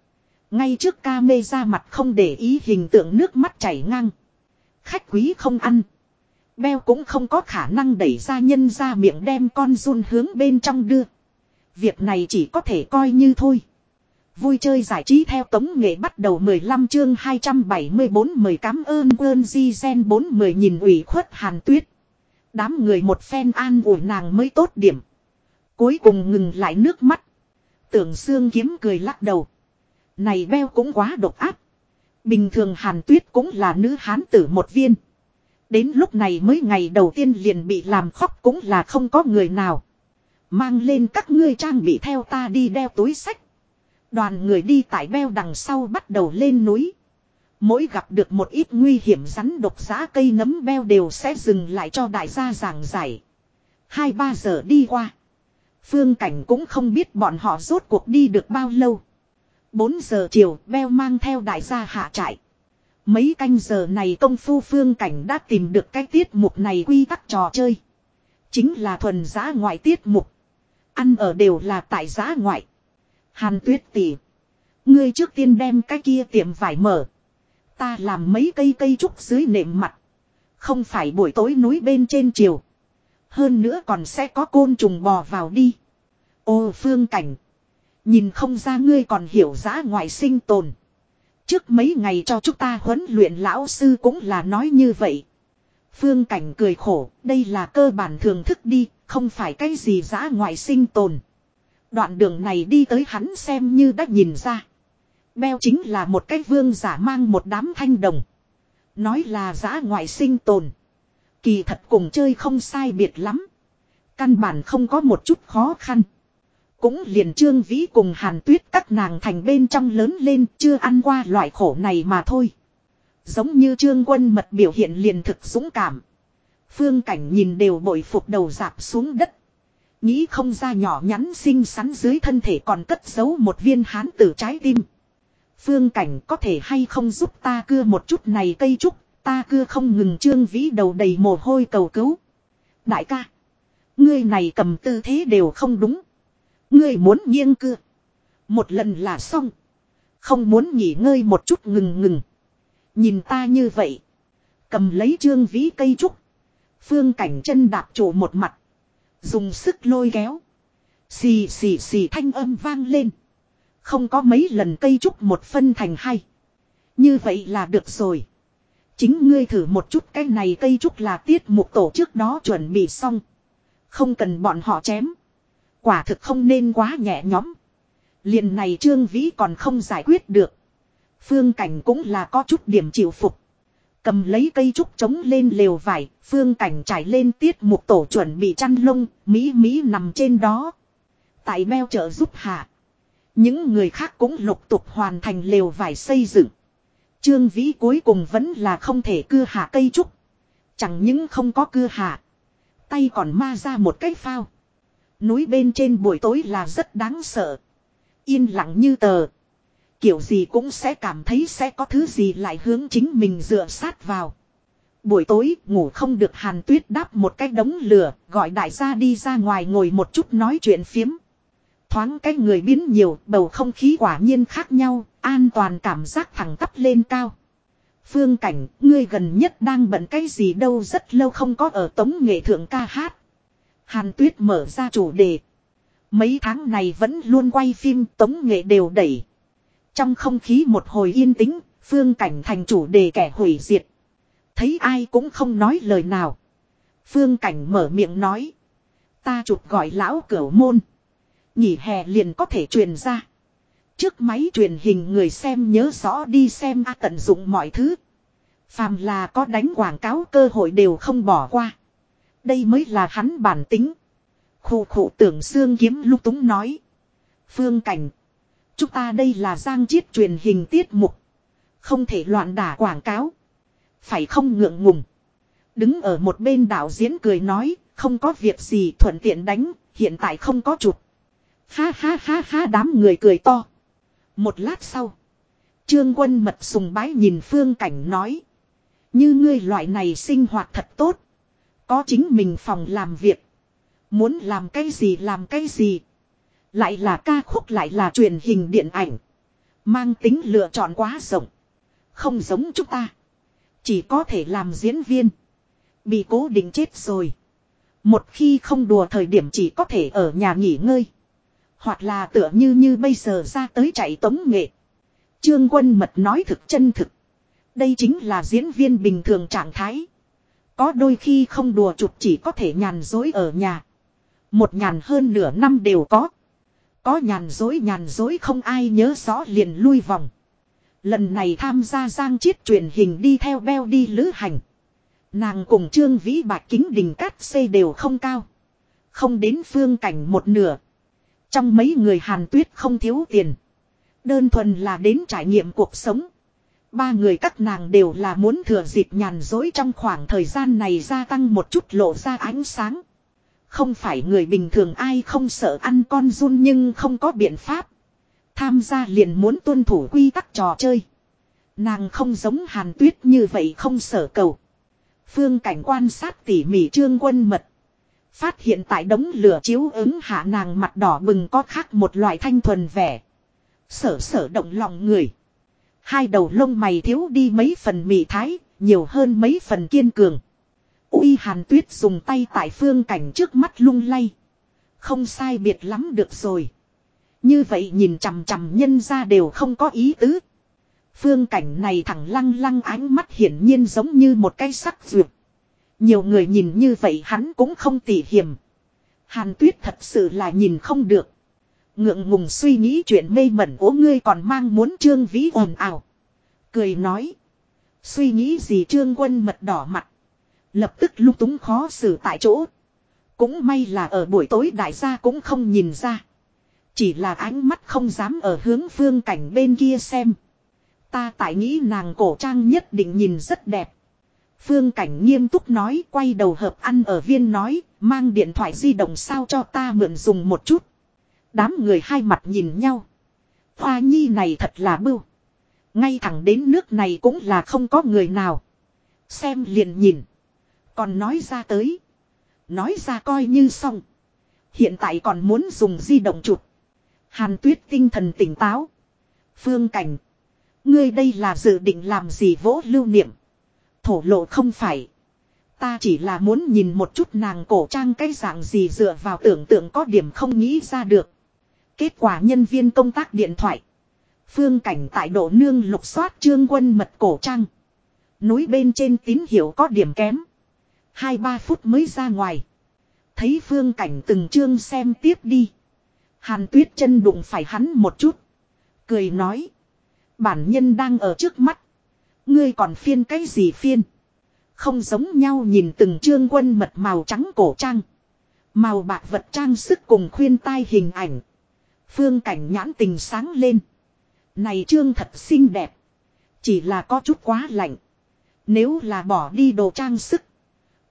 Ngay trước ca mê ra mặt không để ý hình tượng nước mắt chảy ngang. Khách quý không ăn. Beo cũng không có khả năng đẩy ra nhân ra miệng đem con run hướng bên trong đưa. Việc này chỉ có thể coi như thôi. Vui chơi giải trí theo tống nghệ bắt đầu 15 chương 274 mời cảm ơn quân di gen 40 nhìn ủy khuất hàn tuyết. Đám người một phen an ủi nàng mới tốt điểm. Cuối cùng ngừng lại nước mắt. Tưởng xương kiếm cười lắc đầu. Này beo cũng quá độc ác. Bình thường hàn tuyết cũng là nữ hán tử một viên. Đến lúc này mới ngày đầu tiên liền bị làm khóc cũng là không có người nào. Mang lên các ngươi trang bị theo ta đi đeo túi sách. Đoàn người đi tại beo đằng sau bắt đầu lên núi. Mỗi gặp được một ít nguy hiểm rắn độc giá cây nấm beo đều sẽ dừng lại cho đại gia giảng giải. Hai, ba giờ đi qua. Phương cảnh cũng không biết bọn họ rốt cuộc đi được bao lâu. Bốn giờ chiều, beo mang theo đại gia hạ trại. Mấy canh giờ này công phu phương cảnh đã tìm được cái tiết mục này quy tắc trò chơi. Chính là thuần giá ngoại tiết mục. Ăn ở đều là tại giá ngoại. Hàn tuyết tỉ. Ngươi trước tiên đem cái kia tiệm vải mở. Ta làm mấy cây cây trúc dưới nệm mặt. Không phải buổi tối núi bên trên chiều. Hơn nữa còn sẽ có côn trùng bò vào đi. Ô phương cảnh. Nhìn không ra ngươi còn hiểu giá ngoại sinh tồn. Trước mấy ngày cho chúng ta huấn luyện lão sư cũng là nói như vậy. Phương cảnh cười khổ, đây là cơ bản thường thức đi, không phải cái gì giá ngoại sinh tồn. Đoạn đường này đi tới hắn xem như đã nhìn ra. Beo chính là một cái vương giả mang một đám thanh đồng. Nói là giã ngoại sinh tồn. Kỳ thật cùng chơi không sai biệt lắm. Căn bản không có một chút khó khăn. Cũng liền trương vĩ cùng hàn tuyết các nàng thành bên trong lớn lên chưa ăn qua loại khổ này mà thôi. Giống như trương quân mật biểu hiện liền thực dũng cảm. Phương cảnh nhìn đều bội phục đầu dạp xuống đất. Nghĩ không ra nhỏ nhắn xinh xắn dưới thân thể còn cất giấu một viên hán tử trái tim. Phương cảnh có thể hay không giúp ta cưa một chút này cây trúc, ta cưa không ngừng trương vĩ đầu đầy mồ hôi cầu cứu. Đại ca, ngươi này cầm tư thế đều không đúng. Ngươi muốn nghiêng cưa. Một lần là xong. Không muốn nghỉ ngơi một chút ngừng ngừng. Nhìn ta như vậy. Cầm lấy trương vĩ cây trúc. Phương cảnh chân đạp trụ một mặt. Dùng sức lôi kéo. Xì xì xì thanh âm vang lên. Không có mấy lần cây trúc một phân thành hai. Như vậy là được rồi. Chính ngươi thử một chút cái này cây trúc là tiết mục tổ trước đó chuẩn bị xong. Không cần bọn họ chém. Quả thực không nên quá nhẹ nhõm. liền này trương vĩ còn không giải quyết được. Phương cảnh cũng là có chút điểm chịu phục. Cầm lấy cây trúc trống lên lều vải, phương cảnh trải lên tiết mục tổ chuẩn bị chăn lông, Mỹ Mỹ nằm trên đó. Tại meo trợ giúp hạ. Những người khác cũng lục tục hoàn thành lều vải xây dựng. Trương Vĩ cuối cùng vẫn là không thể cưa hạ cây trúc. Chẳng những không có cưa hạ. Tay còn ma ra một cái phao. Núi bên trên buổi tối là rất đáng sợ. Yên lặng như tờ. Kiểu gì cũng sẽ cảm thấy sẽ có thứ gì lại hướng chính mình dựa sát vào. Buổi tối ngủ không được hàn tuyết đáp một cái đống lửa, gọi đại gia đi ra ngoài ngồi một chút nói chuyện phiếm. Thoáng cái người biến nhiều, bầu không khí quả nhiên khác nhau, an toàn cảm giác thẳng tắp lên cao. Phương cảnh, ngươi gần nhất đang bận cái gì đâu rất lâu không có ở tống nghệ thượng ca hát. Hàn tuyết mở ra chủ đề. Mấy tháng này vẫn luôn quay phim tống nghệ đều đẩy. Trong không khí một hồi yên tĩnh, phương cảnh thành chủ đề kẻ hủy diệt. Thấy ai cũng không nói lời nào. Phương cảnh mở miệng nói. Ta chụp gọi lão cửu môn. Nhỉ hè liền có thể truyền ra. Trước máy truyền hình người xem nhớ rõ đi xem a tận dụng mọi thứ. Phàm là có đánh quảng cáo cơ hội đều không bỏ qua. Đây mới là hắn bản tính. khu khủ tưởng xương kiếm lúc túng nói. Phương cảnh. Chúng ta đây là giang chiết truyền hình tiết mục. Không thể loạn đả quảng cáo. Phải không ngượng ngùng. Đứng ở một bên đạo diễn cười nói. Không có việc gì thuận tiện đánh. Hiện tại không có chụp. Ha ha ha ha, đám người cười to. Một lát sau. Trương quân mật sùng bái nhìn phương cảnh nói. Như ngươi loại này sinh hoạt thật tốt. Có chính mình phòng làm việc. Muốn làm cái gì làm cái gì. Lại là ca khúc lại là truyền hình điện ảnh. Mang tính lựa chọn quá rộng. Không giống chúng ta. Chỉ có thể làm diễn viên. Bị cố định chết rồi. Một khi không đùa thời điểm chỉ có thể ở nhà nghỉ ngơi. Hoặc là tựa như như bây giờ ra tới chạy tống nghệ. Trương quân mật nói thực chân thực. Đây chính là diễn viên bình thường trạng thái. Có đôi khi không đùa chụp chỉ có thể nhàn dối ở nhà. Một nhàn hơn nửa năm đều có. Có nhàn dối nhàn dối không ai nhớ rõ liền lui vòng. Lần này tham gia giang chiết truyền hình đi theo beo đi lữ hành. Nàng cùng Trương Vĩ Bạch Kính Đình Cát xây đều không cao. Không đến phương cảnh một nửa. Trong mấy người Hàn Tuyết không thiếu tiền. Đơn thuần là đến trải nghiệm cuộc sống. Ba người các nàng đều là muốn thừa dịp nhàn dối trong khoảng thời gian này gia tăng một chút lộ ra ánh sáng. Không phải người bình thường ai không sợ ăn con run nhưng không có biện pháp. Tham gia liền muốn tuân thủ quy tắc trò chơi. Nàng không giống hàn tuyết như vậy không sợ cầu. Phương cảnh quan sát tỉ mỉ trương quân mật. Phát hiện tại đống lửa chiếu ứng hạ nàng mặt đỏ bừng có khác một loại thanh thuần vẻ. Sở sở động lòng người. Hai đầu lông mày thiếu đi mấy phần mị thái, nhiều hơn mấy phần kiên cường. Uy hàn tuyết dùng tay tại phương cảnh trước mắt lung lay. Không sai biệt lắm được rồi. Như vậy nhìn chằm chằm nhân ra đều không có ý tứ. Phương cảnh này thẳng lăng lăng ánh mắt hiển nhiên giống như một cái sắc duyệt. Nhiều người nhìn như vậy hắn cũng không tỉ hiểm. Hàn tuyết thật sự là nhìn không được. Ngượng ngùng suy nghĩ chuyện mê mẩn ố ngươi còn mang muốn trương vĩ ồn ào. Cười nói. Suy nghĩ gì trương quân mật đỏ mặt. Lập tức lúc túng khó xử tại chỗ. Cũng may là ở buổi tối đại gia cũng không nhìn ra. Chỉ là ánh mắt không dám ở hướng phương cảnh bên kia xem. Ta tại nghĩ nàng cổ trang nhất định nhìn rất đẹp. Phương cảnh nghiêm túc nói, quay đầu hợp ăn ở viên nói, mang điện thoại di động sao cho ta mượn dùng một chút. Đám người hai mặt nhìn nhau. Hoa nhi này thật là bưu. Ngay thẳng đến nước này cũng là không có người nào. Xem liền nhìn. Còn nói ra tới. Nói ra coi như xong. Hiện tại còn muốn dùng di động chụp. Hàn tuyết tinh thần tỉnh táo. Phương cảnh. Ngươi đây là dự định làm gì vỗ lưu niệm. Thổ lộ không phải. Ta chỉ là muốn nhìn một chút nàng cổ trang cái dạng gì dựa vào tưởng tượng có điểm không nghĩ ra được. Kết quả nhân viên công tác điện thoại. Phương cảnh tại độ nương lục soát trương quân mật cổ trang. Núi bên trên tín hiệu có điểm kém. Hai ba phút mới ra ngoài. Thấy phương cảnh từng chương xem tiếp đi. Hàn tuyết chân đụng phải hắn một chút. Cười nói. Bản nhân đang ở trước mắt. Ngươi còn phiên cái gì phiên. Không giống nhau nhìn từng chương quân mật màu trắng cổ trang. Màu bạc vật trang sức cùng khuyên tai hình ảnh. Phương cảnh nhãn tình sáng lên. Này trương thật xinh đẹp. Chỉ là có chút quá lạnh. Nếu là bỏ đi đồ trang sức.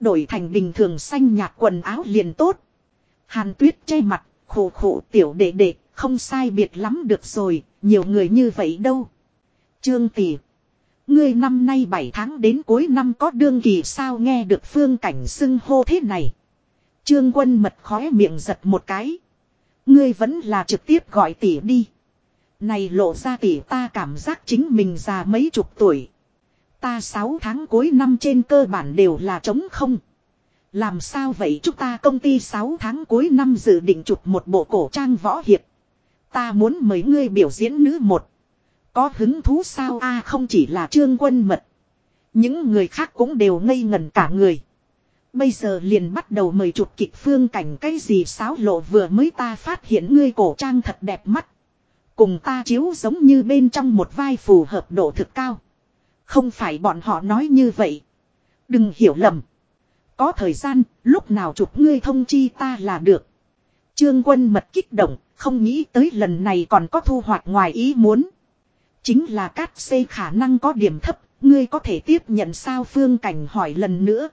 Đổi thành bình thường xanh nhạt quần áo liền tốt. Hàn tuyết che mặt, khổ khổ tiểu đệ đệ, Không sai biệt lắm được rồi, nhiều người như vậy đâu. Trương Tỷ. Ngươi năm nay 7 tháng đến cuối năm có đương kỳ sao nghe được phương cảnh xưng hô thế này. Trương quân mật khóe miệng giật một cái. Ngươi vẫn là trực tiếp gọi tỷ đi. Này lộ ra tỷ ta cảm giác chính mình già mấy chục tuổi. Ta 6 tháng cuối năm trên cơ bản đều là trống không. Làm sao vậy chúng ta công ty 6 tháng cuối năm dự định chụp một bộ cổ trang võ hiệp. Ta muốn mấy ngươi biểu diễn nữ một. Có hứng thú sao a, không chỉ là trương quân mật. Những người khác cũng đều ngây ngẩn cả người. Bây giờ liền bắt đầu mời chụp kịch phương cảnh cái gì xáo lộ vừa mới ta phát hiện ngươi cổ trang thật đẹp mắt. Cùng ta chiếu giống như bên trong một vai phù hợp độ thực cao. Không phải bọn họ nói như vậy. Đừng hiểu lầm. Có thời gian, lúc nào chụp ngươi thông chi ta là được. Trương quân mật kích động, không nghĩ tới lần này còn có thu hoạch ngoài ý muốn. Chính là cát xây khả năng có điểm thấp, ngươi có thể tiếp nhận sao phương cảnh hỏi lần nữa.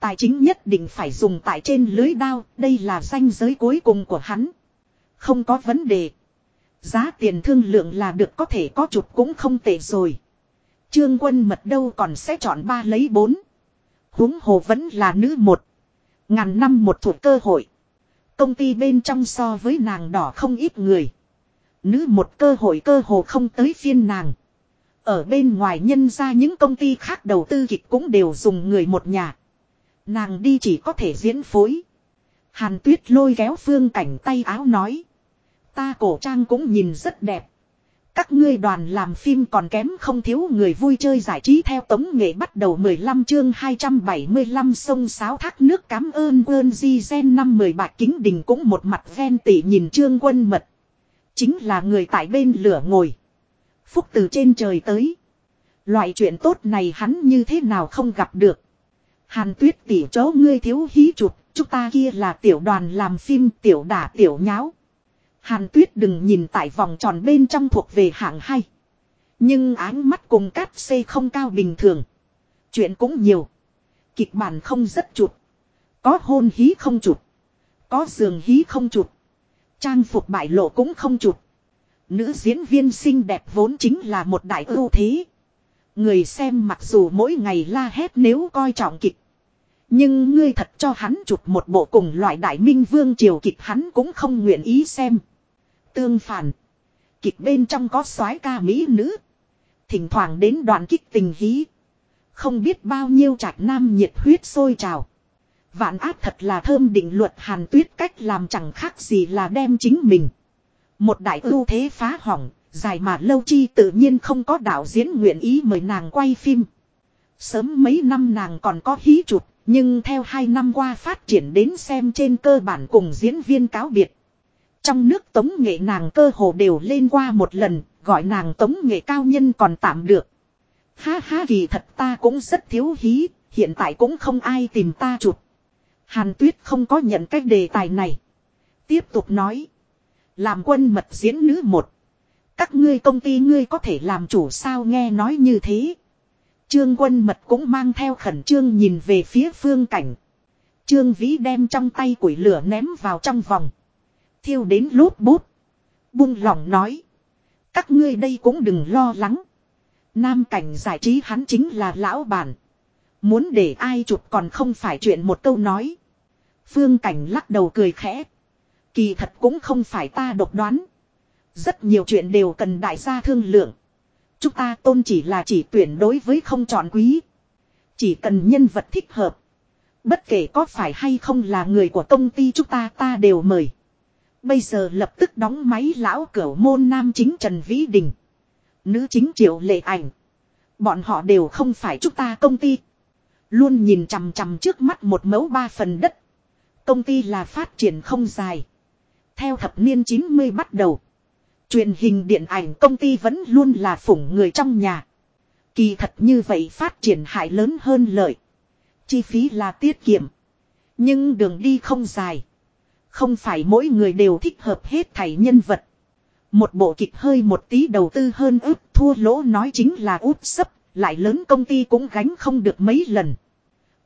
Tài chính nhất định phải dùng tại trên lưới đao, đây là danh giới cuối cùng của hắn. Không có vấn đề. Giá tiền thương lượng là được có thể có chụp cũng không tệ rồi. Trương quân mật đâu còn sẽ chọn ba lấy bốn. huống hồ vẫn là nữ một. Ngàn năm một thuộc cơ hội. Công ty bên trong so với nàng đỏ không ít người. Nữ một cơ hội cơ hồ không tới phiên nàng. Ở bên ngoài nhân ra những công ty khác đầu tư kịch cũng đều dùng người một nhà. Nàng đi chỉ có thể diễn phối. Hàn tuyết lôi kéo phương cảnh tay áo nói. Ta cổ trang cũng nhìn rất đẹp. Các ngươi đoàn làm phim còn kém không thiếu người vui chơi giải trí theo tống nghệ bắt đầu 15 chương 275 sông sáo thác nước cám ơn quân di gen năm 10 bạc kính đình cũng một mặt ven tỉ nhìn trương quân mật. Chính là người tại bên lửa ngồi. Phúc từ trên trời tới. Loại chuyện tốt này hắn như thế nào không gặp được. Hàn tuyết tỉ chó ngươi thiếu hí chụp, chúng ta kia là tiểu đoàn làm phim tiểu đả tiểu nháo. Hàn tuyết đừng nhìn tại vòng tròn bên trong thuộc về hạng hay. Nhưng ánh mắt cùng cát xê không cao bình thường. Chuyện cũng nhiều. Kịch bản không rất chụt. Có hôn hí không chụt. Có giường hí không chụt. Trang phục bại lộ cũng không chụt. Nữ diễn viên xinh đẹp vốn chính là một đại ưu thế. Người xem mặc dù mỗi ngày la hét nếu coi trọng kịch. Nhưng ngươi thật cho hắn chụp một bộ cùng loại đại minh vương triều kịch hắn cũng không nguyện ý xem. Tương phản. Kịch bên trong có soái ca mỹ nữ. Thỉnh thoảng đến đoạn kích tình hí. Không biết bao nhiêu trạch nam nhiệt huyết sôi trào. Vạn áp thật là thơm định luật hàn tuyết cách làm chẳng khác gì là đem chính mình. Một đại ưu thế phá hỏng, dài mà lâu chi tự nhiên không có đạo diễn nguyện ý mời nàng quay phim. Sớm mấy năm nàng còn có hí chụp, nhưng theo hai năm qua phát triển đến xem trên cơ bản cùng diễn viên cáo biệt. Trong nước tống nghệ nàng cơ hồ đều lên qua một lần, gọi nàng tống nghệ cao nhân còn tạm được. Ha ha kỳ thật ta cũng rất thiếu hí, hiện tại cũng không ai tìm ta chụp. Hàn tuyết không có nhận cách đề tài này. Tiếp tục nói. Làm quân mật diễn nữ một. Các ngươi công ty ngươi có thể làm chủ sao nghe nói như thế. Trương quân mật cũng mang theo khẩn trương nhìn về phía phương cảnh. Trương Vĩ đem trong tay củi lửa ném vào trong vòng. Thiêu đến lốp bút. Buông lỏng nói. Các ngươi đây cũng đừng lo lắng. Nam cảnh giải trí hắn chính là lão bản. Muốn để ai chụp còn không phải chuyện một câu nói. Phương cảnh lắc đầu cười khẽ. Kỳ thật cũng không phải ta độc đoán. Rất nhiều chuyện đều cần đại gia thương lượng. Chúng ta tôn chỉ là chỉ tuyển đối với không chọn quý. Chỉ cần nhân vật thích hợp. Bất kể có phải hay không là người của công ty chúng ta ta đều mời. Bây giờ lập tức đóng máy lão cửa môn nam chính Trần Vĩ Đình. Nữ chính Triệu Lệ Ảnh. Bọn họ đều không phải chúng ta công ty. Luôn nhìn chằm chằm trước mắt một mẫu ba phần đất. Công ty là phát triển không dài. Theo thập niên 90 bắt đầu. Truyền hình điện ảnh công ty vẫn luôn là phủng người trong nhà. Kỳ thật như vậy phát triển hại lớn hơn lợi. Chi phí là tiết kiệm. Nhưng đường đi không dài. Không phải mỗi người đều thích hợp hết thảy nhân vật. Một bộ kịch hơi một tí đầu tư hơn ướp thua lỗ nói chính là út sấp, lại lớn công ty cũng gánh không được mấy lần.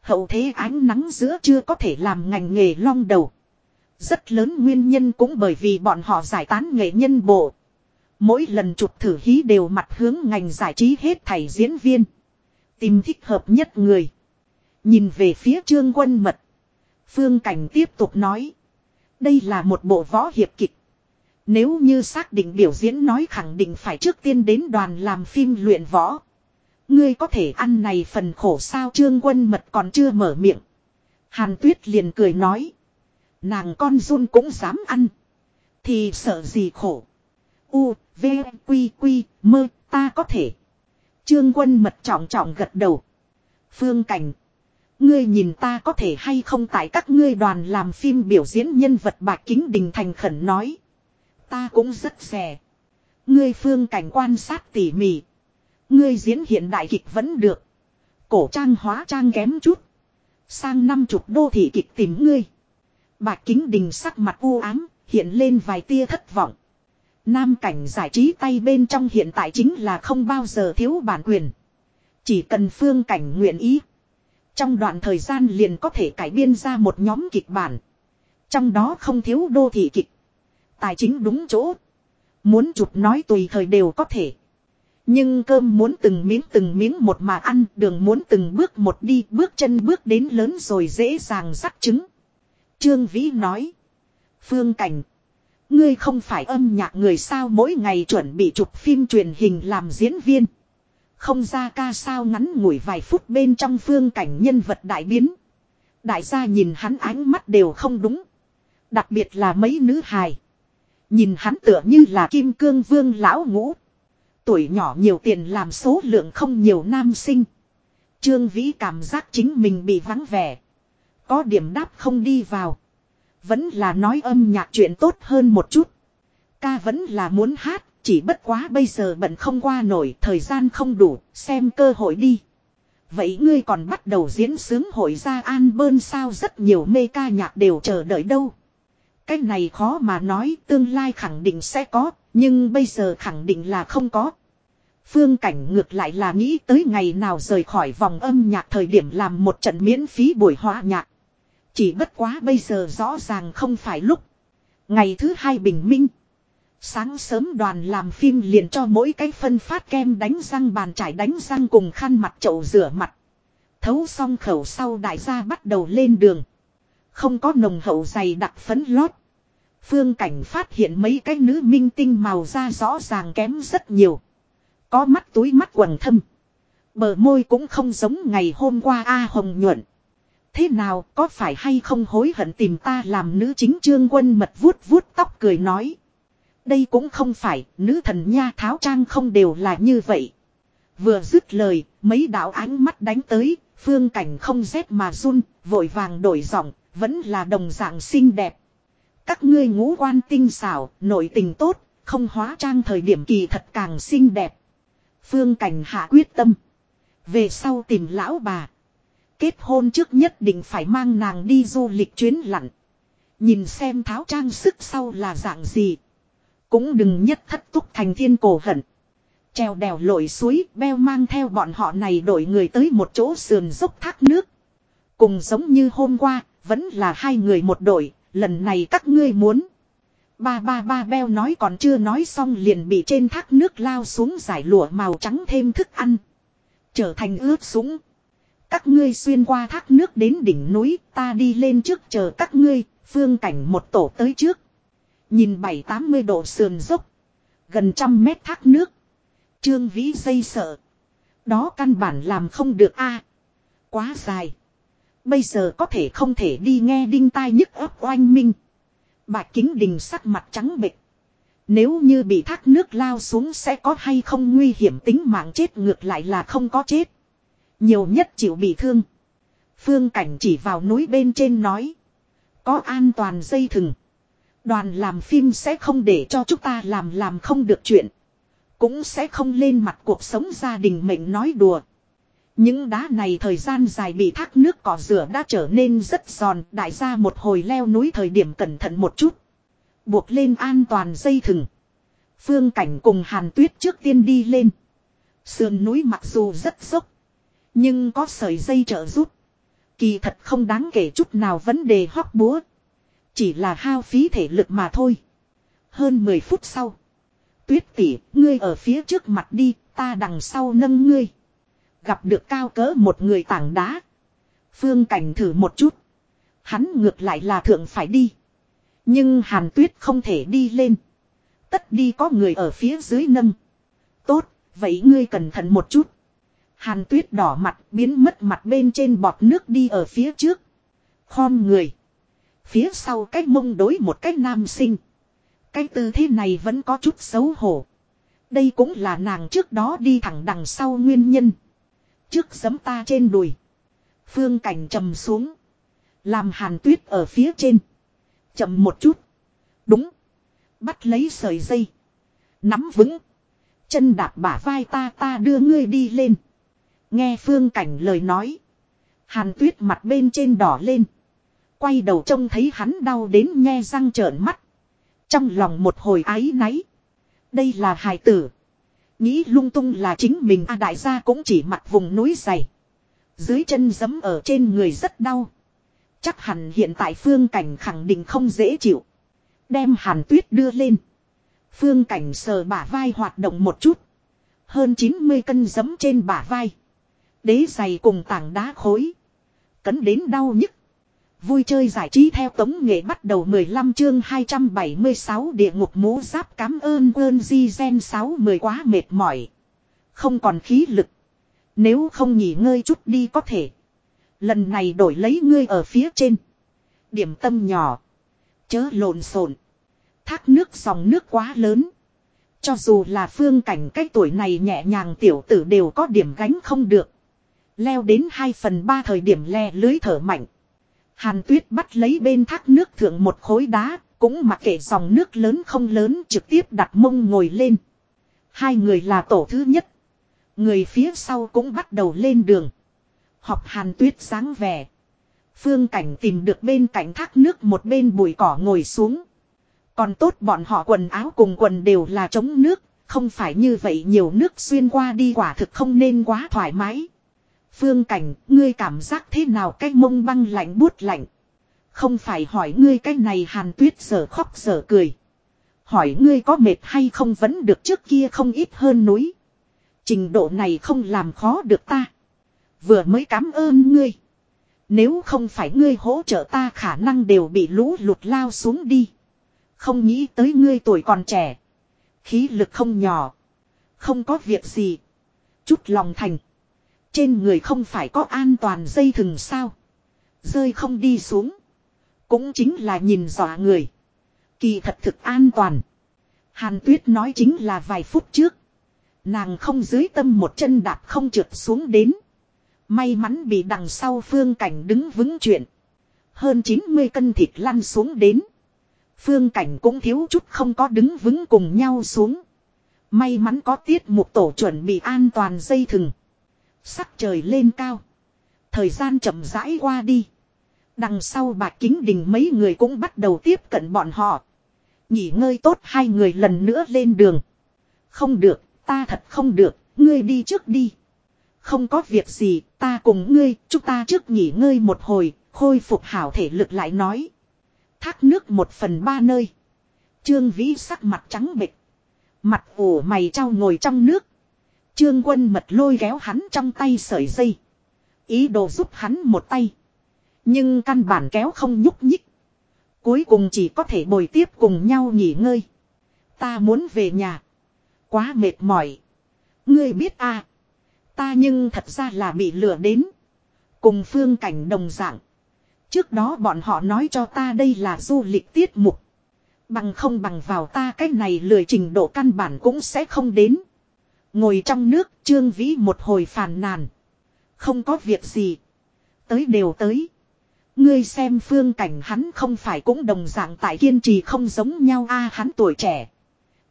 Hậu thế ánh nắng giữa chưa có thể làm ngành nghề long đầu. Rất lớn nguyên nhân cũng bởi vì bọn họ giải tán nghệ nhân bộ. Mỗi lần chụp thử hí đều mặt hướng ngành giải trí hết thảy diễn viên. Tìm thích hợp nhất người. Nhìn về phía trương quân mật. Phương Cảnh tiếp tục nói. Đây là một bộ võ hiệp kịch. Nếu như xác định biểu diễn nói khẳng định phải trước tiên đến đoàn làm phim luyện võ. Ngươi có thể ăn này phần khổ sao trương quân mật còn chưa mở miệng. Hàn tuyết liền cười nói. Nàng con run cũng dám ăn. Thì sợ gì khổ. U, V, Quy, Quy, mơ, ta có thể. Trương quân mật trọng trọng gật đầu. Phương cảnh. Ngươi nhìn ta có thể hay không tại các ngươi đoàn làm phim biểu diễn nhân vật bạc kính đình thành khẩn nói. Ta cũng rất rẻ. Ngươi phương cảnh quan sát tỉ mỉ. Ngươi diễn hiện đại kịch vẫn được. Cổ trang hóa trang kém chút. Sang năm chục đô thị kịch tìm ngươi. Bạc kính đình sắc mặt u ám, hiện lên vài tia thất vọng. Nam cảnh giải trí tay bên trong hiện tại chính là không bao giờ thiếu bản quyền. Chỉ cần phương cảnh nguyện ý. Trong đoạn thời gian liền có thể cải biên ra một nhóm kịch bản. Trong đó không thiếu đô thị kịch. Tài chính đúng chỗ. Muốn chụp nói tùy thời đều có thể. Nhưng cơm muốn từng miếng từng miếng một mà ăn, đường muốn từng bước một đi, bước chân bước đến lớn rồi dễ dàng rắc trứng. Trương Vĩ nói. Phương Cảnh. Ngươi không phải âm nhạc người sao mỗi ngày chuẩn bị chụp phim truyền hình làm diễn viên. Không ra ca sao ngắn ngủi vài phút bên trong phương cảnh nhân vật đại biến. Đại gia nhìn hắn ánh mắt đều không đúng. Đặc biệt là mấy nữ hài. Nhìn hắn tựa như là kim cương vương lão ngũ. Tuổi nhỏ nhiều tiền làm số lượng không nhiều nam sinh. Trương Vĩ cảm giác chính mình bị vắng vẻ. Có điểm đáp không đi vào. Vẫn là nói âm nhạc chuyện tốt hơn một chút. Ca vẫn là muốn hát, chỉ bất quá bây giờ bận không qua nổi, thời gian không đủ, xem cơ hội đi. Vậy ngươi còn bắt đầu diễn sướng hội ra an bơn sao rất nhiều mê ca nhạc đều chờ đợi đâu. Cái này khó mà nói tương lai khẳng định sẽ có, nhưng bây giờ khẳng định là không có. Phương cảnh ngược lại là nghĩ tới ngày nào rời khỏi vòng âm nhạc thời điểm làm một trận miễn phí buổi hòa nhạc. Chỉ bất quá bây giờ rõ ràng không phải lúc. Ngày thứ hai bình minh. Sáng sớm đoàn làm phim liền cho mỗi cái phân phát kem đánh răng bàn trải đánh răng cùng khăn mặt chậu rửa mặt. Thấu xong khẩu sau đại gia bắt đầu lên đường. Không có nồng hậu dày đặc phấn lót. Phương cảnh phát hiện mấy cái nữ minh tinh màu da rõ ràng kém rất nhiều. Có mắt túi mắt quần thâm. Bờ môi cũng không giống ngày hôm qua A Hồng nhuận. Thế nào, có phải hay không hối hận tìm ta làm nữ chính trương quân mật vuốt vuốt tóc cười nói. Đây cũng không phải, nữ thần nha tháo trang không đều là như vậy. Vừa dứt lời, mấy đạo ánh mắt đánh tới, phương cảnh không rét mà run, vội vàng đổi giọng, vẫn là đồng dạng xinh đẹp. Các ngươi ngũ quan tinh xảo, nội tình tốt, không hóa trang thời điểm kỳ thật càng xinh đẹp. Phương cảnh hạ quyết tâm. Về sau tìm lão bà. Kết hôn trước nhất định phải mang nàng đi du lịch chuyến lặn. Nhìn xem tháo trang sức sau là dạng gì. Cũng đừng nhất thất túc thành thiên cổ hận. Trèo đèo lội suối beo mang theo bọn họ này đổi người tới một chỗ sườn dốc thác nước. Cùng giống như hôm qua, vẫn là hai người một đội, lần này các ngươi muốn. Ba ba ba beo nói còn chưa nói xong liền bị trên thác nước lao xuống giải lụa màu trắng thêm thức ăn. Trở thành ướt súng. Các ngươi xuyên qua thác nước đến đỉnh núi, ta đi lên trước chờ các ngươi, phương cảnh một tổ tới trước. Nhìn bảy tám mươi độ sườn dốc. Gần trăm mét thác nước. Trương Vĩ dây sợ. Đó căn bản làm không được a Quá dài. Bây giờ có thể không thể đi nghe đinh tai nhức ấp oanh minh. Bạch kính đình sắc mặt trắng bệch. Nếu như bị thác nước lao xuống sẽ có hay không nguy hiểm tính mạng chết ngược lại là không có chết. Nhiều nhất chịu bị thương. Phương cảnh chỉ vào núi bên trên nói. Có an toàn dây thừng. Đoàn làm phim sẽ không để cho chúng ta làm làm không được chuyện. Cũng sẽ không lên mặt cuộc sống gia đình mệnh nói đùa. Những đá này thời gian dài bị thác nước cỏ rửa đã trở nên rất giòn. Đại gia một hồi leo núi thời điểm cẩn thận một chút. Buộc lên an toàn dây thừng. Phương cảnh cùng hàn tuyết trước tiên đi lên. Sườn núi mặc dù rất dốc. Nhưng có sợi dây trợ giúp. Kỳ thật không đáng kể chút nào vấn đề hóc búa. Chỉ là hao phí thể lực mà thôi. Hơn 10 phút sau. Tuyết tỷ, ngươi ở phía trước mặt đi, ta đằng sau nâng ngươi. Gặp được cao cỡ một người tảng đá. Phương cảnh thử một chút. Hắn ngược lại là thượng phải đi. Nhưng hàn tuyết không thể đi lên. Tất đi có người ở phía dưới nâng. Tốt, vậy ngươi cẩn thận một chút. Hàn tuyết đỏ mặt biến mất mặt bên trên bọt nước đi ở phía trước. Khom người. Phía sau cái mông đối một cái nam sinh. Cái tư thế này vẫn có chút xấu hổ. Đây cũng là nàng trước đó đi thẳng đằng sau nguyên nhân. Trước giấm ta trên đùi. Phương cảnh trầm xuống. Làm hàn tuyết ở phía trên. Chậm một chút. Đúng. Bắt lấy sợi dây. Nắm vững. Chân đạp bả vai ta ta đưa ngươi đi lên. Nghe phương cảnh lời nói. Hàn tuyết mặt bên trên đỏ lên. Quay đầu trông thấy hắn đau đến nghe răng trợn mắt. Trong lòng một hồi ái náy. Đây là hài tử. Nghĩ lung tung là chính mình a đại gia cũng chỉ mặc vùng núi dày. Dưới chân giấm ở trên người rất đau. Chắc hẳn hiện tại phương cảnh khẳng định không dễ chịu. Đem hàn tuyết đưa lên. Phương cảnh sờ bả vai hoạt động một chút. Hơn 90 cân giấm trên bả vai. Đế giày cùng tảng đá khối. Cấn đến đau nhức. Vui chơi giải trí theo tống nghệ bắt đầu 15 chương 276 địa ngục mũ giáp cám ơn ơn di gen 60 quá mệt mỏi. Không còn khí lực. Nếu không nghỉ ngơi chút đi có thể. Lần này đổi lấy ngươi ở phía trên. Điểm tâm nhỏ. Chớ lộn xộn. Thác nước dòng nước quá lớn. Cho dù là phương cảnh cái tuổi này nhẹ nhàng tiểu tử đều có điểm gánh không được. Leo đến 2 phần 3 thời điểm le lưới thở mạnh. Hàn tuyết bắt lấy bên thác nước thượng một khối đá, cũng mặc kệ dòng nước lớn không lớn trực tiếp đặt mông ngồi lên. Hai người là tổ thứ nhất. Người phía sau cũng bắt đầu lên đường. Học hàn tuyết sáng vẻ. Phương cảnh tìm được bên cạnh thác nước một bên bụi cỏ ngồi xuống. Còn tốt bọn họ quần áo cùng quần đều là chống nước, không phải như vậy nhiều nước xuyên qua đi quả thực không nên quá thoải mái. Phương cảnh, ngươi cảm giác thế nào cái mông băng lạnh buốt lạnh. Không phải hỏi ngươi cái này hàn tuyết giờ khóc giờ cười. Hỏi ngươi có mệt hay không vẫn được trước kia không ít hơn núi. Trình độ này không làm khó được ta. Vừa mới cảm ơn ngươi. Nếu không phải ngươi hỗ trợ ta khả năng đều bị lũ lụt lao xuống đi. Không nghĩ tới ngươi tuổi còn trẻ. Khí lực không nhỏ. Không có việc gì. Chút lòng thành. Trên người không phải có an toàn dây thừng sao. Rơi không đi xuống. Cũng chính là nhìn dọa người. Kỳ thật thực an toàn. Hàn tuyết nói chính là vài phút trước. Nàng không dưới tâm một chân đạp không trượt xuống đến. May mắn bị đằng sau phương cảnh đứng vững chuyện. Hơn 90 cân thịt lăn xuống đến. Phương cảnh cũng thiếu chút không có đứng vững cùng nhau xuống. May mắn có tiết mục tổ chuẩn bị an toàn dây thừng. Sắc trời lên cao. Thời gian chậm rãi qua đi. Đằng sau bạc kính đình mấy người cũng bắt đầu tiếp cận bọn họ. Nghỉ ngơi tốt hai người lần nữa lên đường. Không được, ta thật không được, ngươi đi trước đi. Không có việc gì, ta cùng ngươi, chúng ta trước nghỉ ngơi một hồi, khôi phục hảo thể lực lại nói. Thác nước một phần ba nơi. Trương Vĩ sắc mặt trắng bệch. Mặt ủ mày trao ngồi trong nước. Trương quân mật lôi kéo hắn trong tay sợi dây. Ý đồ giúp hắn một tay. Nhưng căn bản kéo không nhúc nhích. Cuối cùng chỉ có thể bồi tiếp cùng nhau nghỉ ngơi. Ta muốn về nhà. Quá mệt mỏi. Ngươi biết à. Ta nhưng thật ra là bị lừa đến. Cùng phương cảnh đồng dạng. Trước đó bọn họ nói cho ta đây là du lịch tiết mục. Bằng không bằng vào ta cái này lười trình độ căn bản cũng sẽ không đến. Ngồi trong nước trương vĩ một hồi phàn nàn. Không có việc gì. Tới đều tới. Ngươi xem phương cảnh hắn không phải cũng đồng dạng tại kiên trì không giống nhau a hắn tuổi trẻ.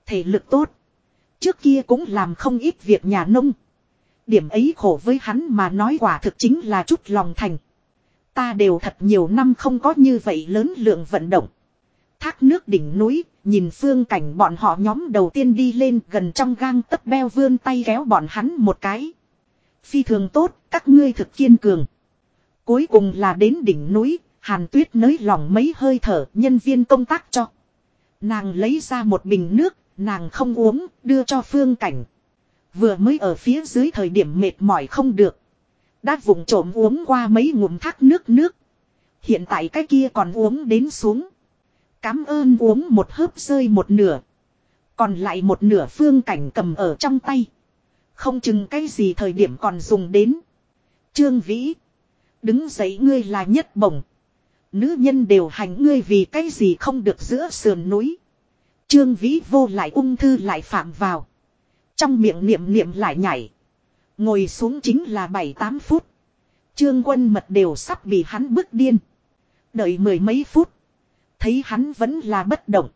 Thể lực tốt. Trước kia cũng làm không ít việc nhà nông. Điểm ấy khổ với hắn mà nói quả thực chính là chút lòng thành. Ta đều thật nhiều năm không có như vậy lớn lượng vận động. Thác nước đỉnh núi, nhìn phương cảnh bọn họ nhóm đầu tiên đi lên gần trong gang tấc beo vươn tay kéo bọn hắn một cái. Phi thường tốt, các ngươi thực kiên cường. Cuối cùng là đến đỉnh núi, Hàn tuyết nới lỏng mấy hơi thở nhân viên công tác cho. Nàng lấy ra một bình nước, nàng không uống, đưa cho phương cảnh. Vừa mới ở phía dưới thời điểm mệt mỏi không được. Đã vùng trộm uống qua mấy ngụm thác nước nước. Hiện tại cái kia còn uống đến xuống. Cám ơn uống một hớp rơi một nửa. Còn lại một nửa phương cảnh cầm ở trong tay. Không chừng cái gì thời điểm còn dùng đến. Trương Vĩ. Đứng dậy ngươi là nhất bổng. Nữ nhân đều hành ngươi vì cái gì không được giữa sườn núi. Trương Vĩ vô lại ung thư lại phạm vào. Trong miệng niệm niệm lại nhảy. Ngồi xuống chính là 7-8 phút. Trương quân mật đều sắp bị hắn bức điên. Đợi mười mấy phút. Thấy hắn vẫn là bất động.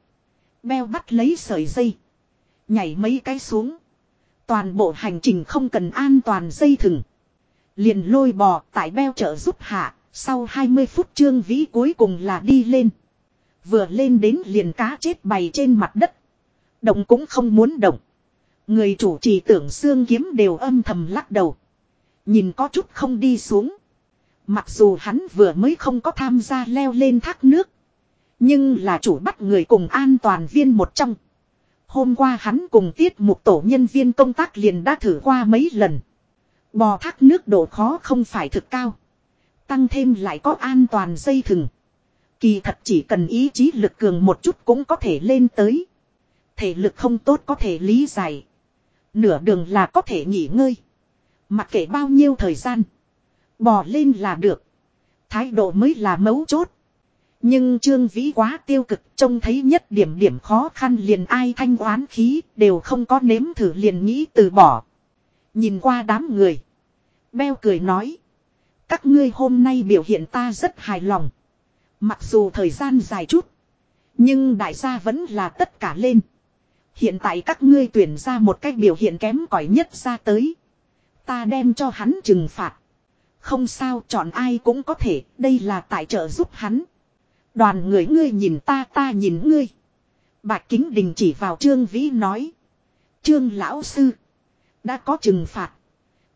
Beo bắt lấy sợi dây. Nhảy mấy cái xuống. Toàn bộ hành trình không cần an toàn dây thừng. Liền lôi bò tại beo trợ giúp hạ. Sau 20 phút trương vĩ cuối cùng là đi lên. Vừa lên đến liền cá chết bày trên mặt đất. Động cũng không muốn động. Người chủ trì tưởng xương kiếm đều âm thầm lắc đầu. Nhìn có chút không đi xuống. Mặc dù hắn vừa mới không có tham gia leo lên thác nước. Nhưng là chủ bắt người cùng an toàn viên một trong. Hôm qua hắn cùng tiết một tổ nhân viên công tác liền đã thử qua mấy lần. Bò thác nước độ khó không phải thực cao. Tăng thêm lại có an toàn dây thừng. Kỳ thật chỉ cần ý chí lực cường một chút cũng có thể lên tới. Thể lực không tốt có thể lý giải. Nửa đường là có thể nghỉ ngơi. Mặc kệ bao nhiêu thời gian. Bò lên là được. Thái độ mới là mấu chốt. Nhưng Trương Vĩ quá tiêu cực trông thấy nhất điểm điểm khó khăn liền ai thanh oán khí đều không có nếm thử liền nghĩ từ bỏ. Nhìn qua đám người. Beo cười nói. Các ngươi hôm nay biểu hiện ta rất hài lòng. Mặc dù thời gian dài chút. Nhưng đại gia vẫn là tất cả lên. Hiện tại các ngươi tuyển ra một cách biểu hiện kém cỏi nhất ra tới. Ta đem cho hắn trừng phạt. Không sao chọn ai cũng có thể, đây là tại trợ giúp hắn. Đoàn người ngươi nhìn ta ta nhìn ngươi. Bạch Kính Đình chỉ vào Trương Vĩ nói. Trương Lão Sư. Đã có trừng phạt.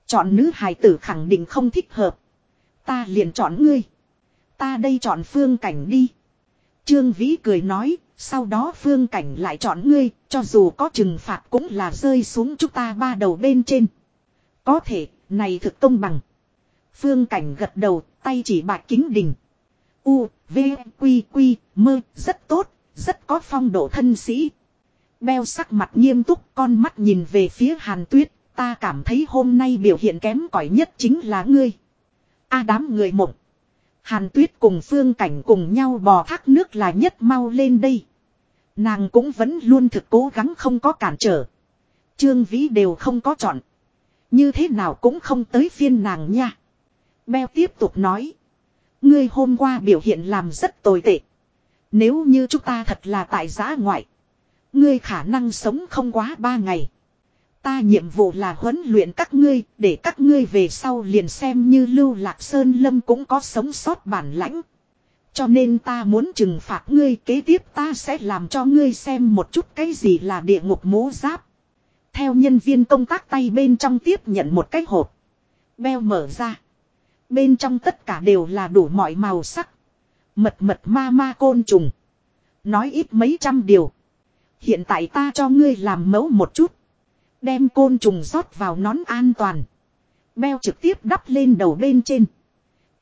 Chọn nữ hài tử khẳng định không thích hợp. Ta liền chọn ngươi. Ta đây chọn phương cảnh đi. Trương Vĩ cười nói. Sau đó phương cảnh lại chọn ngươi. Cho dù có trừng phạt cũng là rơi xuống chúng ta ba đầu bên trên. Có thể, này thực công bằng. Phương cảnh gật đầu, tay chỉ bạc kính đình. U, V, Quy, Quy, mơ, rất tốt, rất có phong độ thân sĩ. Beo sắc mặt nghiêm túc, con mắt nhìn về phía hàn tuyết, ta cảm thấy hôm nay biểu hiện kém cỏi nhất chính là ngươi. A đám người mộng. Hàn tuyết cùng phương cảnh cùng nhau bò thác nước là nhất mau lên đây. Nàng cũng vẫn luôn thực cố gắng không có cản trở. Trương Vĩ đều không có chọn. Như thế nào cũng không tới phiên nàng nha. Beo tiếp tục nói. Ngươi hôm qua biểu hiện làm rất tồi tệ. Nếu như chúng ta thật là tại giã ngoại. Ngươi khả năng sống không quá ba ngày. Ta nhiệm vụ là huấn luyện các ngươi, để các ngươi về sau liền xem như lưu lạc sơn lâm cũng có sống sót bản lãnh. Cho nên ta muốn trừng phạt ngươi, kế tiếp ta sẽ làm cho ngươi xem một chút cái gì là địa ngục mố giáp. Theo nhân viên công tác tay bên trong tiếp nhận một cái hộp. Beo mở ra. Bên trong tất cả đều là đủ mọi màu sắc. Mật mật ma ma côn trùng. Nói ít mấy trăm điều. Hiện tại ta cho ngươi làm mẫu một chút. Đem côn trùng rót vào nón an toàn. Beo trực tiếp đắp lên đầu bên trên.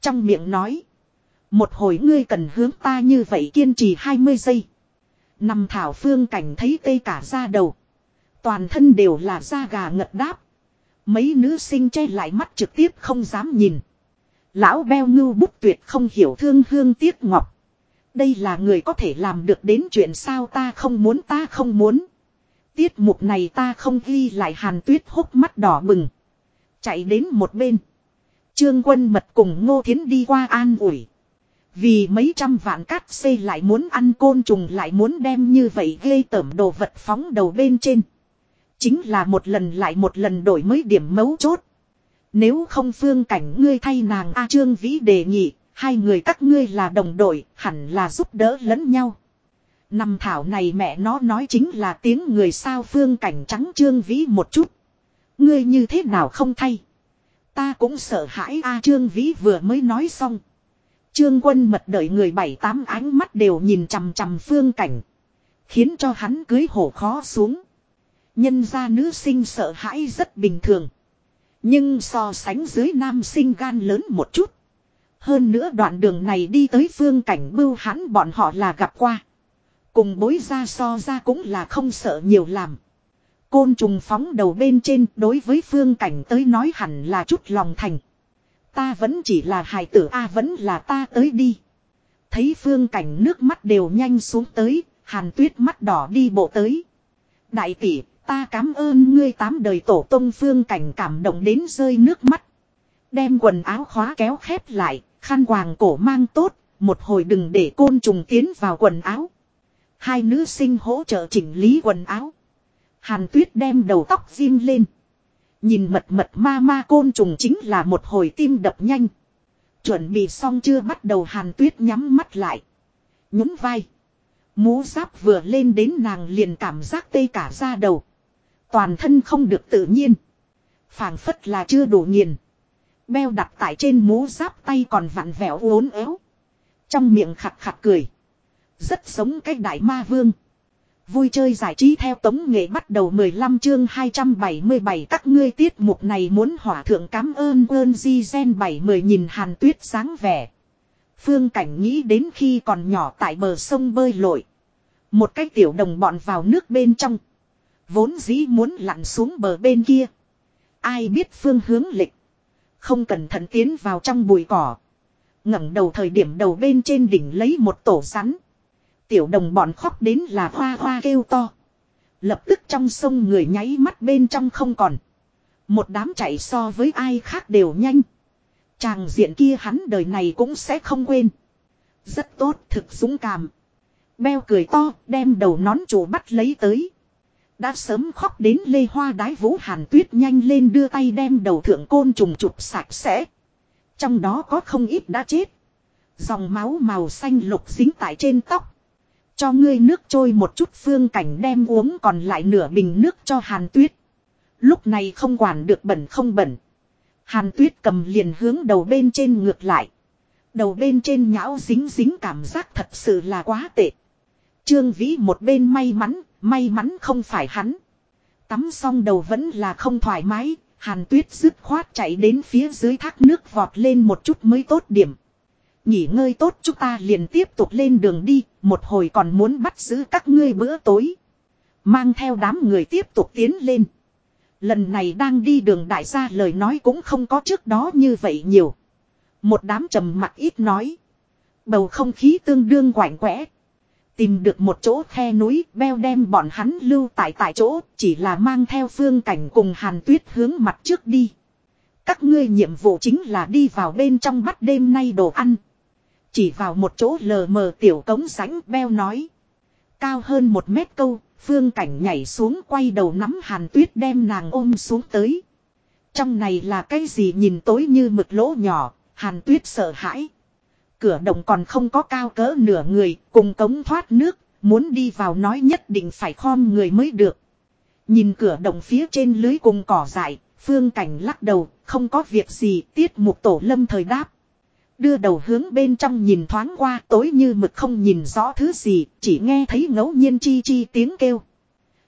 Trong miệng nói. Một hồi ngươi cần hướng ta như vậy kiên trì 20 giây. Nằm thảo phương cảnh thấy tê cả da đầu. Toàn thân đều là da gà ngật đáp. Mấy nữ sinh che lại mắt trực tiếp không dám nhìn. Lão beo ngưu bút tuyệt không hiểu thương hương tiếc ngọc. Đây là người có thể làm được đến chuyện sao ta không muốn, ta không muốn. Tiết mục này ta không ghi lại, hàn tuyết hốc mắt đỏ bừng. Chạy đến một bên. Trương quân mật cùng ngô thiến đi qua an ủi. Vì mấy trăm vạn cát xây lại muốn ăn côn trùng, lại muốn đem như vậy ghê tởm đồ vật phóng đầu bên trên. Chính là một lần lại một lần đổi mới điểm mấu chốt. Nếu không phương cảnh ngươi thay nàng A Trương Vĩ đề nghị, hai người các ngươi là đồng đội, hẳn là giúp đỡ lẫn nhau. Nằm thảo này mẹ nó nói chính là tiếng người sao phương cảnh trắng Trương Vĩ một chút. Ngươi như thế nào không thay? Ta cũng sợ hãi A Trương Vĩ vừa mới nói xong. Trương quân mật đợi người bảy tám ánh mắt đều nhìn chằm chằm phương cảnh. Khiến cho hắn cưới hổ khó xuống. Nhân ra nữ sinh sợ hãi rất bình thường. Nhưng so sánh dưới nam sinh gan lớn một chút. Hơn nữa đoạn đường này đi tới phương cảnh bưu hắn bọn họ là gặp qua. Cùng bối ra so ra cũng là không sợ nhiều làm. Côn trùng phóng đầu bên trên đối với phương cảnh tới nói hẳn là chút lòng thành. Ta vẫn chỉ là hài tử A vẫn là ta tới đi. Thấy phương cảnh nước mắt đều nhanh xuống tới, hàn tuyết mắt đỏ đi bộ tới. Đại tỷ, ta cảm ơn ngươi tám đời tổ tông phương cảnh cảm động đến rơi nước mắt. Đem quần áo khóa kéo khép lại, khăn quàng cổ mang tốt, một hồi đừng để côn trùng tiến vào quần áo. Hai nữ sinh hỗ trợ chỉnh lý quần áo. Hàn tuyết đem đầu tóc diêm lên. Nhìn mật mật ma ma côn trùng chính là một hồi tim đập nhanh. Chuẩn bị xong chưa bắt đầu hàn tuyết nhắm mắt lại. Nhúng vai. Mũ giáp vừa lên đến nàng liền cảm giác tê cả da đầu. Toàn thân không được tự nhiên. phảng phất là chưa đủ nghiền. Beo đặt tại trên mũ giáp tay còn vặn vẹo uốn éo. Trong miệng khặt khặt cười. Rất giống cái đại ma vương. Vui chơi giải trí theo tống nghệ bắt đầu 15 chương 277 các ngươi tiết mục này muốn hỏa thượng cảm ơn ơn di gen 70 nhìn hàn tuyết sáng vẻ. Phương cảnh nghĩ đến khi còn nhỏ tại bờ sông bơi lội. Một cái tiểu đồng bọn vào nước bên trong. Vốn dĩ muốn lặn xuống bờ bên kia. Ai biết phương hướng lịch. Không cẩn thận tiến vào trong bụi cỏ. ngẩng đầu thời điểm đầu bên trên đỉnh lấy một tổ rắn. Tiểu đồng bọn khóc đến là hoa hoa kêu to. Lập tức trong sông người nháy mắt bên trong không còn. Một đám chạy so với ai khác đều nhanh. Chàng diện kia hắn đời này cũng sẽ không quên. Rất tốt, thực dũng cảm. Beo cười to, đem đầu nón chủ bắt lấy tới. Đã sớm khóc đến lê hoa đái vũ hàn tuyết nhanh lên đưa tay đem đầu thượng côn trùng chụp sạch sẽ. Trong đó có không ít đã chết. Dòng máu màu xanh lục dính tại trên tóc. Cho ngươi nước trôi một chút phương cảnh đem uống còn lại nửa bình nước cho hàn tuyết. Lúc này không quản được bẩn không bẩn. Hàn tuyết cầm liền hướng đầu bên trên ngược lại. Đầu bên trên nhão dính dính cảm giác thật sự là quá tệ. Trương Vĩ một bên may mắn, may mắn không phải hắn. Tắm xong đầu vẫn là không thoải mái, hàn tuyết dứt khoát chạy đến phía dưới thác nước vọt lên một chút mới tốt điểm. Nghỉ ngơi tốt chúng ta liền tiếp tục lên đường đi, một hồi còn muốn bắt giữ các ngươi bữa tối. Mang theo đám người tiếp tục tiến lên. Lần này đang đi đường đại gia lời nói cũng không có trước đó như vậy nhiều. Một đám trầm mặc ít nói. Bầu không khí tương đương quạnh quẽ. Tìm được một chỗ khe núi, beo đem bọn hắn lưu tại tại chỗ, chỉ là mang theo phương cảnh cùng hàn tuyết hướng mặt trước đi. Các ngươi nhiệm vụ chính là đi vào bên trong bắt đêm nay đồ ăn. Chỉ vào một chỗ lờ mờ tiểu cống sánh beo nói. Cao hơn một mét câu, phương cảnh nhảy xuống quay đầu nắm hàn tuyết đem nàng ôm xuống tới. Trong này là cái gì nhìn tối như mực lỗ nhỏ, hàn tuyết sợ hãi. Cửa động còn không có cao cỡ nửa người, cùng cống thoát nước, muốn đi vào nói nhất định phải khom người mới được. Nhìn cửa động phía trên lưới cùng cỏ dại, phương cảnh lắc đầu, không có việc gì, tiết mục tổ lâm thời đáp. Đưa đầu hướng bên trong nhìn thoáng qua tối như mực không nhìn rõ thứ gì, chỉ nghe thấy ngẫu nhiên chi chi tiếng kêu.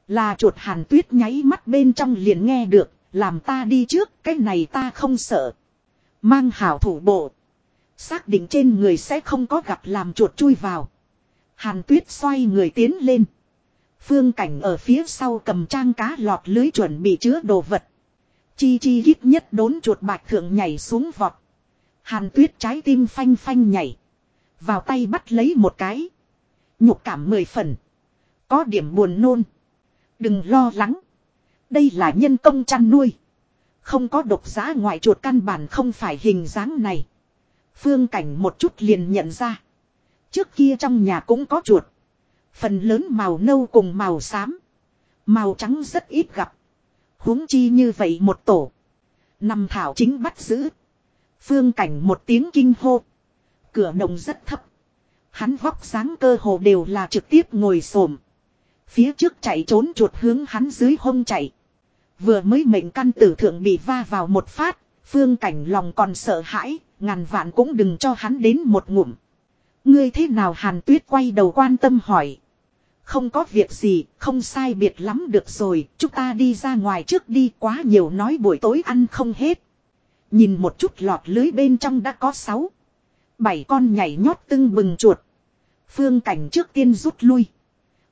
Là chuột hàn tuyết nháy mắt bên trong liền nghe được, làm ta đi trước, cái này ta không sợ. Mang hảo thủ bộ. Xác định trên người sẽ không có gặp làm chuột chui vào. Hàn tuyết xoay người tiến lên. Phương cảnh ở phía sau cầm trang cá lọt lưới chuẩn bị chứa đồ vật. Chi chi hít nhất đốn chuột bạch thượng nhảy xuống vọt. Hàn tuyết trái tim phanh phanh nhảy. Vào tay bắt lấy một cái. Nhục cảm mười phần. Có điểm buồn nôn. Đừng lo lắng. Đây là nhân công chăn nuôi. Không có độc giá ngoại chuột căn bản không phải hình dáng này. Phương cảnh một chút liền nhận ra. Trước kia trong nhà cũng có chuột. Phần lớn màu nâu cùng màu xám. Màu trắng rất ít gặp. huống chi như vậy một tổ. Nằm thảo chính bắt giữ. Phương cảnh một tiếng kinh hô. Cửa động rất thấp. Hắn vóc dáng cơ hồ đều là trực tiếp ngồi xổm Phía trước chạy trốn chuột hướng hắn dưới hông chạy. Vừa mới mệnh căn tử thượng bị va vào một phát. Phương cảnh lòng còn sợ hãi ngàn vạn cũng đừng cho hắn đến một ngụm. Ngươi thế nào Hàn Tuyết quay đầu quan tâm hỏi. Không có việc gì, không sai biệt lắm được rồi, chúng ta đi ra ngoài trước đi quá nhiều nói buổi tối ăn không hết. Nhìn một chút lọt lưới bên trong đã có sáu. Bảy con nhảy nhót tưng bừng chuột. Phương cảnh trước tiên rút lui.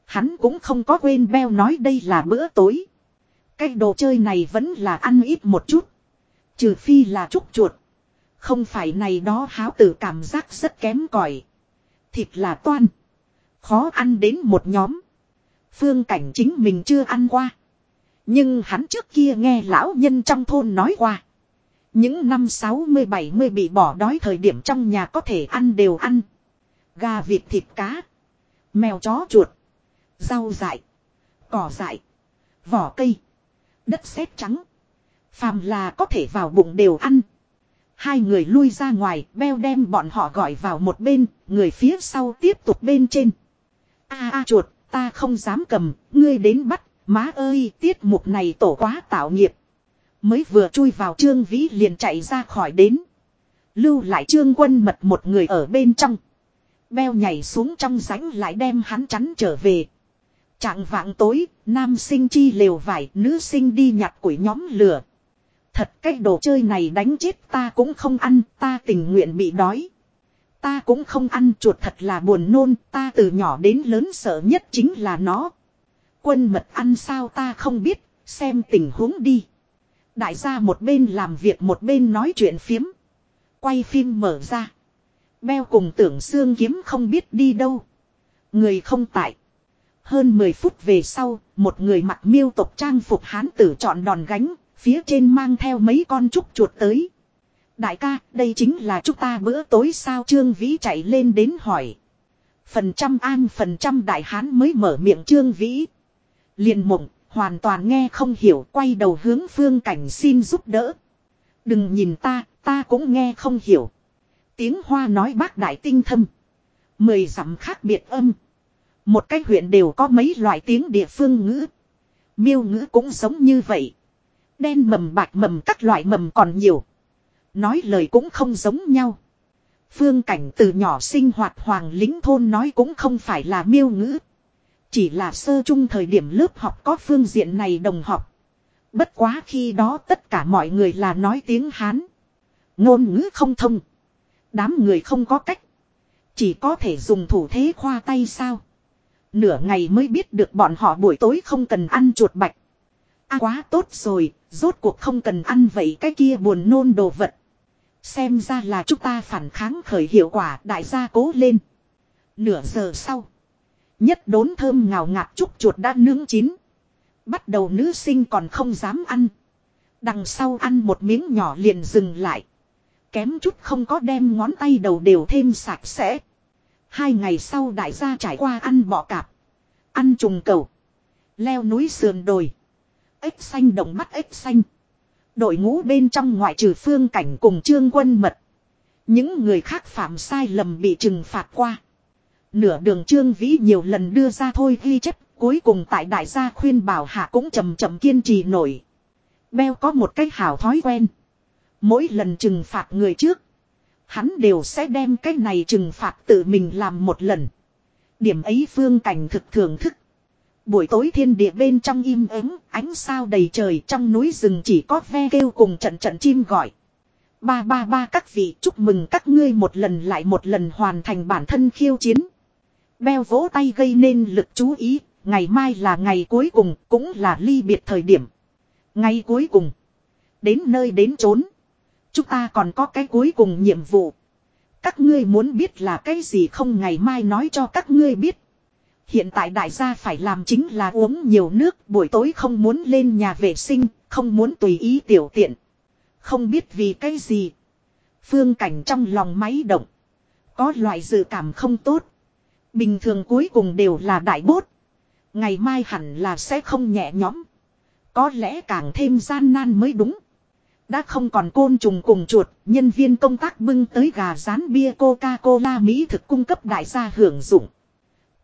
Hắn cũng không có quên beo nói đây là bữa tối. Cái đồ chơi này vẫn là ăn ít một chút. Trừ phi là trúc chuột. Không phải này đó háo tử cảm giác rất kém cỏi Thịt là toan. Khó ăn đến một nhóm. Phương cảnh chính mình chưa ăn qua. Nhưng hắn trước kia nghe lão nhân trong thôn nói qua. Những năm 60-70 bị bỏ đói thời điểm trong nhà có thể ăn đều ăn. Gà vịt thịt cá. Mèo chó chuột. Rau dại. Cỏ dại. Vỏ cây. Đất sét trắng. Phàm là có thể vào bụng đều ăn. Hai người lui ra ngoài, beo đem bọn họ gọi vào một bên, người phía sau tiếp tục bên trên. A a chuột, ta không dám cầm, ngươi đến bắt, má ơi, tiết mục này tổ quá tạo nghiệp. Mới vừa chui vào trương vĩ liền chạy ra khỏi đến. Lưu lại trương quân mật một người ở bên trong. Beo nhảy xuống trong rãnh lại đem hắn chắn trở về. Trạng vạng tối, nam sinh chi lều vải, nữ sinh đi nhặt củi nhóm lửa. Thật cái đồ chơi này đánh chết ta cũng không ăn, ta tình nguyện bị đói. Ta cũng không ăn chuột thật là buồn nôn, ta từ nhỏ đến lớn sợ nhất chính là nó. Quân mật ăn sao ta không biết, xem tình huống đi. Đại gia một bên làm việc một bên nói chuyện phiếm. Quay phim mở ra. Beo cùng tưởng xương kiếm không biết đi đâu. Người không tại. Hơn 10 phút về sau, một người mặc miêu tộc trang phục hán tử chọn đòn gánh, phía trên mang theo mấy con trúc chuột tới. Đại ca, đây chính là chúng ta bữa tối sao Trương Vĩ chạy lên đến hỏi. Phần trăm an phần trăm đại hán mới mở miệng Trương Vĩ. Liền mộng, hoàn toàn nghe không hiểu quay đầu hướng phương cảnh xin giúp đỡ. Đừng nhìn ta, ta cũng nghe không hiểu. Tiếng hoa nói bác đại tinh thâm. Mười dặm khác biệt âm. Một cái huyện đều có mấy loại tiếng địa phương ngữ. Miêu ngữ cũng giống như vậy. Đen mầm bạc mầm các loại mầm còn nhiều. Nói lời cũng không giống nhau. Phương cảnh từ nhỏ sinh hoạt hoàng lính thôn nói cũng không phải là miêu ngữ. Chỉ là sơ chung thời điểm lớp học có phương diện này đồng học. Bất quá khi đó tất cả mọi người là nói tiếng Hán. Ngôn ngữ không thông. Đám người không có cách. Chỉ có thể dùng thủ thế khoa tay sao. Nửa ngày mới biết được bọn họ buổi tối không cần ăn chuột bạch. À quá tốt rồi, rốt cuộc không cần ăn vậy cái kia buồn nôn đồ vật. Xem ra là chúng ta phản kháng khởi hiệu quả đại gia cố lên. Nửa giờ sau. Nhất đốn thơm ngào ngạt chúc chuột đã nướng chín. Bắt đầu nữ sinh còn không dám ăn. Đằng sau ăn một miếng nhỏ liền dừng lại. Kém chút không có đem ngón tay đầu đều thêm sạch sẽ. Hai ngày sau đại gia trải qua ăn bọ cạp. Ăn trùng cầu. Leo núi sườn đồi. Ếch xanh động mắt ếch xanh. Đội ngũ bên trong ngoại trừ phương cảnh cùng trương quân mật. Những người khác phạm sai lầm bị trừng phạt qua. Nửa đường trương vĩ nhiều lần đưa ra thôi ghi chép, cuối cùng tại đại gia khuyên bảo hạ cũng chậm chậm kiên trì nổi. Beo có một cách hảo thói quen. Mỗi lần trừng phạt người trước, hắn đều sẽ đem cái này trừng phạt tự mình làm một lần. Điểm ấy phương cảnh thực thưởng thức. Buổi tối thiên địa bên trong im ắng, ánh sao đầy trời trong núi rừng chỉ có ve kêu cùng trận trận chim gọi. Ba ba ba các vị chúc mừng các ngươi một lần lại một lần hoàn thành bản thân khiêu chiến. Beo vỗ tay gây nên lực chú ý, ngày mai là ngày cuối cùng, cũng là ly biệt thời điểm. Ngày cuối cùng, đến nơi đến chốn. Chúng ta còn có cái cuối cùng nhiệm vụ. Các ngươi muốn biết là cái gì không ngày mai nói cho các ngươi biết. Hiện tại đại gia phải làm chính là uống nhiều nước, buổi tối không muốn lên nhà vệ sinh, không muốn tùy ý tiểu tiện. Không biết vì cái gì. Phương cảnh trong lòng máy động. Có loại dự cảm không tốt. Bình thường cuối cùng đều là đại bốt. Ngày mai hẳn là sẽ không nhẹ nhõm. Có lẽ càng thêm gian nan mới đúng. Đã không còn côn trùng cùng chuột, nhân viên công tác bưng tới gà rán bia Coca-Cola Mỹ thực cung cấp đại gia hưởng dụng.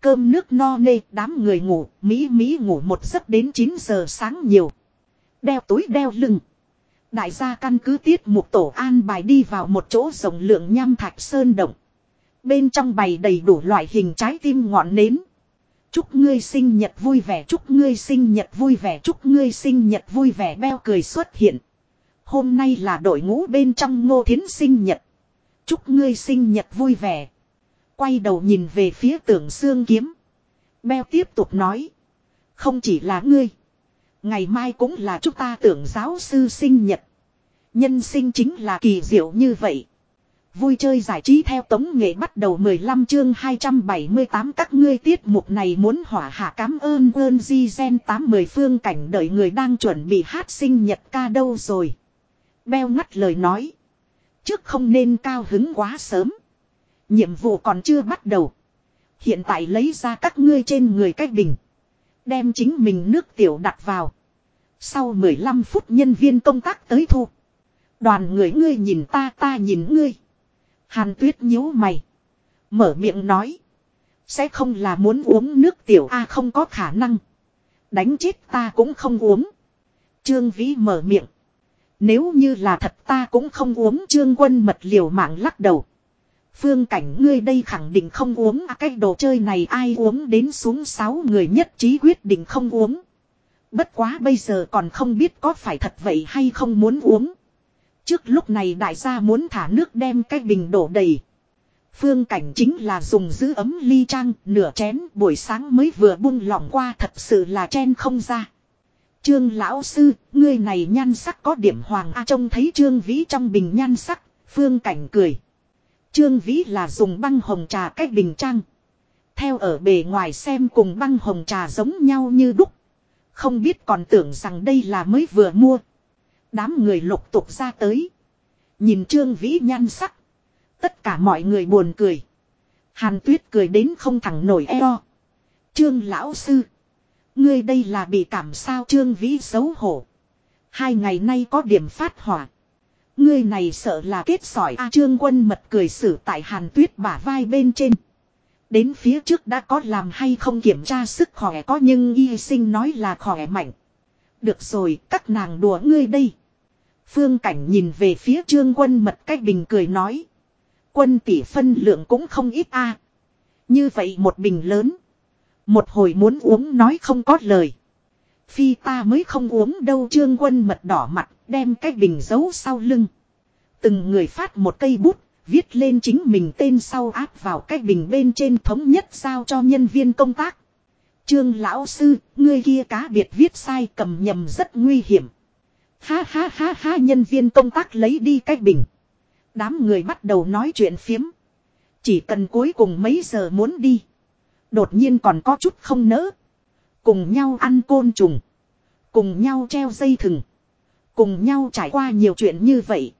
Cơm nước no nê, đám người ngủ, Mỹ Mỹ ngủ một giấc đến 9 giờ sáng nhiều. Đeo túi đeo lưng. Đại gia căn cứ tiết mục tổ an bài đi vào một chỗ rộng lượng nham thạch sơn động. Bên trong bày đầy đủ loại hình trái tim ngọn nến. Chúc ngươi sinh nhật vui vẻ, chúc ngươi sinh nhật vui vẻ, chúc ngươi sinh nhật vui vẻ beo cười xuất hiện. Hôm nay là đội ngũ bên trong ngô thiến sinh nhật. Chúc ngươi sinh nhật vui vẻ. Quay đầu nhìn về phía tưởng xương kiếm. Beo tiếp tục nói. Không chỉ là ngươi. Ngày mai cũng là chúng ta tưởng giáo sư sinh nhật. Nhân sinh chính là kỳ diệu như vậy. Vui chơi giải trí theo tống nghệ bắt đầu 15 chương 278 các ngươi tiết mục này muốn hỏa hạ cám ơn ơn di gen 80 phương cảnh đợi người đang chuẩn bị hát sinh nhật ca đâu rồi. Beo ngắt lời nói. Trước không nên cao hứng quá sớm. Nhiệm vụ còn chưa bắt đầu. Hiện tại lấy ra các ngươi trên người cách bình. Đem chính mình nước tiểu đặt vào. Sau 15 phút nhân viên công tác tới thu. Đoàn người ngươi nhìn ta ta nhìn ngươi. Hàn tuyết nhíu mày. Mở miệng nói. Sẽ không là muốn uống nước tiểu A, không có khả năng. Đánh chết ta cũng không uống. Trương Vĩ mở miệng. Nếu như là thật ta cũng không uống, trương quân mật liều mạng lắc đầu. Phương cảnh ngươi đây khẳng định không uống à, cái đồ chơi này ai uống đến xuống sáu người nhất trí quyết định không uống. Bất quá bây giờ còn không biết có phải thật vậy hay không muốn uống. Trước lúc này đại gia muốn thả nước đem cái bình đổ đầy. Phương cảnh chính là dùng giữ ấm ly trang nửa chén buổi sáng mới vừa buông lỏng qua thật sự là chen không ra. Trương lão sư, ngươi này nhan sắc có điểm hoàng a trông thấy trương vĩ trong bình nhan sắc, phương cảnh cười. Trương vĩ là dùng băng hồng trà cách bình trang. Theo ở bề ngoài xem cùng băng hồng trà giống nhau như đúc. Không biết còn tưởng rằng đây là mới vừa mua. Đám người lục tục ra tới. Nhìn trương vĩ nhan sắc. Tất cả mọi người buồn cười. Hàn tuyết cười đến không thẳng nổi eo. Trương lão sư. Ngươi đây là bị cảm sao trương vĩ xấu hổ. Hai ngày nay có điểm phát hỏa. Ngươi này sợ là kết sỏi a trương quân mật cười xử tại hàn tuyết bả vai bên trên. Đến phía trước đã có làm hay không kiểm tra sức khỏe có nhưng y sinh nói là khỏe mạnh. Được rồi, các nàng đùa ngươi đây. Phương Cảnh nhìn về phía trương quân mật cách bình cười nói. Quân tỷ phân lượng cũng không ít a Như vậy một bình lớn. Một hồi muốn uống nói không có lời. Phi ta mới không uống đâu trương quân mật đỏ mặt đem cái bình giấu sau lưng. Từng người phát một cây bút, viết lên chính mình tên sau áp vào cái bình bên trên thống nhất giao cho nhân viên công tác. Trương lão sư, ngươi kia cá biệt viết sai cầm nhầm rất nguy hiểm. Ha ha ha ha nhân viên công tác lấy đi cái bình. Đám người bắt đầu nói chuyện phiếm. Chỉ cần cuối cùng mấy giờ muốn đi. Đột nhiên còn có chút không nỡ. Cùng nhau ăn côn trùng. Cùng nhau treo dây thừng. Cùng nhau trải qua nhiều chuyện như vậy.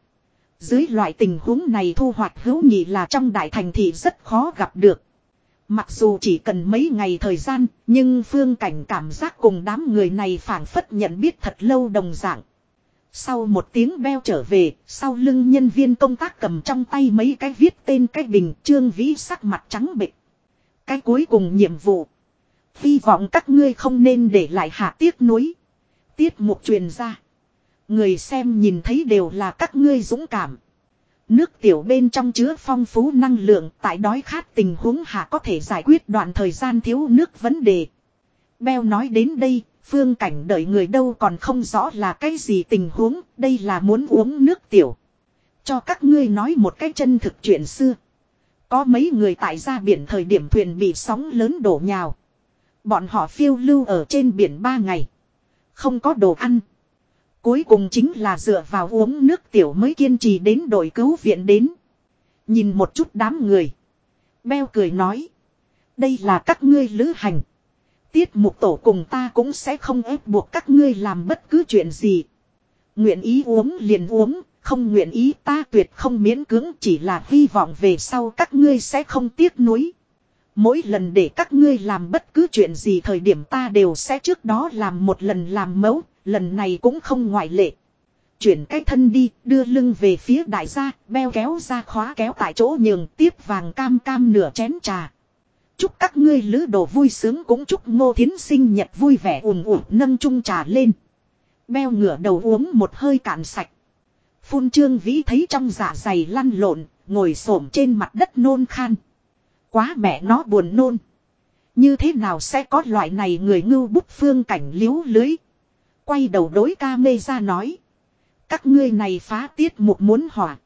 Dưới loại tình huống này thu hoạch hữu nghị là trong đại thành thị rất khó gặp được. Mặc dù chỉ cần mấy ngày thời gian, nhưng phương cảnh cảm giác cùng đám người này phảng phất nhận biết thật lâu đồng dạng. Sau một tiếng beo trở về, sau lưng nhân viên công tác cầm trong tay mấy cái viết tên cái bình trương vĩ sắc mặt trắng bệch. Cái cuối cùng nhiệm vụ. Hy vọng các ngươi không nên để lại hạ tiếc nuối. Tiết mục truyền ra. Người xem nhìn thấy đều là các ngươi dũng cảm. Nước tiểu bên trong chứa phong phú năng lượng tại đói khát tình huống hạ có thể giải quyết đoạn thời gian thiếu nước vấn đề. Beo nói đến đây, phương cảnh đợi người đâu còn không rõ là cái gì tình huống, đây là muốn uống nước tiểu. Cho các ngươi nói một cái chân thực chuyện xưa. Có mấy người tại ra biển thời điểm thuyền bị sóng lớn đổ nhào. Bọn họ phiêu lưu ở trên biển ba ngày. Không có đồ ăn. Cuối cùng chính là dựa vào uống nước tiểu mới kiên trì đến đội cứu viện đến. Nhìn một chút đám người. Beo cười nói. Đây là các ngươi lữ hành. Tiết mục tổ cùng ta cũng sẽ không ép buộc các ngươi làm bất cứ chuyện gì. Nguyện ý uống liền uống, không nguyện ý ta tuyệt không miễn cưỡng chỉ là hy vọng về sau các ngươi sẽ không tiếc nuối. Mỗi lần để các ngươi làm bất cứ chuyện gì thời điểm ta đều sẽ trước đó làm một lần làm mẫu, lần này cũng không ngoại lệ. Chuyển cái thân đi, đưa lưng về phía đại gia, beo kéo ra khóa kéo tại chỗ nhường tiếp vàng cam cam nửa chén trà. Chúc các ngươi lữ đồ vui sướng cũng chúc ngô thiến sinh nhật vui vẻ ùm ùm nâng chung trà lên. Beo ngửa đầu uống một hơi cạn sạch. Phun trương vĩ thấy trong dạ dày lăn lộn, ngồi xổm trên mặt đất nôn khan. Quá mẹ nó buồn nôn. Như thế nào sẽ có loại này người ngưu bút phương cảnh liếu lưới. Quay đầu đối ca mê ra nói. Các ngươi này phá tiết mục muốn hỏa.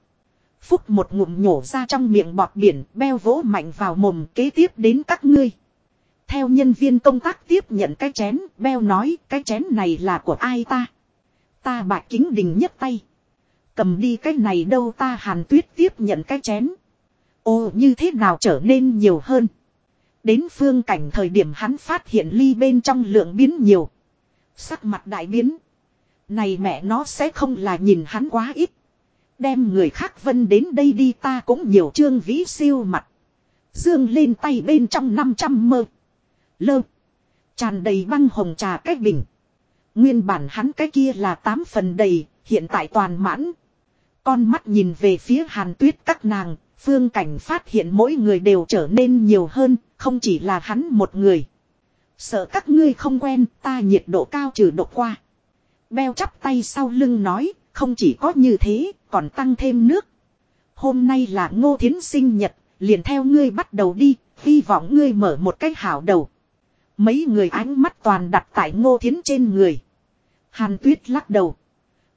Phúc một ngụm nhổ ra trong miệng bọt biển, beo vỗ mạnh vào mồm kế tiếp đến các ngươi. Theo nhân viên công tác tiếp nhận cái chén, beo nói cái chén này là của ai ta. Ta bạc kính đình nhất tay. Cầm đi cái này đâu ta hàn tuyết tiếp nhận cái chén ô như thế nào trở nên nhiều hơn. Đến phương cảnh thời điểm hắn phát hiện ly bên trong lượng biến nhiều. Sắc mặt đại biến. Này mẹ nó sẽ không là nhìn hắn quá ít. Đem người khác vân đến đây đi ta cũng nhiều trương vĩ siêu mặt. Dương lên tay bên trong 500 mơ. Lơ. Tràn đầy băng hồng trà cách bình. Nguyên bản hắn cái kia là 8 phần đầy, hiện tại toàn mãn. Con mắt nhìn về phía hàn tuyết các nàng, phương cảnh phát hiện mỗi người đều trở nên nhiều hơn, không chỉ là hắn một người. Sợ các ngươi không quen, ta nhiệt độ cao trừ độ qua. Beo chắp tay sau lưng nói, không chỉ có như thế, còn tăng thêm nước. Hôm nay là ngô thiến sinh nhật, liền theo ngươi bắt đầu đi, hy vọng ngươi mở một cái hảo đầu. Mấy người ánh mắt toàn đặt tại ngô thiến trên người. Hàn tuyết lắc đầu.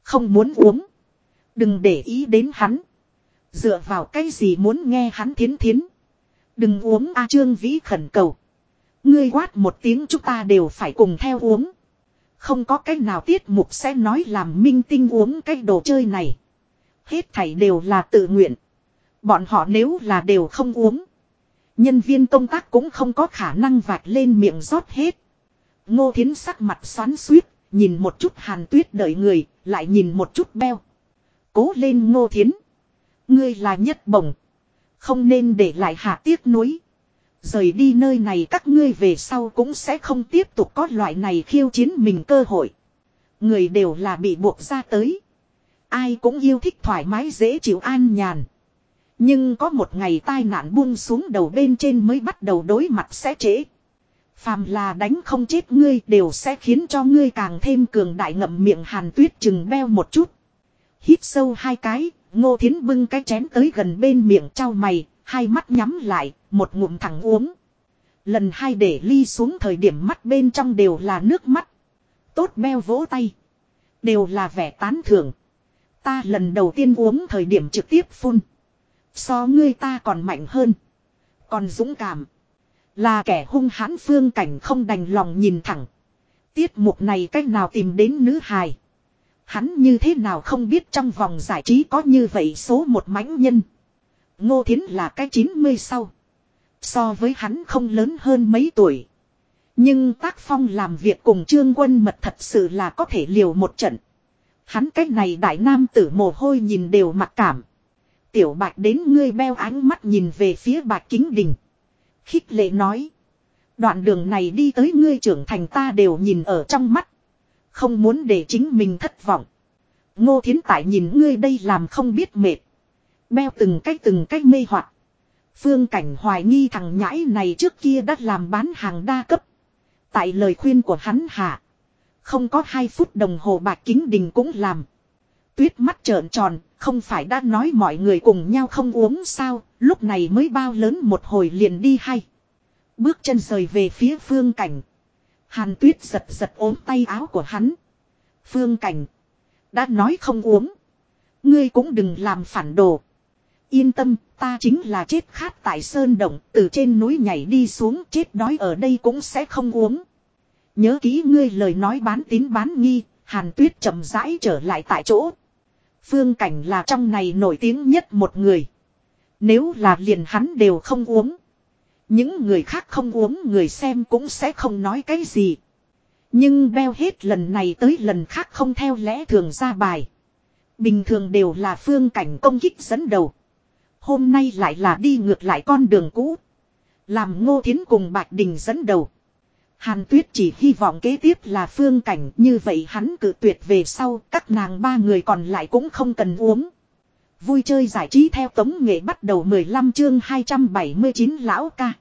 Không muốn uống. Đừng để ý đến hắn. Dựa vào cái gì muốn nghe hắn thiến thiến. Đừng uống A Trương Vĩ khẩn cầu. Ngươi quát một tiếng chúng ta đều phải cùng theo uống. Không có cách nào tiết mục sẽ nói làm minh tinh uống cái đồ chơi này. Hết thảy đều là tự nguyện. Bọn họ nếu là đều không uống. Nhân viên công tác cũng không có khả năng vạch lên miệng rót hết. Ngô Thiến sắc mặt xoắn suýt, nhìn một chút hàn tuyết đợi người, lại nhìn một chút beo. Cố lên Ngô Thiến. Ngươi là nhất bổng. Không nên để lại hạ tiếc nuối. Rời đi nơi này các ngươi về sau cũng sẽ không tiếp tục có loại này khiêu chiến mình cơ hội. Người đều là bị buộc ra tới. Ai cũng yêu thích thoải mái dễ chịu an nhàn. Nhưng có một ngày tai nạn buông xuống đầu bên trên mới bắt đầu đối mặt sẽ trễ. Phàm là đánh không chết ngươi đều sẽ khiến cho ngươi càng thêm cường đại ngậm miệng hàn tuyết chừng beo một chút. Hít sâu hai cái, ngô thiến bưng cái chén tới gần bên miệng trao mày, hai mắt nhắm lại, một ngụm thẳng uống. Lần hai để ly xuống thời điểm mắt bên trong đều là nước mắt. Tốt beo vỗ tay. Đều là vẻ tán thưởng. Ta lần đầu tiên uống thời điểm trực tiếp phun. So ngươi ta còn mạnh hơn. Còn dũng cảm. Là kẻ hung hãn phương cảnh không đành lòng nhìn thẳng. Tiết mục này cách nào tìm đến nữ hài. Hắn như thế nào không biết trong vòng giải trí có như vậy số một mãnh nhân. Ngô Thiến là cái 90 sau. So với hắn không lớn hơn mấy tuổi. Nhưng tác phong làm việc cùng trương quân mật thật sự là có thể liều một trận. Hắn cái này đại nam tử mồ hôi nhìn đều mặc cảm. Tiểu bạch đến ngươi beo ánh mắt nhìn về phía bạch kính đình. Khích lệ nói. Đoạn đường này đi tới ngươi trưởng thành ta đều nhìn ở trong mắt. Không muốn để chính mình thất vọng. Ngô thiến tại nhìn ngươi đây làm không biết mệt. Beo từng cách từng cách mê hoặc Phương cảnh hoài nghi thằng nhãi này trước kia đã làm bán hàng đa cấp. Tại lời khuyên của hắn hạ. Không có hai phút đồng hồ bạc kính đình cũng làm. Tuyết mắt trợn tròn, không phải đã nói mọi người cùng nhau không uống sao, lúc này mới bao lớn một hồi liền đi hay. Bước chân rời về phía phương cảnh. Hàn tuyết giật giật ốm tay áo của hắn. Phương cảnh. Đã nói không uống. Ngươi cũng đừng làm phản đồ. Yên tâm, ta chính là chết khát tại sơn động, từ trên núi nhảy đi xuống chết đói ở đây cũng sẽ không uống. Nhớ kỹ ngươi lời nói bán tín bán nghi, hàn tuyết chậm rãi trở lại tại chỗ. Phương cảnh là trong này nổi tiếng nhất một người. Nếu là liền hắn đều không uống. Những người khác không uống người xem cũng sẽ không nói cái gì. Nhưng beo hết lần này tới lần khác không theo lẽ thường ra bài. Bình thường đều là phương cảnh công kích dẫn đầu. Hôm nay lại là đi ngược lại con đường cũ. Làm ngô thiến cùng Bạch Đình dẫn đầu. Hàn tuyết chỉ hy vọng kế tiếp là phương cảnh, như vậy hắn cự tuyệt về sau, các nàng ba người còn lại cũng không cần uống. Vui chơi giải trí theo tống nghệ bắt đầu 15 chương 279 lão ca.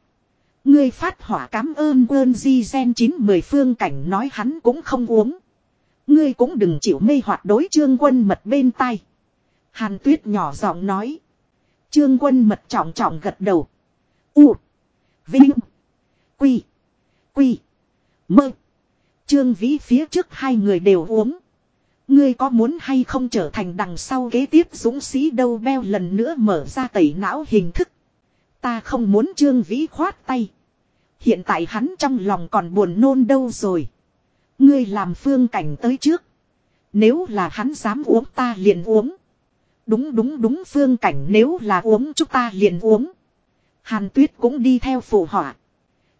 Ngươi phát hỏa cám ơn quân di gen 910 phương cảnh nói hắn cũng không uống. Ngươi cũng đừng chịu mê hoạt đối trương quân mật bên tay. Hàn tuyết nhỏ giọng nói. Trương quân mật trọng trọng gật đầu. U. Vinh. Quy. Quy. Mơ. Trương vĩ phía trước hai người đều uống. Ngươi có muốn hay không trở thành đằng sau kế tiếp dũng sĩ đâu beo lần nữa mở ra tẩy não hình thức. Ta không muốn trương vĩ khoát tay. Hiện tại hắn trong lòng còn buồn nôn đâu rồi. Ngươi làm phương cảnh tới trước. Nếu là hắn dám uống ta liền uống. Đúng đúng đúng phương cảnh nếu là uống chúng ta liền uống. Hàn tuyết cũng đi theo phụ họa.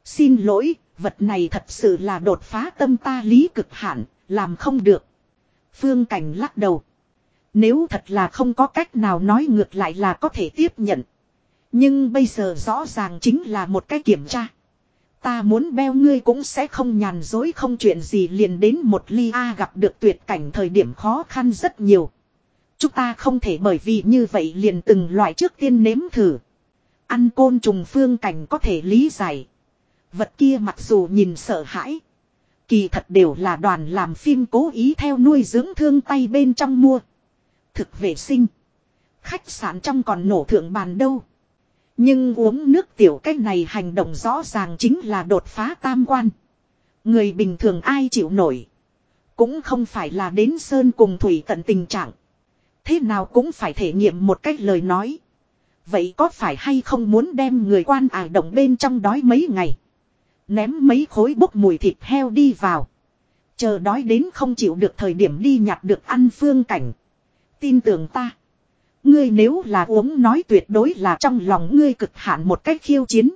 Xin lỗi, vật này thật sự là đột phá tâm ta lý cực hạn, làm không được. Phương cảnh lắc đầu. Nếu thật là không có cách nào nói ngược lại là có thể tiếp nhận. Nhưng bây giờ rõ ràng chính là một cái kiểm tra. Ta muốn beo ngươi cũng sẽ không nhàn dối không chuyện gì liền đến một ly A gặp được tuyệt cảnh thời điểm khó khăn rất nhiều. Chúng ta không thể bởi vì như vậy liền từng loại trước tiên nếm thử. Ăn côn trùng phương cảnh có thể lý giải. Vật kia mặc dù nhìn sợ hãi. Kỳ thật đều là đoàn làm phim cố ý theo nuôi dưỡng thương tay bên trong mua. Thực vệ sinh. Khách sạn trong còn nổ thượng bàn đâu. Nhưng uống nước tiểu cách này hành động rõ ràng chính là đột phá tam quan. Người bình thường ai chịu nổi. Cũng không phải là đến sơn cùng thủy tận tình trạng. Thế nào cũng phải thể nghiệm một cách lời nói. Vậy có phải hay không muốn đem người quan ải động bên trong đói mấy ngày. Ném mấy khối bốc mùi thịt heo đi vào. Chờ đói đến không chịu được thời điểm đi nhặt được ăn phương cảnh. Tin tưởng ta. Ngươi nếu là uống nói tuyệt đối là trong lòng ngươi cực hạn một cách khiêu chiến.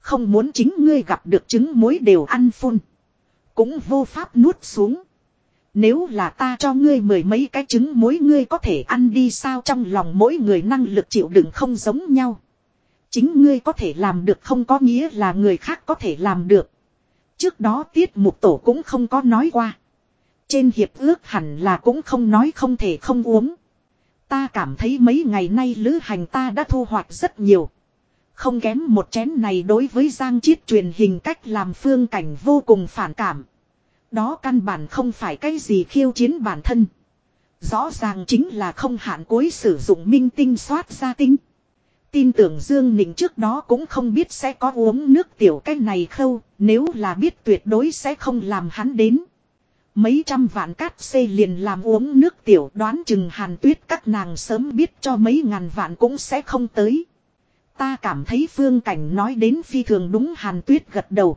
Không muốn chính ngươi gặp được trứng muối đều ăn phun. Cũng vô pháp nuốt xuống. Nếu là ta cho ngươi mười mấy cái trứng muối ngươi có thể ăn đi sao trong lòng mỗi người năng lực chịu đựng không giống nhau. Chính ngươi có thể làm được không có nghĩa là người khác có thể làm được. Trước đó tiết mục tổ cũng không có nói qua. Trên hiệp ước hẳn là cũng không nói không thể không uống. Ta cảm thấy mấy ngày nay lữ hành ta đã thu hoạch rất nhiều. Không kém một chén này đối với Giang Chiết truyền hình cách làm phương cảnh vô cùng phản cảm. Đó căn bản không phải cái gì khiêu chiến bản thân. Rõ ràng chính là không hạn cuối sử dụng minh tinh soát ra tinh. Tin tưởng Dương Nịnh trước đó cũng không biết sẽ có uống nước tiểu cái này khâu, nếu là biết tuyệt đối sẽ không làm hắn đến. Mấy trăm vạn cát xê liền làm uống nước tiểu đoán chừng hàn tuyết các nàng sớm biết cho mấy ngàn vạn cũng sẽ không tới. Ta cảm thấy phương cảnh nói đến phi thường đúng hàn tuyết gật đầu.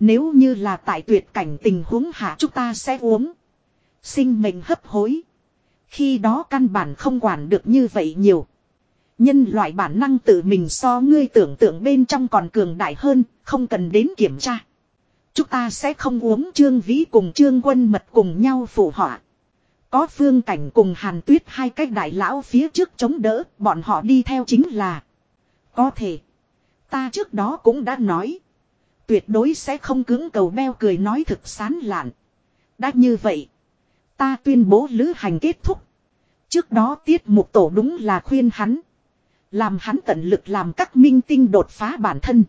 Nếu như là tại tuyệt cảnh tình huống hạ chúng ta sẽ uống. Sinh mệnh hấp hối. Khi đó căn bản không quản được như vậy nhiều. Nhân loại bản năng tự mình so ngươi tưởng tượng bên trong còn cường đại hơn, không cần đến kiểm tra. Chúng ta sẽ không uống trương vĩ cùng trương quân mật cùng nhau phụ họa. Có phương cảnh cùng hàn tuyết hai cách đại lão phía trước chống đỡ, bọn họ đi theo chính là. Có thể. Ta trước đó cũng đã nói. Tuyệt đối sẽ không cứng cầu beo cười nói thực sán lạn. Đã như vậy. Ta tuyên bố lữ hành kết thúc. Trước đó tiết mục tổ đúng là khuyên hắn. Làm hắn tận lực làm các minh tinh đột phá bản thân.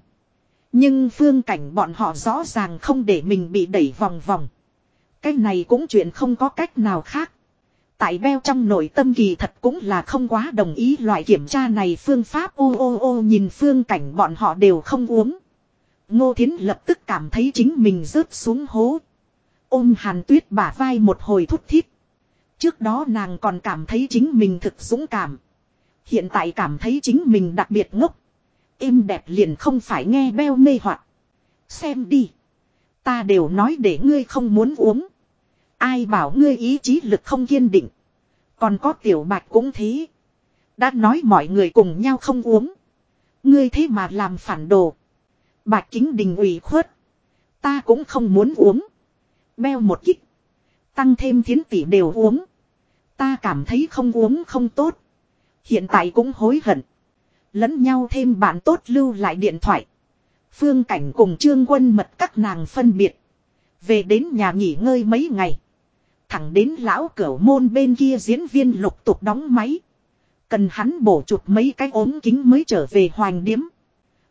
Nhưng phương cảnh bọn họ rõ ràng không để mình bị đẩy vòng vòng. Cái này cũng chuyện không có cách nào khác. Tại beo trong nội tâm kỳ thật cũng là không quá đồng ý loại kiểm tra này phương pháp ô ô ô, nhìn phương cảnh bọn họ đều không uống. Ngô Thiến lập tức cảm thấy chính mình rớt xuống hố. Ôm hàn tuyết bả vai một hồi thút thít. Trước đó nàng còn cảm thấy chính mình thực dũng cảm. Hiện tại cảm thấy chính mình đặc biệt ngốc. Êm đẹp liền không phải nghe beo mê hoặc. Xem đi. Ta đều nói để ngươi không muốn uống. Ai bảo ngươi ý chí lực không kiên định. Còn có tiểu bạch cũng thế. Đã nói mọi người cùng nhau không uống. Ngươi thế mà làm phản đồ. Bạch kính đình ủy khuất. Ta cũng không muốn uống. Beo một kích. Tăng thêm thiến tỷ đều uống. Ta cảm thấy không uống không tốt. Hiện tại cũng hối hận. Lẫn nhau thêm bạn tốt lưu lại điện thoại. Phương Cảnh cùng Trương Quân mật các nàng phân biệt. Về đến nhà nghỉ ngơi mấy ngày. Thẳng đến lão cửu môn bên kia diễn viên lục tục đóng máy. Cần hắn bổ chụp mấy cái ốm kính mới trở về hoàng điếm.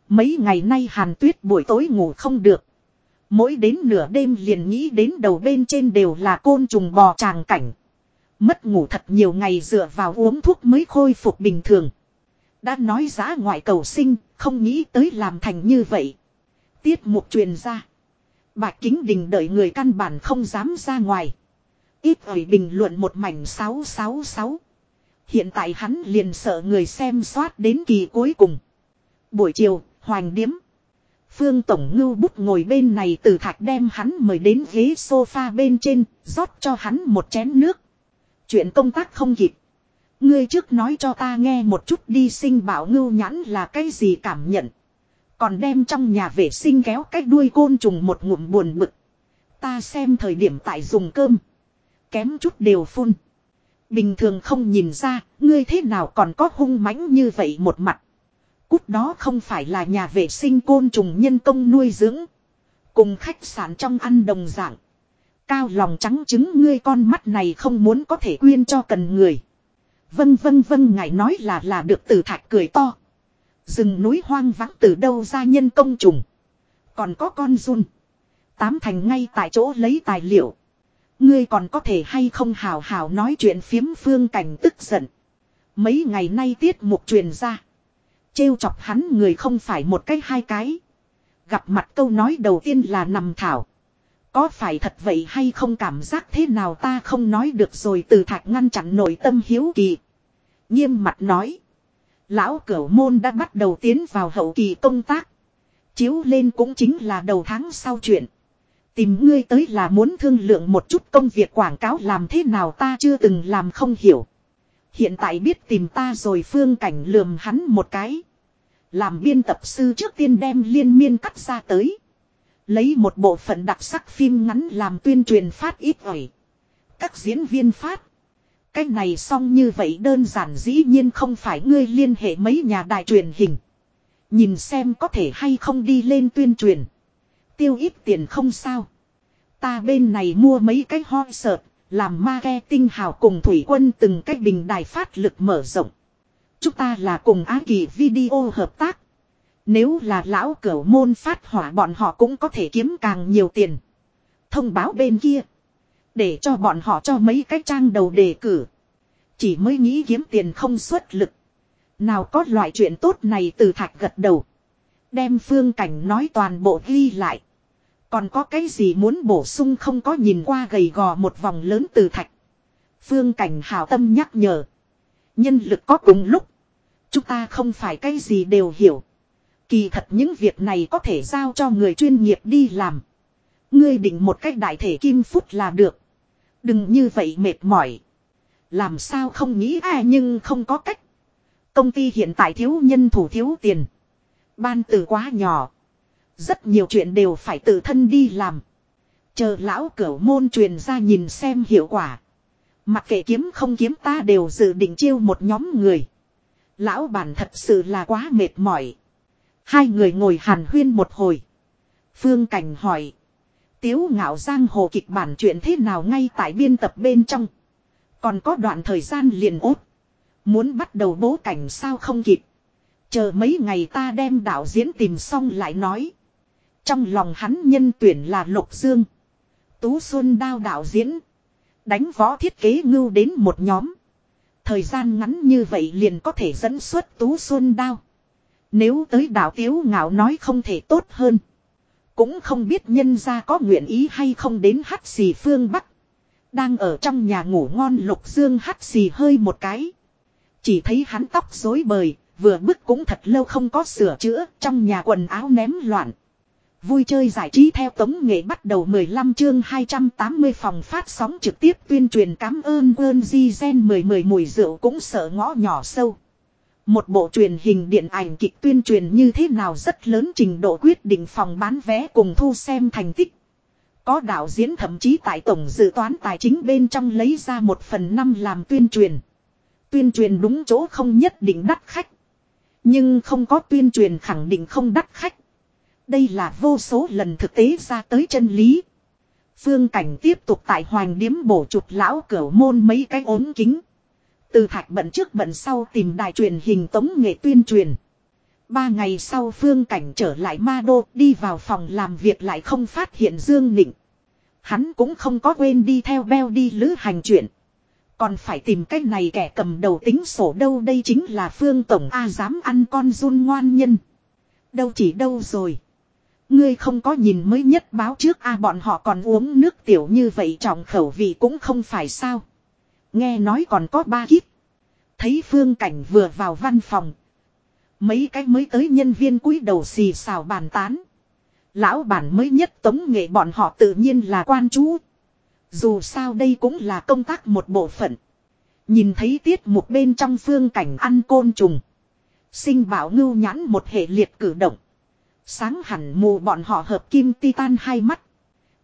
Mấy ngày nay hàn tuyết buổi tối ngủ không được. Mỗi đến nửa đêm liền nghĩ đến đầu bên trên đều là côn trùng bò tràng cảnh. Mất ngủ thật nhiều ngày dựa vào uống thuốc mới khôi phục bình thường. Đã nói giá ngoại cầu sinh, không nghĩ tới làm thành như vậy. Tiết mục truyền ra. Bạch Kính Đình đợi người căn bản không dám ra ngoài. Ít ỏi bình luận một mảnh 666. Hiện tại hắn liền sợ người xem soát đến kỳ cuối cùng. Buổi chiều, hoành điếm. Phương Tổng Ngưu bút ngồi bên này từ thạch đem hắn mời đến ghế sofa bên trên, rót cho hắn một chén nước. Chuyện công tác không kịp. Ngươi trước nói cho ta nghe một chút đi sinh bảo ngưu nhãn là cái gì cảm nhận. Còn đem trong nhà vệ sinh kéo cách đuôi côn trùng một ngụm buồn bực. Ta xem thời điểm tại dùng cơm. Kém chút đều phun. Bình thường không nhìn ra, ngươi thế nào còn có hung mãnh như vậy một mặt. Cút đó không phải là nhà vệ sinh côn trùng nhân công nuôi dưỡng. Cùng khách sạn trong ăn đồng dạng. Cao lòng trắng chứng ngươi con mắt này không muốn có thể quyên cho cần người. Vân vân vân ngài nói là là được tử thạch cười to. Rừng núi hoang vắng từ đâu ra nhân công trùng. Còn có con run. Tám thành ngay tại chỗ lấy tài liệu. Ngươi còn có thể hay không hào hào nói chuyện phiếm phương cảnh tức giận. Mấy ngày nay tiết mục truyền ra. Trêu chọc hắn người không phải một cái hai cái. Gặp mặt câu nói đầu tiên là nằm thảo. Có phải thật vậy hay không cảm giác thế nào ta không nói được rồi từ thạch ngăn chặn nội tâm hiếu kỳ. Nghiêm mặt nói. Lão cửu môn đã bắt đầu tiến vào hậu kỳ công tác. Chiếu lên cũng chính là đầu tháng sau chuyện. Tìm ngươi tới là muốn thương lượng một chút công việc quảng cáo làm thế nào ta chưa từng làm không hiểu. Hiện tại biết tìm ta rồi phương cảnh lườm hắn một cái. Làm biên tập sư trước tiên đem liên miên cắt ra tới. Lấy một bộ phận đặc sắc phim ngắn làm tuyên truyền phát ít ỏi. Các diễn viên phát. Cái này xong như vậy đơn giản dĩ nhiên không phải ngươi liên hệ mấy nhà đài truyền hình. Nhìn xem có thể hay không đi lên tuyên truyền. Tiêu ít tiền không sao. Ta bên này mua mấy cái ho sợt, làm marketing hào cùng thủy quân từng cái bình đài phát lực mở rộng. Chúng ta là cùng Á Kỳ video hợp tác. Nếu là lão cửu môn phát hỏa bọn họ cũng có thể kiếm càng nhiều tiền. Thông báo bên kia. Để cho bọn họ cho mấy cái trang đầu đề cử. Chỉ mới nghĩ kiếm tiền không xuất lực. Nào có loại chuyện tốt này từ thạch gật đầu. Đem phương cảnh nói toàn bộ ghi lại. Còn có cái gì muốn bổ sung không có nhìn qua gầy gò một vòng lớn từ thạch. Phương cảnh hào tâm nhắc nhở. Nhân lực có cùng lúc. Chúng ta không phải cái gì đều hiểu. Kỳ thật những việc này có thể giao cho người chuyên nghiệp đi làm. Ngươi định một cách đại thể kim phút là được. Đừng như vậy mệt mỏi. Làm sao không nghĩ à nhưng không có cách. Công ty hiện tại thiếu nhân thủ thiếu tiền. Ban từ quá nhỏ. Rất nhiều chuyện đều phải tự thân đi làm. Chờ lão cửu môn truyền ra nhìn xem hiệu quả. Mặc kệ kiếm không kiếm ta đều dự định chiêu một nhóm người. Lão bản thật sự là quá mệt mỏi. Hai người ngồi hàn huyên một hồi. Phương Cảnh hỏi. Tiếu ngạo giang hồ kịch bản chuyện thế nào ngay tại biên tập bên trong. Còn có đoạn thời gian liền ốt. Muốn bắt đầu bố cảnh sao không kịp. Chờ mấy ngày ta đem đạo diễn tìm xong lại nói. Trong lòng hắn nhân tuyển là Lục Dương. Tú Xuân đao đạo diễn. Đánh võ thiết kế ngưu đến một nhóm. Thời gian ngắn như vậy liền có thể dẫn xuất Tú Xuân đao. Nếu tới đạo tiếu ngạo nói không thể tốt hơn. Cũng không biết nhân gia có nguyện ý hay không đến hắt xì phương Bắc. Đang ở trong nhà ngủ ngon lục dương hắt xì hơi một cái. Chỉ thấy hắn tóc rối bời, vừa bức cũng thật lâu không có sửa chữa, trong nhà quần áo ném loạn. Vui chơi giải trí theo tống nghệ bắt đầu 15 chương 280 phòng phát sóng trực tiếp tuyên truyền cảm ơn ơn di gen 10 10 mùi rượu cũng sợ ngõ nhỏ sâu. Một bộ truyền hình điện ảnh kịch tuyên truyền như thế nào rất lớn trình độ quyết định phòng bán vé cùng thu xem thành tích. Có đạo diễn thậm chí tại tổng dự toán tài chính bên trong lấy ra một phần năm làm tuyên truyền. Tuyên truyền đúng chỗ không nhất định đắt khách. Nhưng không có tuyên truyền khẳng định không đắt khách. Đây là vô số lần thực tế ra tới chân lý. Phương Cảnh tiếp tục tại hoàng điếm bổ chụp lão cửa môn mấy cái ốm kính. Từ thạch bận trước bận sau tìm đài truyền hình tống nghệ tuyên truyền. Ba ngày sau Phương Cảnh trở lại Ma Đô, đi vào phòng làm việc lại không phát hiện Dương Nịnh. Hắn cũng không có quên đi theo beo đi lữ hành chuyện. Còn phải tìm cách này kẻ cầm đầu tính sổ đâu, đây chính là Phương Tổng A dám ăn con run ngoan nhân. Đâu chỉ đâu rồi. Ngươi không có nhìn mới nhất báo trước A, bọn họ còn uống nước tiểu như vậy, trọng khẩu vị cũng không phải sao. Nghe nói còn có ba kíp. Thấy Phương Cảnh vừa vào văn phòng. Mấy cái mới tới nhân viên cúi đầu xì xào bàn tán. Lão bản mới nhất tống nghệ bọn họ tự nhiên là quan chú. Dù sao đây cũng là công tác một bộ phận. Nhìn thấy tiết mục bên trong phương cảnh ăn côn trùng. Sinh bảo ngưu nhãn một hệ liệt cử động. Sáng hẳn mù bọn họ hợp kim titan hai mắt.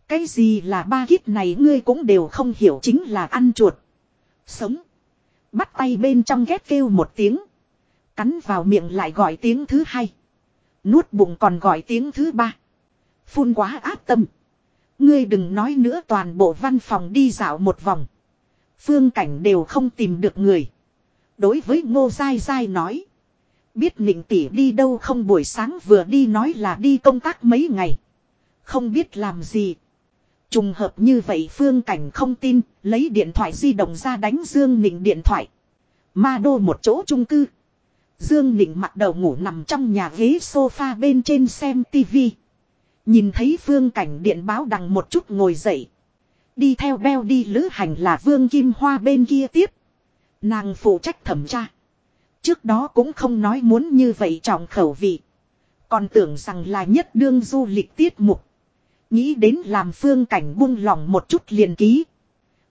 Cái gì là ba kiếp này ngươi cũng đều không hiểu chính là ăn chuột. Sống. Bắt tay bên trong ghét kêu một tiếng. Cắn vào miệng lại gọi tiếng thứ hai. Nuốt bụng còn gọi tiếng thứ ba. Phun quá áp tâm. Ngươi đừng nói nữa toàn bộ văn phòng đi dạo một vòng. Phương cảnh đều không tìm được người. Đối với ngô dai dai nói. Biết nịnh tỷ đi đâu không buổi sáng vừa đi nói là đi công tác mấy ngày. Không biết làm gì. Trùng hợp như vậy phương cảnh không tin, lấy điện thoại di động ra đánh Dương Nịnh điện thoại. Ma đô một chỗ trung cư. Dương Nịnh mặt đầu ngủ nằm trong nhà ghế sofa bên trên xem tivi. Nhìn thấy phương cảnh điện báo đằng một chút ngồi dậy. Đi theo beo đi lữ hành là vương kim hoa bên kia tiếp. Nàng phụ trách thẩm tra. Trước đó cũng không nói muốn như vậy trọng khẩu vị. Còn tưởng rằng là nhất đương du lịch tiết mục. Nghĩ đến làm phương cảnh buông lỏng một chút liền ký.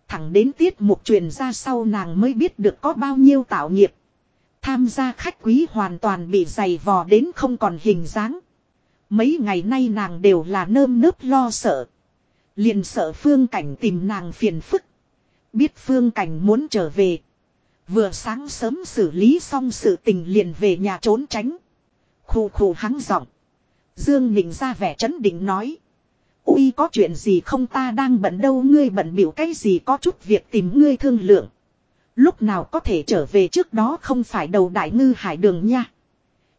Thẳng đến tiết mục truyền ra sau nàng mới biết được có bao nhiêu tạo nghiệp. Tham gia khách quý hoàn toàn bị dày vò đến không còn hình dáng. Mấy ngày nay nàng đều là nơm nớp lo sợ. Liền sợ phương cảnh tìm nàng phiền phức. Biết phương cảnh muốn trở về. Vừa sáng sớm xử lý xong sự tình liền về nhà trốn tránh. Khù khù hắng giọng. Dương Nịnh ra vẻ chấn định nói. Ui, có chuyện gì không ta đang bận đâu ngươi bận biểu cái gì có chút việc tìm ngươi thương lượng. Lúc nào có thể trở về trước đó không phải đầu đại ngư hải đường nha.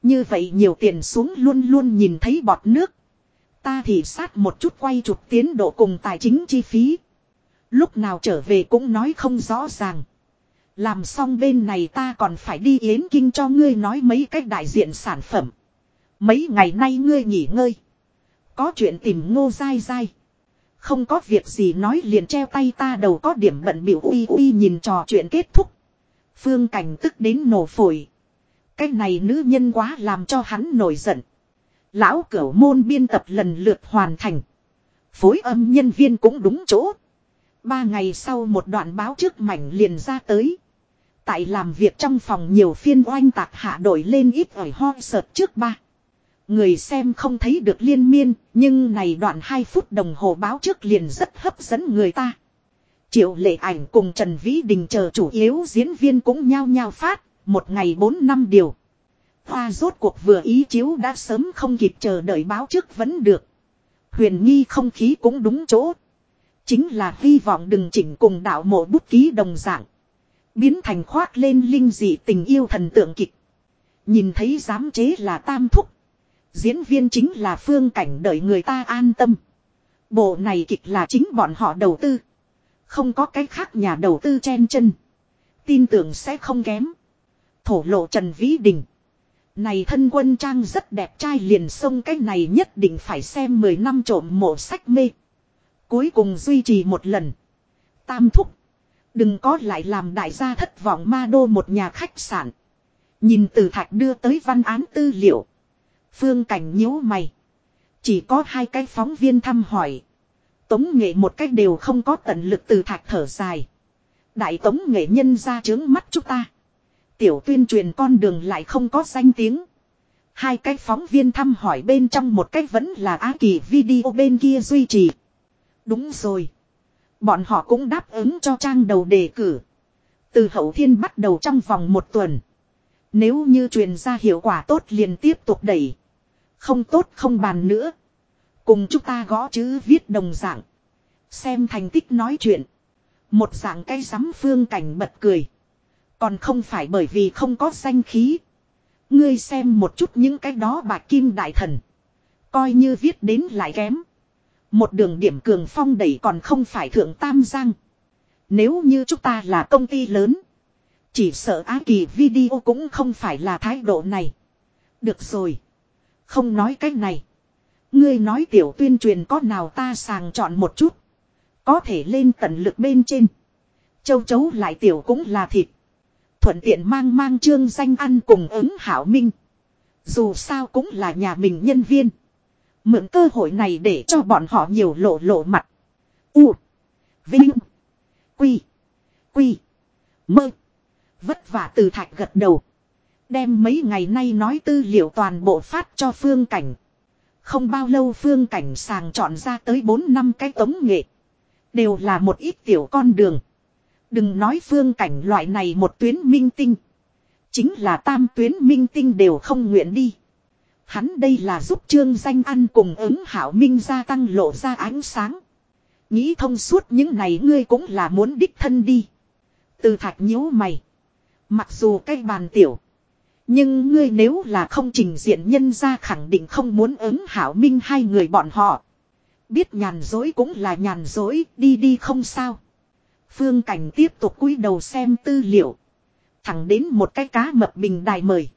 Như vậy nhiều tiền xuống luôn luôn nhìn thấy bọt nước. Ta thì sát một chút quay chụp tiến độ cùng tài chính chi phí. Lúc nào trở về cũng nói không rõ ràng. Làm xong bên này ta còn phải đi yến kinh cho ngươi nói mấy cách đại diện sản phẩm. Mấy ngày nay ngươi nghỉ ngơi. Có chuyện tìm ngô dai dai. Không có việc gì nói liền treo tay ta đầu có điểm bận biểu uy uy nhìn trò chuyện kết thúc. Phương cảnh tức đến nổ phổi. Cái này nữ nhân quá làm cho hắn nổi giận. Lão cửu môn biên tập lần lượt hoàn thành. Phối âm nhân viên cũng đúng chỗ. Ba ngày sau một đoạn báo trước mảnh liền ra tới. Tại làm việc trong phòng nhiều phiên oanh tạc hạ đổi lên ít ỏi ho sợt trước ba. Người xem không thấy được liên miên, nhưng này đoạn 2 phút đồng hồ báo trước liền rất hấp dẫn người ta. Triệu lệ ảnh cùng Trần Vĩ Đình chờ chủ yếu diễn viên cũng nhao nhao phát, một ngày 4 năm điều. Hoa rốt cuộc vừa ý chiếu đã sớm không kịp chờ đợi báo trước vẫn được. Huyền nghi không khí cũng đúng chỗ. Chính là hy vọng đừng chỉnh cùng đạo mộ bút ký đồng dạng. Biến thành khoác lên linh dị tình yêu thần tượng kịch. Nhìn thấy dám chế là tam thúc. Diễn viên chính là phương cảnh đợi người ta an tâm. Bộ này kịch là chính bọn họ đầu tư. Không có cái khác nhà đầu tư chen chân. Tin tưởng sẽ không kém. Thổ lộ Trần Vĩ Đình. Này thân quân trang rất đẹp trai liền sông cái này nhất định phải xem 10 năm trộm mộ sách mê. Cuối cùng duy trì một lần. Tam thúc. Đừng có lại làm đại gia thất vọng ma đô một nhà khách sạn. Nhìn từ thạch đưa tới văn án tư liệu. Phương cảnh nhíu mày. Chỉ có hai cái phóng viên thăm hỏi. Tống nghệ một cách đều không có tận lực từ thạch thở dài. Đại tống nghệ nhân ra trướng mắt chúng ta. Tiểu tuyên truyền con đường lại không có danh tiếng. Hai cái phóng viên thăm hỏi bên trong một cách vẫn là Á Kỳ video bên kia duy trì. Đúng rồi. Bọn họ cũng đáp ứng cho trang đầu đề cử. Từ hậu thiên bắt đầu trong vòng một tuần. Nếu như truyền ra hiệu quả tốt liền tiếp tục đẩy. Không tốt không bàn nữa. Cùng chúng ta gõ chữ viết đồng dạng. Xem thành tích nói chuyện. Một dạng cây sắm phương cảnh bật cười. Còn không phải bởi vì không có danh khí. Ngươi xem một chút những cái đó bà kim đại thần. Coi như viết đến lại kém. Một đường điểm cường phong đẩy còn không phải thượng tam giang. Nếu như chúng ta là công ty lớn. Chỉ sợ Á Kỳ video cũng không phải là thái độ này. Được rồi. Không nói cái này. Ngươi nói tiểu tuyên truyền có nào ta sàng chọn một chút. Có thể lên tận lực bên trên. Châu chấu lại tiểu cũng là thịt. Thuận tiện mang mang trương danh ăn cùng ứng hảo minh. Dù sao cũng là nhà mình nhân viên. Mượn cơ hội này để cho bọn họ nhiều lộ lộ mặt. U. Vinh. Quy. Quy. Mơ. Vất vả từ thạch gật đầu. Đem mấy ngày nay nói tư liệu toàn bộ phát cho phương cảnh. Không bao lâu phương cảnh sàng chọn ra tới 4 năm cái tống nghệ. Đều là một ít tiểu con đường. Đừng nói phương cảnh loại này một tuyến minh tinh. Chính là tam tuyến minh tinh đều không nguyện đi. Hắn đây là giúp trương danh ăn cùng ứng hảo minh gia tăng lộ ra ánh sáng. Nghĩ thông suốt những này ngươi cũng là muốn đích thân đi. Từ thạch nhíu mày. Mặc dù cái bàn tiểu. Nhưng ngươi nếu là không trình diện nhân ra khẳng định không muốn ứng hảo minh hai người bọn họ. Biết nhàn dối cũng là nhàn dối, đi đi không sao. Phương Cảnh tiếp tục cúi đầu xem tư liệu. Thẳng đến một cái cá mập bình đài mời.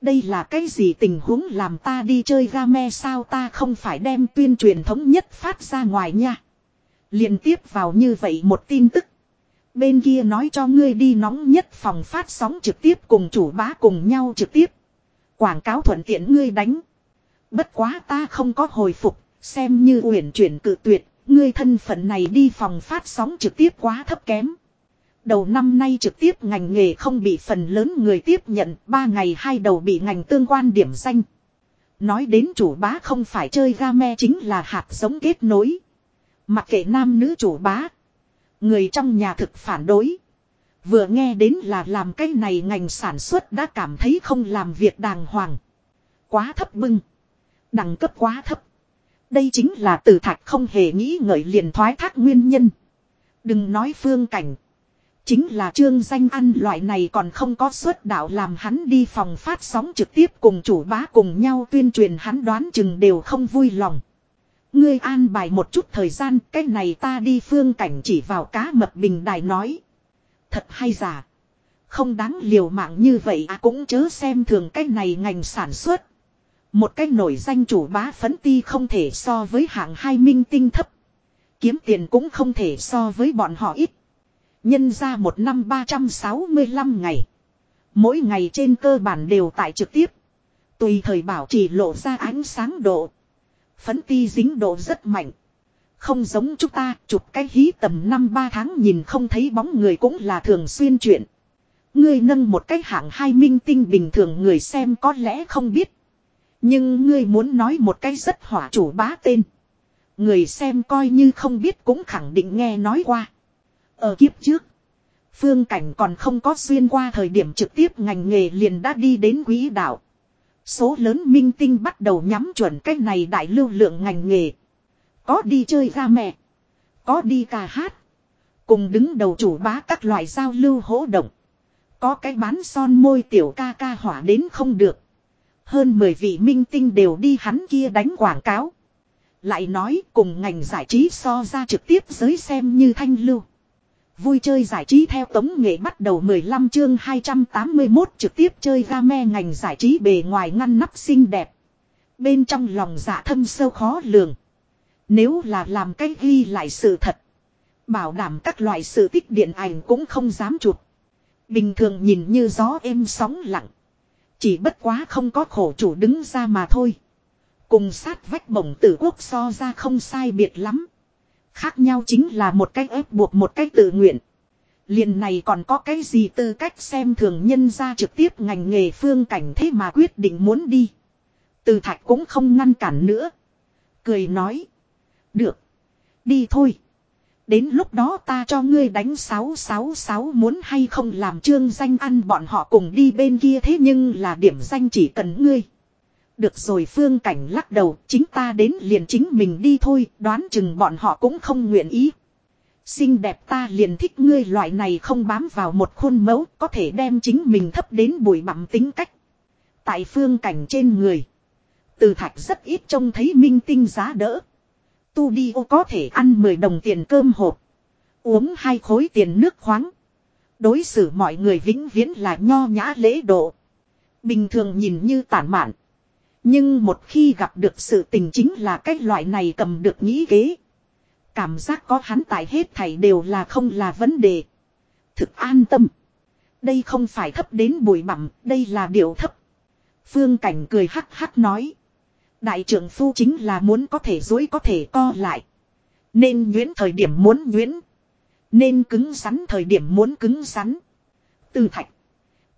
Đây là cái gì tình huống làm ta đi chơi game sao ta không phải đem tuyên truyền thống nhất phát ra ngoài nha. Liên tiếp vào như vậy một tin tức. Bên kia nói cho ngươi đi nóng nhất phòng phát sóng trực tiếp cùng chủ bá cùng nhau trực tiếp. Quảng cáo thuận tiện ngươi đánh. Bất quá ta không có hồi phục, xem như uyển chuyển cự tuyệt, ngươi thân phận này đi phòng phát sóng trực tiếp quá thấp kém. Đầu năm nay trực tiếp ngành nghề không bị phần lớn người tiếp nhận, ba ngày hai đầu bị ngành tương quan điểm danh. Nói đến chủ bá không phải chơi game chính là hạt giống kết nối. Mặc kệ nam nữ chủ bá. Người trong nhà thực phản đối. Vừa nghe đến là làm cái này ngành sản xuất đã cảm thấy không làm việc đàng hoàng. Quá thấp bưng. Đẳng cấp quá thấp. Đây chính là từ thạch không hề nghĩ ngợi liền thoái thác nguyên nhân. Đừng nói phương cảnh. Chính là trương danh ăn loại này còn không có suất đạo làm hắn đi phòng phát sóng trực tiếp cùng chủ bá cùng nhau tuyên truyền hắn đoán chừng đều không vui lòng. Ngươi an bài một chút thời gian, cái này ta đi phương cảnh chỉ vào cá mập bình đài nói. Thật hay giả. Không đáng liều mạng như vậy à cũng chớ xem thường cái này ngành sản xuất. Một cái nổi danh chủ bá phấn ti không thể so với hạng hai minh tinh thấp. Kiếm tiền cũng không thể so với bọn họ ít. Nhân ra một năm 365 ngày. Mỗi ngày trên cơ bản đều tại trực tiếp. Tùy thời bảo trì lộ ra ánh sáng độ. Phấn ti dính độ rất mạnh. Không giống chúng ta, chụp cái hí tầm năm ba tháng nhìn không thấy bóng người cũng là thường xuyên chuyện. Ngươi nâng một cái hạng hai minh tinh bình thường người xem có lẽ không biết. Nhưng ngươi muốn nói một cái rất hỏa chủ bá tên. Người xem coi như không biết cũng khẳng định nghe nói qua. Ở kiếp trước. Phương cảnh còn không có xuyên qua thời điểm trực tiếp ngành nghề liền đã đi đến quỹ đạo. Số lớn minh tinh bắt đầu nhắm chuẩn cách này đại lưu lượng ngành nghề. Có đi chơi ra mẹ. Có đi ca hát. Cùng đứng đầu chủ bá các loại giao lưu hỗ động. Có cái bán son môi tiểu ca ca hỏa đến không được. Hơn 10 vị minh tinh đều đi hắn kia đánh quảng cáo. Lại nói cùng ngành giải trí so ra trực tiếp giới xem như thanh lưu. Vui chơi giải trí theo tống nghệ bắt đầu 15 chương 281 trực tiếp chơi game ngành giải trí bề ngoài ngăn nắp xinh đẹp. Bên trong lòng dạ thâm sâu khó lường. Nếu là làm cái ghi lại sự thật. Bảo đảm các loại sự tích điện ảnh cũng không dám chụp. Bình thường nhìn như gió êm sóng lặng. Chỉ bất quá không có khổ chủ đứng ra mà thôi. Cùng sát vách bổng tử quốc so ra không sai biệt lắm. Khác nhau chính là một cách ép buộc một cách tự nguyện. Liền này còn có cái gì tư cách xem thường nhân ra trực tiếp ngành nghề phương cảnh thế mà quyết định muốn đi. Từ thạch cũng không ngăn cản nữa. Cười nói. Được. Đi thôi. Đến lúc đó ta cho ngươi đánh 666 muốn hay không làm trương danh ăn bọn họ cùng đi bên kia thế nhưng là điểm danh chỉ cần ngươi. Được rồi phương cảnh lắc đầu, chính ta đến liền chính mình đi thôi, đoán chừng bọn họ cũng không nguyện ý. Xinh đẹp ta liền thích ngươi loại này không bám vào một khuôn mẫu, có thể đem chính mình thấp đến bụi bặm tính cách. Tại phương cảnh trên người. Từ thạch rất ít trông thấy minh tinh giá đỡ. Tu đi ô có thể ăn 10 đồng tiền cơm hộp. Uống hai khối tiền nước khoáng. Đối xử mọi người vĩnh viễn là nho nhã lễ độ. Bình thường nhìn như tản mạn. Nhưng một khi gặp được sự tình chính là cái loại này cầm được nghĩ kế. Cảm giác có hắn tại hết thảy đều là không là vấn đề. Thực an tâm. Đây không phải thấp đến bụi bặm, đây là điều thấp. Phương Cảnh cười hắc hắc nói. Đại trưởng phu chính là muốn có thể dối có thể co lại. Nên nhuyễn thời điểm muốn nhuyễn. Nên cứng rắn thời điểm muốn cứng rắn. Từ thạch.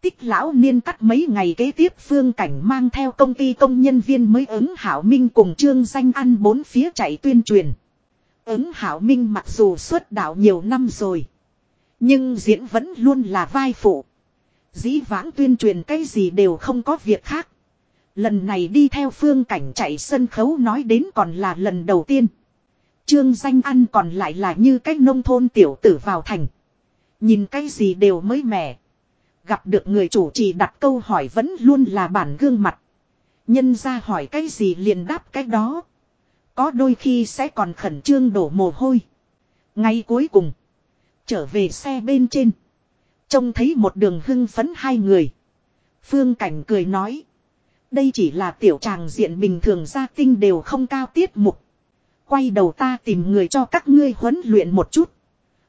Tích lão niên cắt mấy ngày kế tiếp phương cảnh mang theo công ty công nhân viên mới ứng hảo minh cùng trương danh ăn bốn phía chạy tuyên truyền. Ứng hảo minh mặc dù xuất đạo nhiều năm rồi. Nhưng diễn vẫn luôn là vai phụ. Dĩ vãng tuyên truyền cái gì đều không có việc khác. Lần này đi theo phương cảnh chạy sân khấu nói đến còn là lần đầu tiên. Trương danh ăn còn lại là như cách nông thôn tiểu tử vào thành. Nhìn cái gì đều mới mẻ. Gặp được người chủ trì đặt câu hỏi vẫn luôn là bản gương mặt. Nhân ra hỏi cái gì liền đáp cái đó. Có đôi khi sẽ còn khẩn trương đổ mồ hôi. Ngay cuối cùng. Trở về xe bên trên. Trông thấy một đường hưng phấn hai người. Phương Cảnh cười nói. Đây chỉ là tiểu tràng diện bình thường gia tinh đều không cao tiết mục. Quay đầu ta tìm người cho các ngươi huấn luyện một chút.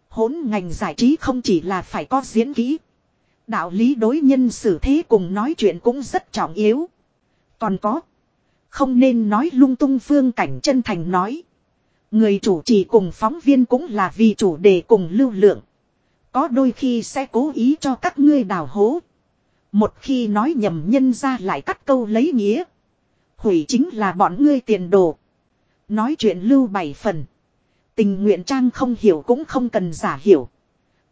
Hốn ngành giải trí không chỉ là phải có diễn kỹ. Đạo lý đối nhân xử thế cùng nói chuyện cũng rất trọng yếu. Còn có. Không nên nói lung tung phương cảnh chân thành nói. Người chủ trì cùng phóng viên cũng là vì chủ đề cùng lưu lượng. Có đôi khi sẽ cố ý cho các ngươi đào hố. Một khi nói nhầm nhân ra lại cắt câu lấy nghĩa. Hủy chính là bọn ngươi tiền đồ. Nói chuyện lưu bảy phần. Tình nguyện trang không hiểu cũng không cần giả hiểu.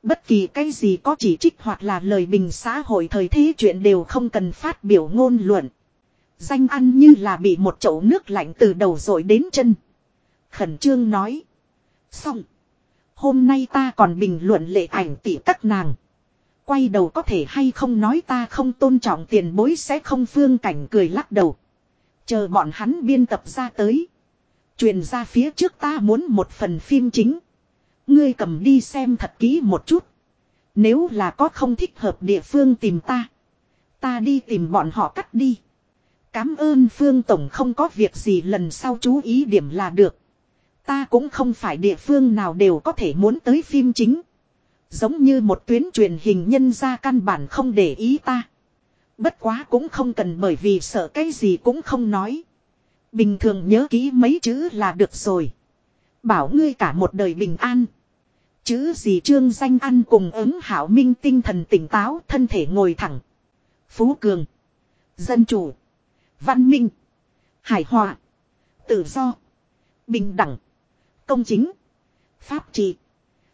Bất kỳ cái gì có chỉ trích hoặc là lời bình xã hội thời thế chuyện đều không cần phát biểu ngôn luận. Danh ăn như là bị một chậu nước lạnh từ đầu rồi đến chân. Khẩn trương nói. Xong. Hôm nay ta còn bình luận lệ ảnh tỷ các nàng. Quay đầu có thể hay không nói ta không tôn trọng tiền bối sẽ không phương cảnh cười lắc đầu. Chờ bọn hắn biên tập ra tới. Truyền ra phía trước ta muốn một phần phim chính. Ngươi cầm đi xem thật kỹ một chút. Nếu là có không thích hợp địa phương tìm ta. Ta đi tìm bọn họ cắt đi. Cám ơn Phương Tổng không có việc gì lần sau chú ý điểm là được. Ta cũng không phải địa phương nào đều có thể muốn tới phim chính. Giống như một tuyến truyền hình nhân ra căn bản không để ý ta. Bất quá cũng không cần bởi vì sợ cái gì cũng không nói. Bình thường nhớ kỹ mấy chữ là được rồi. Bảo ngươi cả một đời bình an. Chữ gì trương danh ăn cùng ứng hảo minh tinh thần tỉnh táo thân thể ngồi thẳng. Phú cường. Dân chủ. Văn minh. Hải hòa. Tự do. Bình đẳng. Công chính. Pháp trị.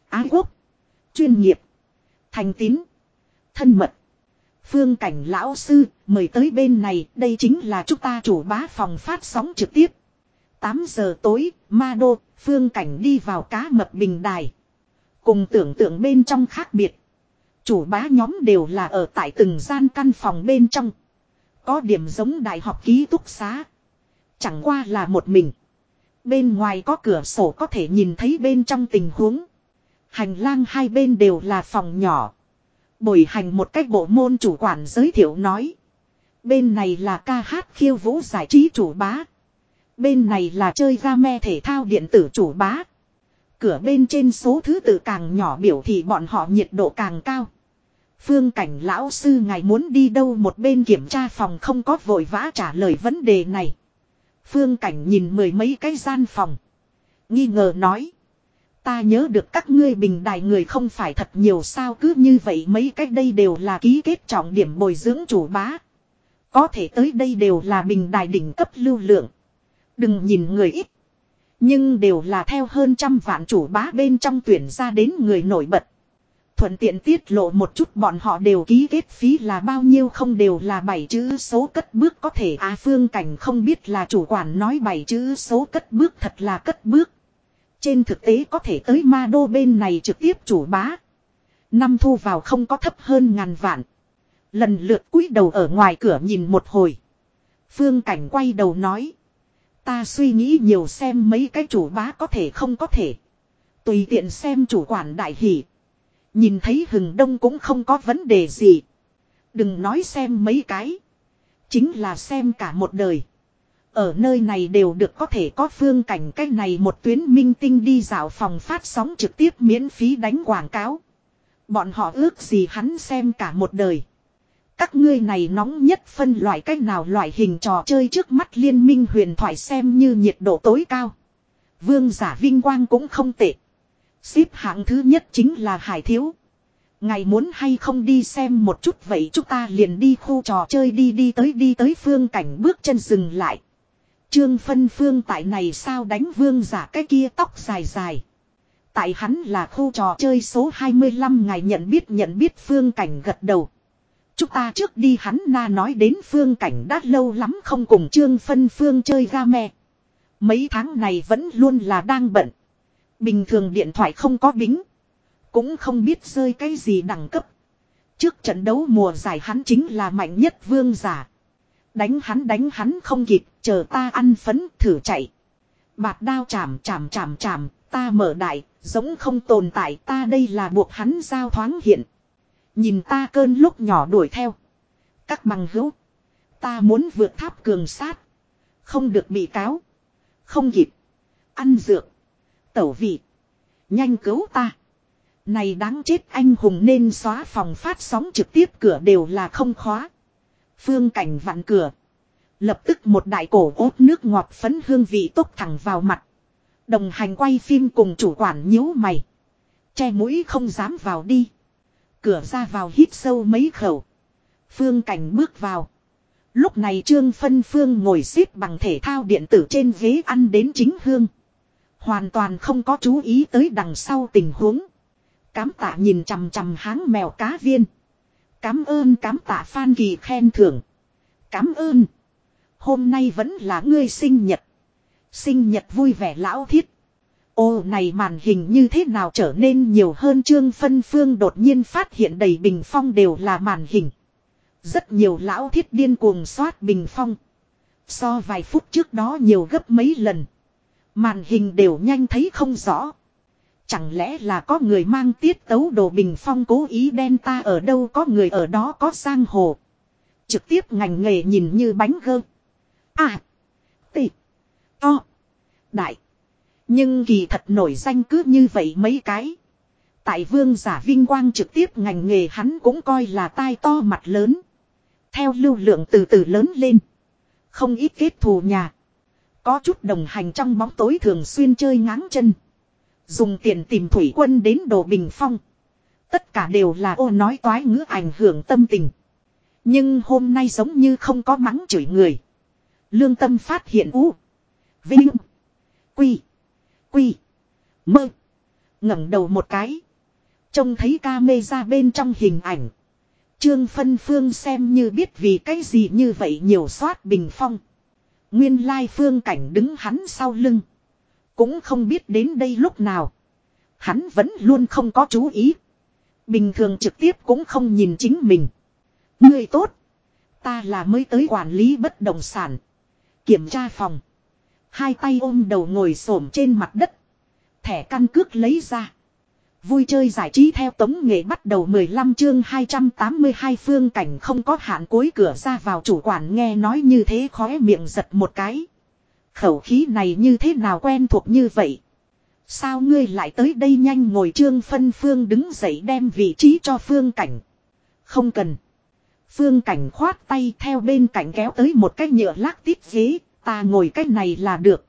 Ái quốc. Chuyên nghiệp. Thành tín. Thân mật. Phương cảnh lão sư, mời tới bên này, đây chính là chúng ta chủ bá phòng phát sóng trực tiếp. 8 giờ tối, ma đô, phương cảnh đi vào cá mập bình đài. Cùng tưởng tượng bên trong khác biệt. Chủ bá nhóm đều là ở tại từng gian căn phòng bên trong. Có điểm giống đại học ký túc xá. Chẳng qua là một mình. Bên ngoài có cửa sổ có thể nhìn thấy bên trong tình huống. Hành lang hai bên đều là phòng nhỏ. Bồi hành một cách bộ môn chủ quản giới thiệu nói. Bên này là ca hát khiêu vũ giải trí chủ bá. Bên này là chơi game thể thao điện tử chủ bá. Cửa bên trên số thứ tự càng nhỏ biểu thì bọn họ nhiệt độ càng cao. Phương cảnh lão sư, ngài muốn đi đâu một bên kiểm tra phòng không có vội vã trả lời vấn đề này. Phương cảnh nhìn mười mấy cái gian phòng. Nghi ngờ nói. Ta nhớ được các ngươi bình đài người không phải thật nhiều sao, cứ như vậy mấy cách đây đều là ký kết trọng điểm bồi dưỡng chủ bá. Có thể tới đây đều là bình đài đỉnh cấp lưu lượng. Đừng nhìn người ít. Nhưng đều là theo hơn trăm vạn chủ bá bên trong tuyển ra đến người nổi bật. Thuận tiện tiết lộ một chút bọn họ đều ký kết phí là bao nhiêu không đều là bảy chữ số cất bước có thể à phương cảnh không biết là chủ quản nói bảy chữ số cất bước thật là cất bước. Trên thực tế có thể tới ma đô bên này trực tiếp chủ bá. Năm thu vào không có thấp hơn ngàn vạn. Lần lượt cúi đầu ở ngoài cửa nhìn một hồi. Phương Cảnh quay đầu nói. Ta suy nghĩ nhiều xem mấy cái chủ bá có thể không có thể. Tùy tiện xem chủ quản đại hỷ. Nhìn thấy hừng đông cũng không có vấn đề gì. Đừng nói xem mấy cái. Chính là xem cả một đời. Ở nơi này đều được có thể có phương cảnh cách này một tuyến minh tinh đi dạo phòng phát sóng trực tiếp miễn phí đánh quảng cáo. Bọn họ ước gì hắn xem cả một đời. Các ngươi này nóng nhất phân loại cách nào loại hình trò chơi trước mắt liên minh huyền thoại xem như nhiệt độ tối cao. Vương giả vinh quang cũng không tệ. Xếp hạng thứ nhất chính là Hải Thiếu. Ngày muốn hay không đi xem một chút vậy chúng ta liền đi khu trò chơi đi đi tới đi tới phương cảnh bước chân dừng lại. Trương phân phương tại này sao đánh vương giả cái kia tóc dài dài. Tại hắn là khu trò chơi số 25 ngày nhận biết nhận biết phương cảnh gật đầu. Chúng ta trước đi hắn na nói đến phương cảnh đã lâu lắm không cùng trương phân phương chơi ga mẹ. Mấy tháng này vẫn luôn là đang bận. Bình thường điện thoại không có bính. Cũng không biết rơi cái gì đẳng cấp. Trước trận đấu mùa giải hắn chính là mạnh nhất vương giả. Đánh hắn đánh hắn không kịp, chờ ta ăn phấn thử chạy. Bạt đao chạm chạm chạm chạm, ta mở đại, giống không tồn tại ta đây là buộc hắn giao thoáng hiện. Nhìn ta cơn lúc nhỏ đuổi theo. Các bằng hữu. Ta muốn vượt tháp cường sát. Không được bị cáo. Không kịp. Ăn dược. Tẩu vị. Nhanh cứu ta. Này đáng chết anh hùng nên xóa phòng phát sóng trực tiếp cửa đều là không khóa. Phương cảnh vặn cửa. Lập tức một đại cổ ốt nước ngọt phấn hương vị tốt thẳng vào mặt. Đồng hành quay phim cùng chủ quản nhíu mày. Che mũi không dám vào đi. Cửa ra vào hít sâu mấy khẩu. Phương cảnh bước vào. Lúc này Trương Phân Phương ngồi xếp bằng thể thao điện tử trên ghế ăn đến chính hương. Hoàn toàn không có chú ý tới đằng sau tình huống. Cám tạ nhìn chằm chằm háng mèo cá viên. Cám ơn cám tạ Phan Kỳ khen thưởng. Cám ơn. Hôm nay vẫn là ngươi sinh nhật. Sinh nhật vui vẻ lão thiết. Ô, này màn hình như thế nào trở nên nhiều hơn Trương Phân Phương đột nhiên phát hiện đầy bình phong đều là màn hình. Rất nhiều lão thiết điên cuồng soát bình phong. So vài phút trước đó nhiều gấp mấy lần. Màn hình đều nhanh thấy không rõ. Chẳng lẽ là có người mang tiết tấu đồ bình phong cố ý đen ta ở đâu, có người ở đó có sang hồ. Trực tiếp ngành nghề nhìn như bánh gơ. À. Tị. To. Đại. Nhưng kỳ thật nổi danh cứ như vậy mấy cái. Tại vương giả vinh quang trực tiếp ngành nghề hắn cũng coi là tai to mặt lớn. Theo lưu lượng từ từ lớn lên. Không ít kết thù nhà. Có chút đồng hành trong bóng tối thường xuyên chơi ngáng chân. Dùng tiền tìm thủy quân đến đồ bình phong. Tất cả đều là ô nói toái ngữ ảnh hưởng tâm tình. Nhưng hôm nay giống như không có mắng chửi người. Lương tâm phát hiện u. Vinh. Quy. Quy. Mơ. ngẩng đầu một cái. Trông thấy ca mê ra bên trong hình ảnh. Trương Phân Phương xem như biết vì cái gì như vậy nhiều soát bình phong. Nguyên lai phương cảnh đứng hắn sau lưng. Cũng không biết đến đây lúc nào. Hắn vẫn luôn không có chú ý. Bình thường trực tiếp cũng không nhìn chính mình. Người tốt. Ta là mới tới quản lý bất động sản. Kiểm tra phòng. Hai tay ôm đầu ngồi xổm trên mặt đất. Thẻ căn cước lấy ra. Vui chơi giải trí theo tống nghệ bắt đầu 15 chương 282 phương cảnh không có hạn cuối cửa ra vào chủ quản nghe nói như thế khóe miệng giật một cái. Khẩu khí này như thế nào quen thuộc như vậy? Sao ngươi lại tới đây nhanh ngồi trương phân phương đứng dậy đem vị trí cho phương cảnh? Không cần. Phương cảnh khoát tay theo bên cạnh kéo tới một cái nhựa lác tít ghế, ta ngồi cái này là được.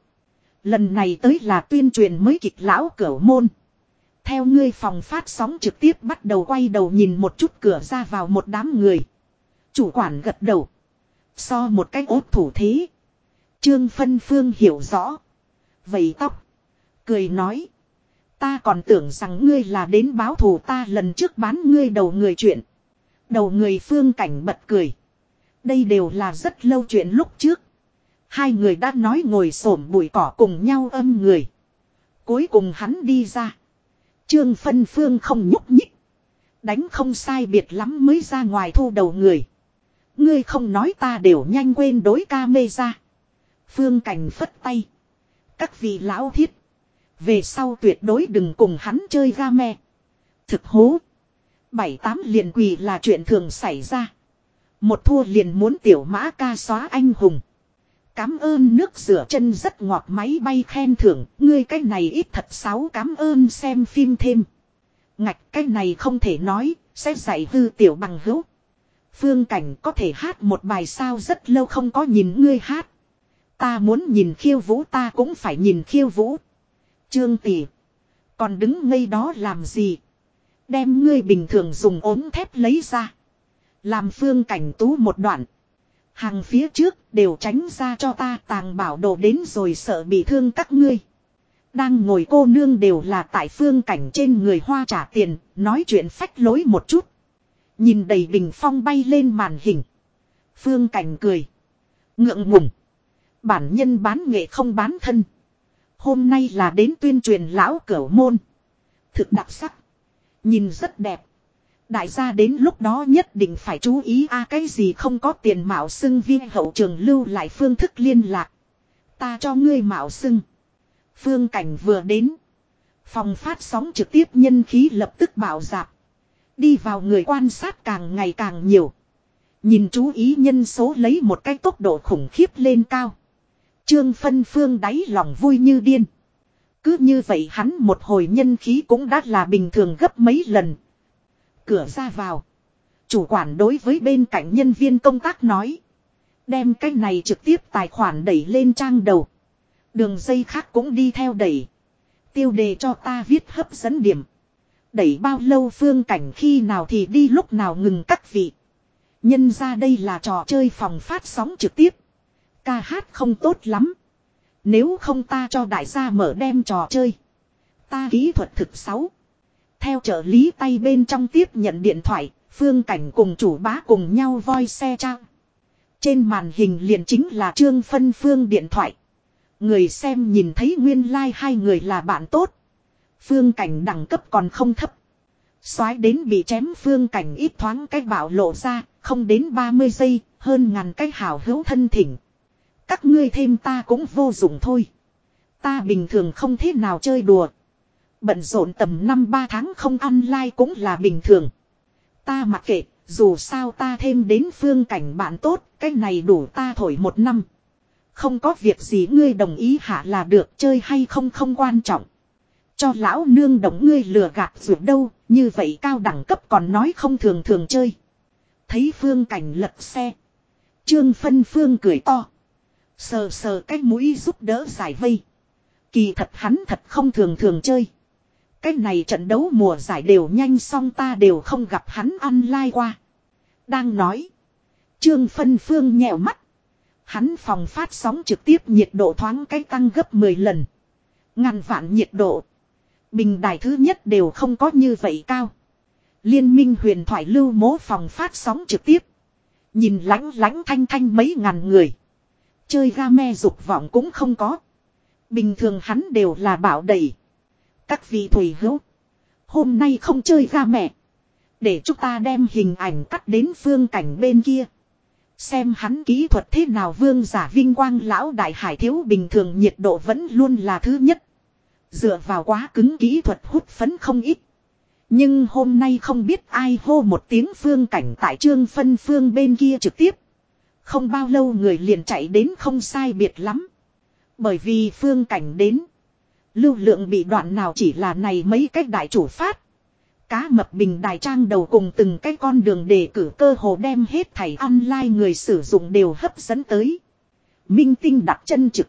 Lần này tới là tuyên truyền mới kịch lão cửa môn. Theo ngươi phòng phát sóng trực tiếp bắt đầu quay đầu nhìn một chút cửa ra vào một đám người. Chủ quản gật đầu. So một cái ốt thủ thế. Trương Phân Phương hiểu rõ. Vậy tóc. Cười nói. Ta còn tưởng rằng ngươi là đến báo thù ta lần trước bán ngươi đầu người chuyện. Đầu người phương cảnh bật cười. Đây đều là rất lâu chuyện lúc trước. Hai người đã nói ngồi xổm bụi cỏ cùng nhau âm người. Cuối cùng hắn đi ra. Trương phân phương không nhúc nhích. Đánh không sai biệt lắm mới ra ngoài thu đầu người. Ngươi không nói ta đều nhanh quên đối ca mê ra. Phương cảnh phất tay. Các vị lão thiết. Về sau tuyệt đối đừng cùng hắn chơi game. Thực hố. Bảy tám liền quỳ là chuyện thường xảy ra. Một thua liền muốn tiểu mã ca xóa anh hùng. Cám ơn nước rửa chân rất ngọt máy bay khen thưởng, ngươi cái này ít thật sáu cám ơn xem phim thêm. Ngạch cái này không thể nói, sẽ dạy hư tiểu bằng hữu. Phương cảnh có thể hát một bài sao rất lâu không có nhìn ngươi hát. Ta muốn nhìn khiêu vũ ta cũng phải nhìn khiêu vũ. Trương tỷ. Còn đứng ngây đó làm gì? Đem ngươi bình thường dùng ốm thép lấy ra. Làm phương cảnh tú một đoạn. Hàng phía trước đều tránh ra cho ta tàng bảo đồ đến rồi sợ bị thương các ngươi. Đang ngồi cô nương đều là tại phương cảnh trên người hoa trả tiền, nói chuyện phách lối một chút. Nhìn đầy bình phong bay lên màn hình. Phương cảnh cười. Ngượng ngùng. Bản nhân bán nghệ không bán thân. Hôm nay là đến tuyên truyền lão cửu môn. Thực đặc sắc. Nhìn rất đẹp. Đại gia đến lúc đó nhất định phải chú ý a, cái gì không có tiền mạo xưng viên hậu trường lưu lại phương thức liên lạc. Ta cho ngươi mạo xưng. Phương cảnh vừa đến. Phòng phát sóng trực tiếp nhân khí lập tức bảo dạp. Đi vào người quan sát càng ngày càng nhiều. Nhìn chú ý nhân số lấy một cái tốc độ khủng khiếp lên cao. Trương phân phương đáy lòng vui như điên. Cứ như vậy hắn một hồi nhân khí cũng đã là bình thường gấp mấy lần. Cửa ra vào. Chủ quản đối với bên cạnh nhân viên công tác nói. Đem cái này trực tiếp tài khoản đẩy lên trang đầu. Đường dây khác cũng đi theo đẩy. Tiêu đề cho ta viết hấp dẫn điểm. Đẩy bao lâu phương cảnh khi nào thì đi lúc nào ngừng các vị. Nhân ra đây là trò chơi phòng phát sóng trực tiếp. Ca hát không tốt lắm. Nếu không ta cho đại gia mở đem trò chơi. Ta kỹ thuật thực xấu. Theo trợ lý tay bên trong tiếp nhận điện thoại, phương cảnh cùng chủ bá cùng nhau voi xe trang. Trên màn hình liền chính là trương phân phương điện thoại. Người xem nhìn thấy nguyên lai like hai người là bạn tốt. Phương cảnh đẳng cấp còn không thấp. soái đến bị chém phương cảnh ít thoáng cách bảo lộ ra, không đến 30 giây, hơn ngàn cách hảo hữu thân thỉnh. Các ngươi thêm ta cũng vô dụng thôi. Ta bình thường không thế nào chơi đùa. Bận rộn tầm năm ba tháng không ăn lai cũng là bình thường. Ta mặc kệ, dù sao ta thêm đến phương cảnh bạn tốt, cái này đủ ta thổi một năm. Không có việc gì ngươi đồng ý hạ là được chơi hay không không quan trọng. Cho lão nương đồng ngươi lừa gạt ruột đâu, như vậy cao đẳng cấp còn nói không thường thường chơi. Thấy phương cảnh lật xe. Trương phân phương cười to. Sờ sờ cái mũi giúp đỡ giải vây. Kỳ thật hắn thật không thường thường chơi. Cái này trận đấu mùa giải đều nhanh xong ta đều không gặp hắn ăn lai qua. Đang nói. Trương phân phương nhẹo mắt. Hắn phòng phát sóng trực tiếp nhiệt độ thoáng cái tăng gấp 10 lần. Ngàn vạn nhiệt độ. Bình đài thứ nhất đều không có như vậy cao. Liên minh huyền thoại lưu mố phòng phát sóng trực tiếp. Nhìn lánh lánh thanh thanh mấy ngàn người. Chơi game dục vọng cũng không có. Bình thường hắn đều là bảo đầy. Các vị thủy hữu. Hôm nay không chơi ra mẹ. Để chúng ta đem hình ảnh cắt đến phương cảnh bên kia. Xem hắn kỹ thuật thế nào vương giả vinh quang lão đại hải thiếu bình thường nhiệt độ vẫn luôn là thứ nhất. Dựa vào quá cứng kỹ thuật hút phấn không ít. Nhưng hôm nay không biết ai hô một tiếng phương cảnh tại trương phân phương bên kia trực tiếp. Không bao lâu người liền chạy đến không sai biệt lắm. Bởi vì phương cảnh đến. Lưu lượng bị đoạn nào chỉ là này mấy cách đại chủ phát. Cá mập bình đài trang đầu cùng từng cái con đường để cử cơ hồ đem hết thảy online người sử dụng đều hấp dẫn tới. Minh tinh đặt chân trực.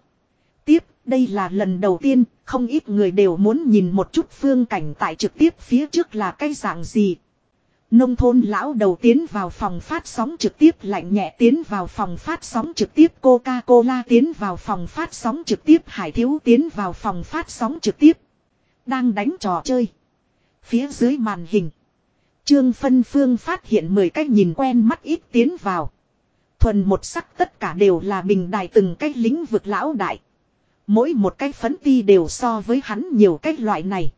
Tiếp, đây là lần đầu tiên, không ít người đều muốn nhìn một chút phương cảnh tại trực tiếp phía trước là cái dạng gì. Nông thôn lão đầu tiến vào phòng phát sóng trực tiếp lạnh nhẹ tiến vào phòng phát sóng trực tiếp Coca-Cola tiến vào phòng phát sóng trực tiếp Hải Thiếu tiến vào phòng phát sóng trực tiếp. Đang đánh trò chơi. Phía dưới màn hình. Trương Phân Phương phát hiện 10 cách nhìn quen mắt ít tiến vào. Thuần một sắc tất cả đều là bình đài từng cách lĩnh vực lão đại. Mỗi một cái phấn ti đều so với hắn nhiều cách loại này.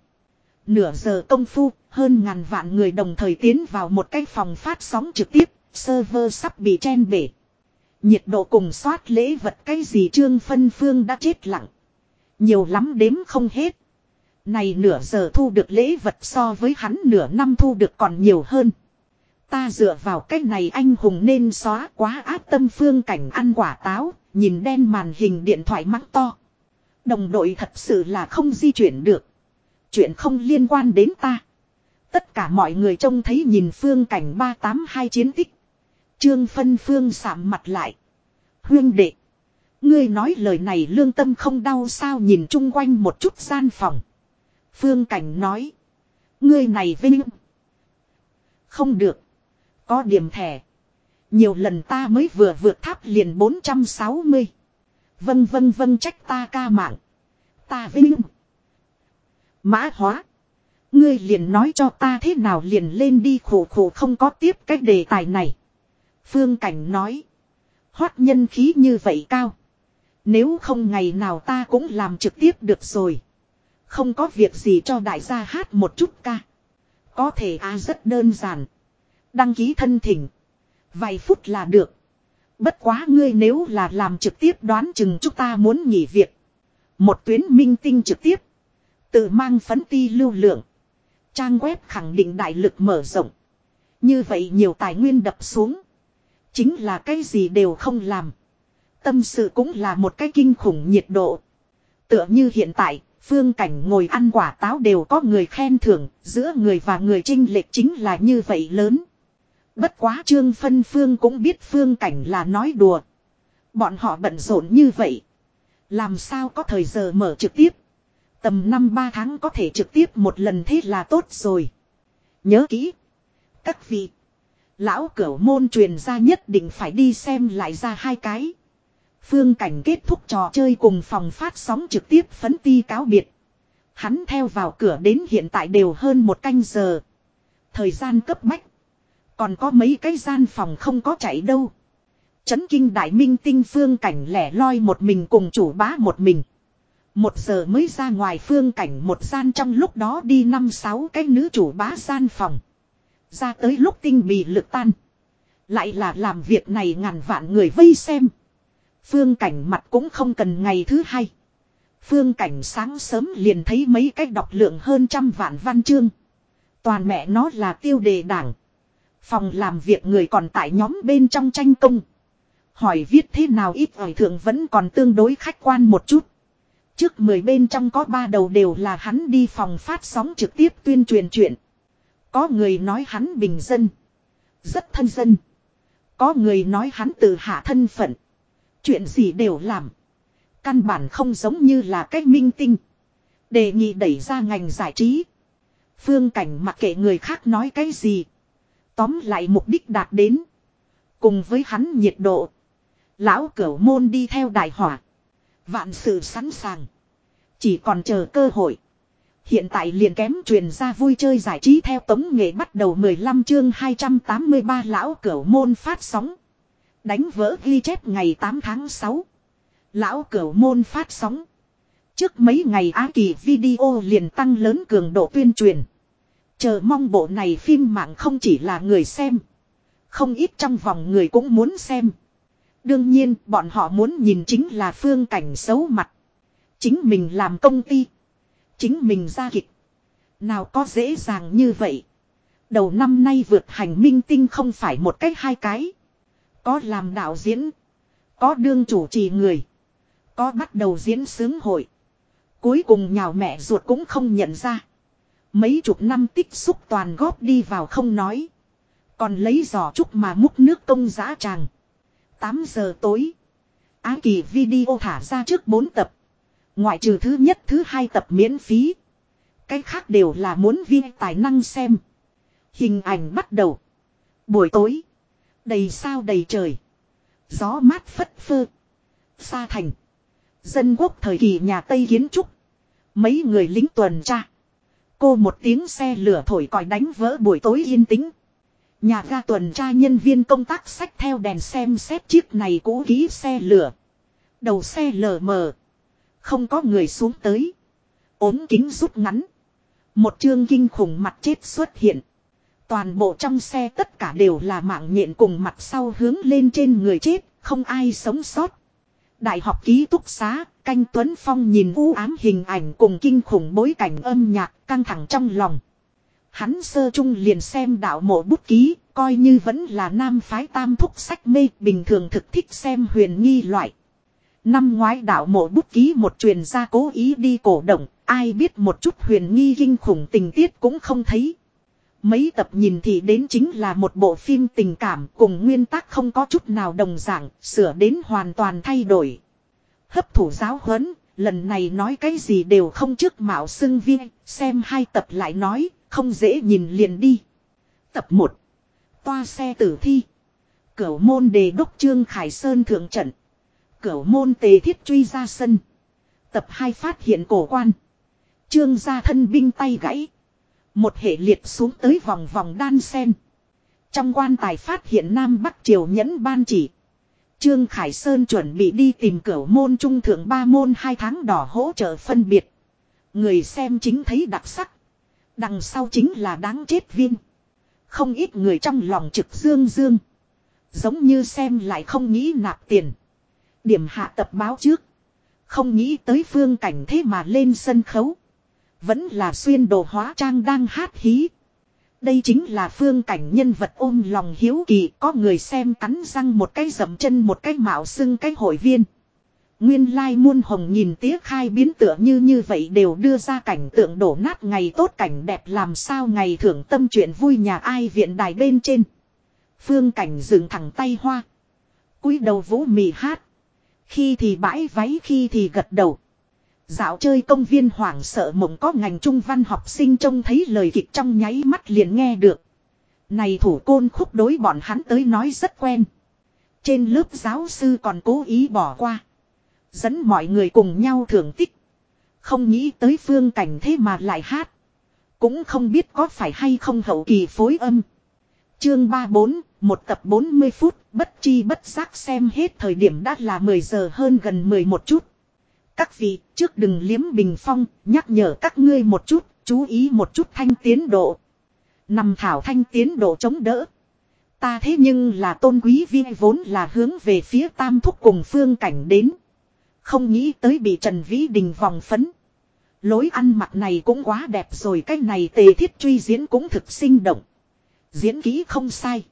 Nửa giờ công phu, hơn ngàn vạn người đồng thời tiến vào một cái phòng phát sóng trực tiếp, server sắp bị chen bể. Nhiệt độ cùng soát lễ vật cái gì trương phân phương đã chết lặng. Nhiều lắm đếm không hết. Này nửa giờ thu được lễ vật so với hắn nửa năm thu được còn nhiều hơn. Ta dựa vào cách này anh hùng nên xóa quá ác tâm phương cảnh ăn quả táo, nhìn đen màn hình điện thoại mắng to. Đồng đội thật sự là không di chuyển được. Chuyện không liên quan đến ta. Tất cả mọi người trông thấy nhìn phương cảnh 382 chiến tích. Trương phân phương sạm mặt lại. Huyên đệ. Ngươi nói lời này lương tâm không đau sao nhìn chung quanh một chút gian phòng. Phương cảnh nói. Ngươi này vinh. Không được. Có điểm thẻ. Nhiều lần ta mới vừa vượt tháp liền 460. vân vân vân trách ta ca mạng. Ta vinh. Mã hóa. Ngươi liền nói cho ta thế nào liền lên đi khổ khổ không có tiếp cách đề tài này. Phương Cảnh nói. Hoát nhân khí như vậy cao. Nếu không ngày nào ta cũng làm trực tiếp được rồi. Không có việc gì cho đại gia hát một chút ca. Có thể a rất đơn giản. Đăng ký thân thỉnh. Vài phút là được. Bất quá ngươi nếu là làm trực tiếp đoán chừng chúng ta muốn nghỉ việc. Một tuyến minh tinh trực tiếp. Tự mang phấn ti lưu lượng. Trang web khẳng định đại lực mở rộng. Như vậy nhiều tài nguyên đập xuống. Chính là cái gì đều không làm. Tâm sự cũng là một cái kinh khủng nhiệt độ. Tựa như hiện tại, phương cảnh ngồi ăn quả táo đều có người khen thưởng, giữa người và người trinh lệch chính là như vậy lớn. Bất quá trương phân phương cũng biết phương cảnh là nói đùa. Bọn họ bận rộn như vậy. Làm sao có thời giờ mở trực tiếp. Tầm năm ba tháng có thể trực tiếp một lần thế là tốt rồi. Nhớ kỹ. Các vị. Lão cửu môn truyền ra nhất định phải đi xem lại ra hai cái. Phương cảnh kết thúc trò chơi cùng phòng phát sóng trực tiếp phấn ti cáo biệt. Hắn theo vào cửa đến hiện tại đều hơn một canh giờ. Thời gian cấp bách. Còn có mấy cái gian phòng không có chạy đâu. Chấn kinh đại minh tinh phương cảnh lẻ loi một mình cùng chủ bá một mình. Một giờ mới ra ngoài phương cảnh một gian trong lúc đó đi năm sáu cái nữ chủ bá gian phòng. Ra tới lúc tinh bị lực tan. Lại là làm việc này ngàn vạn người vây xem. Phương cảnh mặt cũng không cần ngày thứ hai. Phương cảnh sáng sớm liền thấy mấy cách đọc lượng hơn trăm vạn văn chương. Toàn mẹ nó là tiêu đề đảng. Phòng làm việc người còn tại nhóm bên trong tranh công. Hỏi viết thế nào ít ỏi thượng vẫn còn tương đối khách quan một chút. Trước 10 bên trong có ba đầu đều là hắn đi phòng phát sóng trực tiếp tuyên truyền chuyện. Có người nói hắn bình dân. Rất thân dân. Có người nói hắn tự hạ thân phận. Chuyện gì đều làm. Căn bản không giống như là cách minh tinh. Đề nghị đẩy ra ngành giải trí. Phương cảnh mặc kệ người khác nói cái gì. Tóm lại mục đích đạt đến. Cùng với hắn nhiệt độ. Lão cửu môn đi theo đại hỏa. Vạn sự sẵn sàng. Chỉ còn chờ cơ hội. Hiện tại liền kém truyền ra vui chơi giải trí theo tống nghệ bắt đầu 15 chương 283 lão cửu môn phát sóng. Đánh vỡ ghi chép ngày 8 tháng 6. Lão cửu môn phát sóng. Trước mấy ngày Á Kỳ video liền tăng lớn cường độ tuyên truyền. Chờ mong bộ này phim mạng không chỉ là người xem. Không ít trong vòng người cũng muốn xem. Đương nhiên, bọn họ muốn nhìn chính là phương cảnh xấu mặt. Chính mình làm công ty. Chính mình ra kịch. Nào có dễ dàng như vậy. Đầu năm nay vượt hành minh tinh không phải một cách hai cái. Có làm đạo diễn. Có đương chủ trì người. Có bắt đầu diễn sướng hội. Cuối cùng nhào mẹ ruột cũng không nhận ra. Mấy chục năm tích xúc toàn góp đi vào không nói. Còn lấy giò trúc mà múc nước công giã tràng. 8 giờ tối. Á kỳ video thả ra trước 4 tập. Ngoại trừ thứ nhất, thứ hai tập miễn phí. Cái khác đều là muốn viên tài năng xem. Hình ảnh bắt đầu. Buổi tối. Đầy sao đầy trời. Gió mát phất phơ. Xa thành. Dân quốc thời kỳ nhà Tây kiến trúc. Mấy người lính tuần tra. Cô một tiếng xe lửa thổi còi đánh vỡ buổi tối yên tĩnh. Nhà ga tuần tra nhân viên công tác sách theo đèn xem xét chiếc này cũ kỹ xe lửa. Đầu xe lờ mờ. Không có người xuống tới. ốm kính rút ngắn. Một chương kinh khủng mặt chết xuất hiện. Toàn bộ trong xe tất cả đều là mạng nhện cùng mặt sau hướng lên trên người chết, không ai sống sót. Đại học ký túc xá, canh Tuấn Phong nhìn u ám hình ảnh cùng kinh khủng bối cảnh âm nhạc căng thẳng trong lòng. Hắn sơ trung liền xem đạo mộ bút ký, coi như vẫn là nam phái tam thúc sách mê, bình thường thực thích xem huyền nghi loại. Năm ngoái đạo mộ bút ký một truyền ra cố ý đi cổ động, ai biết một chút huyền nghi kinh khủng tình tiết cũng không thấy. Mấy tập nhìn thì đến chính là một bộ phim tình cảm cùng nguyên tắc không có chút nào đồng dạng, sửa đến hoàn toàn thay đổi. Hấp thủ giáo huấn, lần này nói cái gì đều không trước mạo xưng viên, xem hai tập lại nói, không dễ nhìn liền đi. Tập 1. Toa xe tử thi. Cửu môn đề đốc trương Khải Sơn thượng trận. Cửu môn tề thiết truy ra sân. Tập 2 phát hiện cổ quan. Trương gia thân binh tay gãy. Một hệ liệt xuống tới vòng vòng đan sen. Trong quan tài phát hiện Nam Bắc Triều nhẫn ban chỉ. Trương Khải Sơn chuẩn bị đi tìm cửu môn trung thượng ba môn hai tháng đỏ hỗ trợ phân biệt. Người xem chính thấy đặc sắc. Đằng sau chính là đáng chết viên. Không ít người trong lòng trực dương dương. Giống như xem lại không nghĩ nạp tiền. Điểm hạ tập báo trước. Không nghĩ tới phương cảnh thế mà lên sân khấu. Vẫn là xuyên đồ hóa trang đang hát hí. Đây chính là phương cảnh nhân vật ôm lòng hiếu kỳ, có người xem cắn răng một cái dầm chân một cái mạo xưng cái hội viên. Nguyên lai muôn hồng nhìn tía khai biến tựa như như vậy đều đưa ra cảnh tượng đổ nát ngày tốt cảnh đẹp làm sao ngày thưởng tâm chuyện vui nhà ai viện đài bên trên. Phương cảnh dừng thẳng tay hoa. cúi đầu vũ mì hát. Khi thì bãi váy, khi thì gật đầu. Dạo chơi công viên hoảng sợ mộng có ngành trung văn học sinh trông thấy lời kịch trong nháy mắt liền nghe được. Này thủ côn khúc đối bọn hắn tới nói rất quen. Trên lớp giáo sư còn cố ý bỏ qua. Dẫn mọi người cùng nhau thưởng tích. Không nghĩ tới phương cảnh thế mà lại hát. Cũng không biết có phải hay không hậu kỳ phối âm. Chương 34, một tập 40 phút, bất chi bất giác xem hết thời điểm đã là 10 giờ hơn gần 11 chút. Các vị, trước đừng liếm bình phong, nhắc nhở các ngươi một chút, chú ý một chút thanh tiến độ. Nằm thảo thanh tiến độ chống đỡ. Ta thế nhưng là tôn quý viên vốn là hướng về phía tam thúc cùng phương cảnh đến. Không nghĩ tới bị Trần Vĩ Đình vòng phấn. Lối ăn mặc này cũng quá đẹp rồi, cái này tề thiết truy diễn cũng thực sinh động. Diễn kỹ không sai.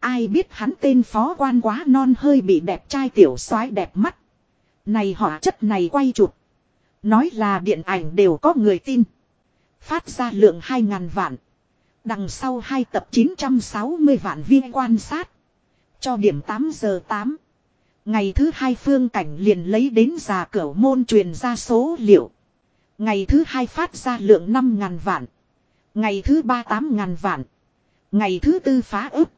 Ai biết hắn tên phó quan quá non hơi bị đẹp trai tiểu soái đẹp mắt. Này họa chất này quay chụp. Nói là điện ảnh đều có người tin. Phát ra lượng 2.000 vạn. Đằng sau hai tập 960 vạn viên quan sát. Cho điểm 8 giờ 8. Ngày thứ hai phương cảnh liền lấy đến già cửa môn truyền ra số liệu. Ngày thứ hai phát ra lượng 5.000 vạn. Ngày thứ ba 8.000 vạn. Ngày thứ tư phá ức.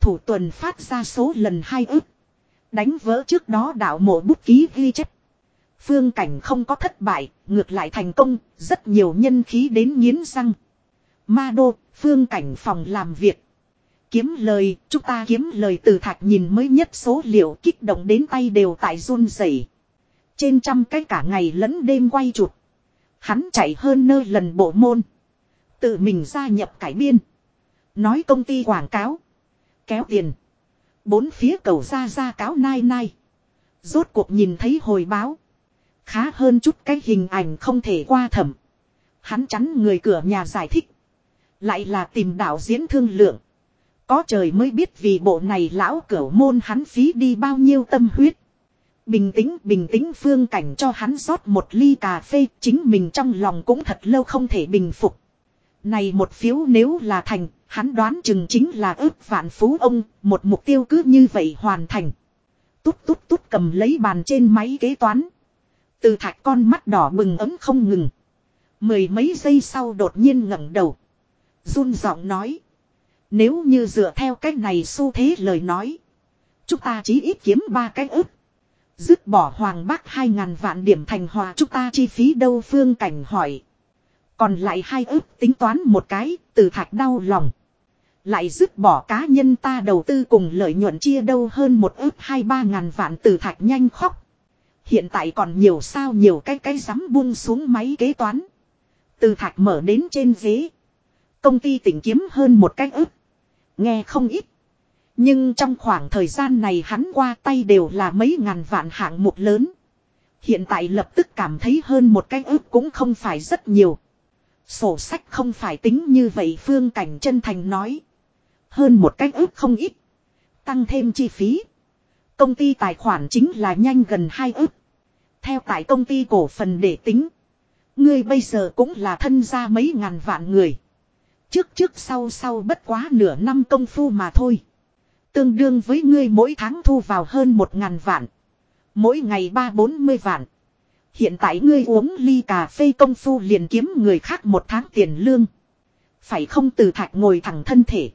Thủ tuần phát ra số lần hai ức. Đánh vỡ trước đó đạo mộ bút ký ghi chép. Phương cảnh không có thất bại, ngược lại thành công, rất nhiều nhân khí đến nghiến răng. Ma đô, phương cảnh phòng làm việc. Kiếm lời, chúng ta kiếm lời từ thạch nhìn mới nhất số liệu kích động đến tay đều tại run rẩy. Trên trăm cái cả ngày lẫn đêm quay chụp. Hắn chạy hơn nơi lần bộ môn. Tự mình gia nhập cải biên. Nói công ty quảng cáo. Kéo tiền. Bốn phía cầu ra ra cáo nai nai. Rốt cuộc nhìn thấy hồi báo. Khá hơn chút cái hình ảnh không thể qua thẩm. Hắn chắn người cửa nhà giải thích. Lại là tìm đạo diễn thương lượng. Có trời mới biết vì bộ này lão cửu môn hắn phí đi bao nhiêu tâm huyết. Bình tĩnh bình tĩnh phương cảnh cho hắn rót một ly cà phê chính mình trong lòng cũng thật lâu không thể bình phục. Này một phiếu nếu là thành, hắn đoán chừng chính là ước vạn phú ông, một mục tiêu cứ như vậy hoàn thành. Tút tút tút cầm lấy bàn trên máy kế toán. Từ thạch con mắt đỏ bừng ấm không ngừng. Mười mấy giây sau đột nhiên ngẩng đầu. run giọng nói. Nếu như dựa theo cách này xu thế lời nói. Chúng ta chỉ ít kiếm ba cái ức. Dứt bỏ hoàng bác hai ngàn vạn điểm thành hòa chúng ta chi phí đâu phương cảnh hỏi. Còn lại hai ức tính toán một cái, từ thạch đau lòng. Lại dứt bỏ cá nhân ta đầu tư cùng lợi nhuận chia đâu hơn một ức hai ba ngàn vạn từ thạch nhanh khóc. Hiện tại còn nhiều sao nhiều cái cái dám buông xuống máy kế toán. Từ thạch mở đến trên ghế. Công ty tỉnh kiếm hơn một cái ức. Nghe không ít. Nhưng trong khoảng thời gian này hắn qua tay đều là mấy ngàn vạn hạng mục lớn. Hiện tại lập tức cảm thấy hơn một cái ước cũng không phải rất nhiều. Sổ sách không phải tính như vậy, Phương Cảnh chân thành nói. Hơn một cái ước không ít. Tăng thêm chi phí. Công ty tài khoản chính là nhanh gần hai ước. Theo tại công ty cổ phần để tính. Ngươi bây giờ cũng là thân gia mấy ngàn vạn người. Trước trước sau sau bất quá nửa năm công phu mà thôi. Tương đương với ngươi mỗi tháng thu vào hơn một ngàn vạn. Mỗi ngày ba bốn mươi vạn. Hiện tại ngươi uống ly cà phê công phu liền kiếm người khác một tháng tiền lương. Phải không từ thạch ngồi thẳng thân thể.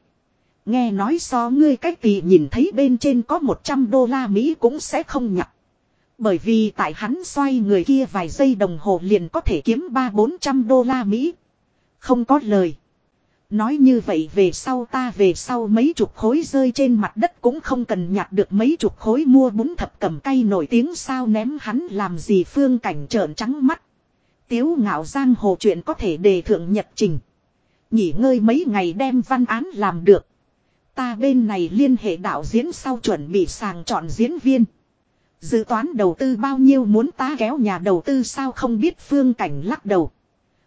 Nghe nói so ngươi cách tỷ nhìn thấy bên trên có 100 đô la Mỹ cũng sẽ không nhập. Bởi vì tại hắn xoay người kia vài giây đồng hồ liền có thể kiếm 3-400 đô la Mỹ. Không có lời. Nói như vậy về sau ta về sau mấy chục khối rơi trên mặt đất cũng không cần nhặt được mấy chục khối mua bún thập cầm cay nổi tiếng sao ném hắn làm gì phương cảnh trợn trắng mắt. Tiếu ngạo giang hồ chuyện có thể đề thượng nhật trình. Nghỉ ngơi mấy ngày đem văn án làm được. Ta bên này liên hệ đạo diễn sau chuẩn bị sàng chọn diễn viên. Dự toán đầu tư bao nhiêu muốn ta kéo nhà đầu tư sao không biết phương cảnh lắc đầu.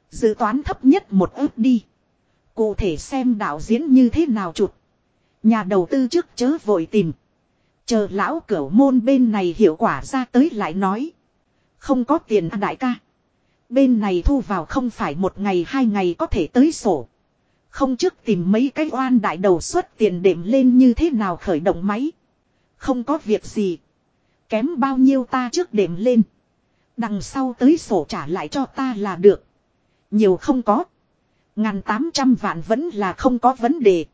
Dự toán thấp nhất một ước đi. Cụ thể xem đạo diễn như thế nào chụp. Nhà đầu tư trước chớ vội tìm. Chờ lão cửu môn bên này hiệu quả ra tới lại nói. Không có tiền à đại ca. Bên này thu vào không phải một ngày hai ngày có thể tới sổ. Không trước tìm mấy cái oan đại đầu xuất tiền đệm lên như thế nào khởi động máy. Không có việc gì. Kém bao nhiêu ta trước đệm lên. Đằng sau tới sổ trả lại cho ta là được. Nhiều không có. Ngàn tám trăm vạn vẫn là không có vấn đề.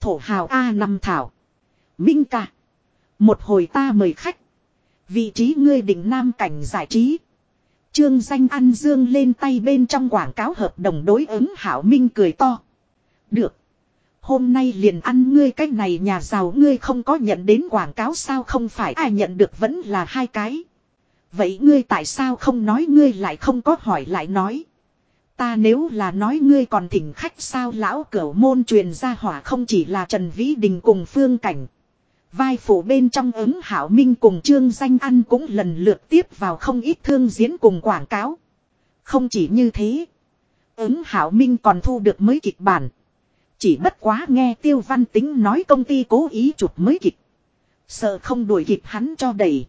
Thổ hào A năm thảo. Minh ca. Một hồi ta mời khách. Vị trí ngươi đỉnh nam cảnh giải trí. Trương danh ăn dương lên tay bên trong quảng cáo hợp đồng đối ứng hảo minh cười to. Được. Hôm nay liền ăn ngươi cái này nhà giàu ngươi không có nhận đến quảng cáo sao không phải ai nhận được vẫn là hai cái. Vậy ngươi tại sao không nói ngươi lại không có hỏi lại nói. Ta nếu là nói ngươi còn thỉnh khách sao lão cửu môn truyền ra hỏa không chỉ là Trần Vĩ Đình cùng phương cảnh. Vai phụ bên trong ứng hảo minh cùng trương danh ăn cũng lần lượt tiếp vào không ít thương diễn cùng quảng cáo. Không chỉ như thế. Ứng hảo minh còn thu được mới kịch bản. Chỉ bất quá nghe tiêu văn tính nói công ty cố ý chụp mới kịch. Sợ không đuổi kịp hắn cho đẩy.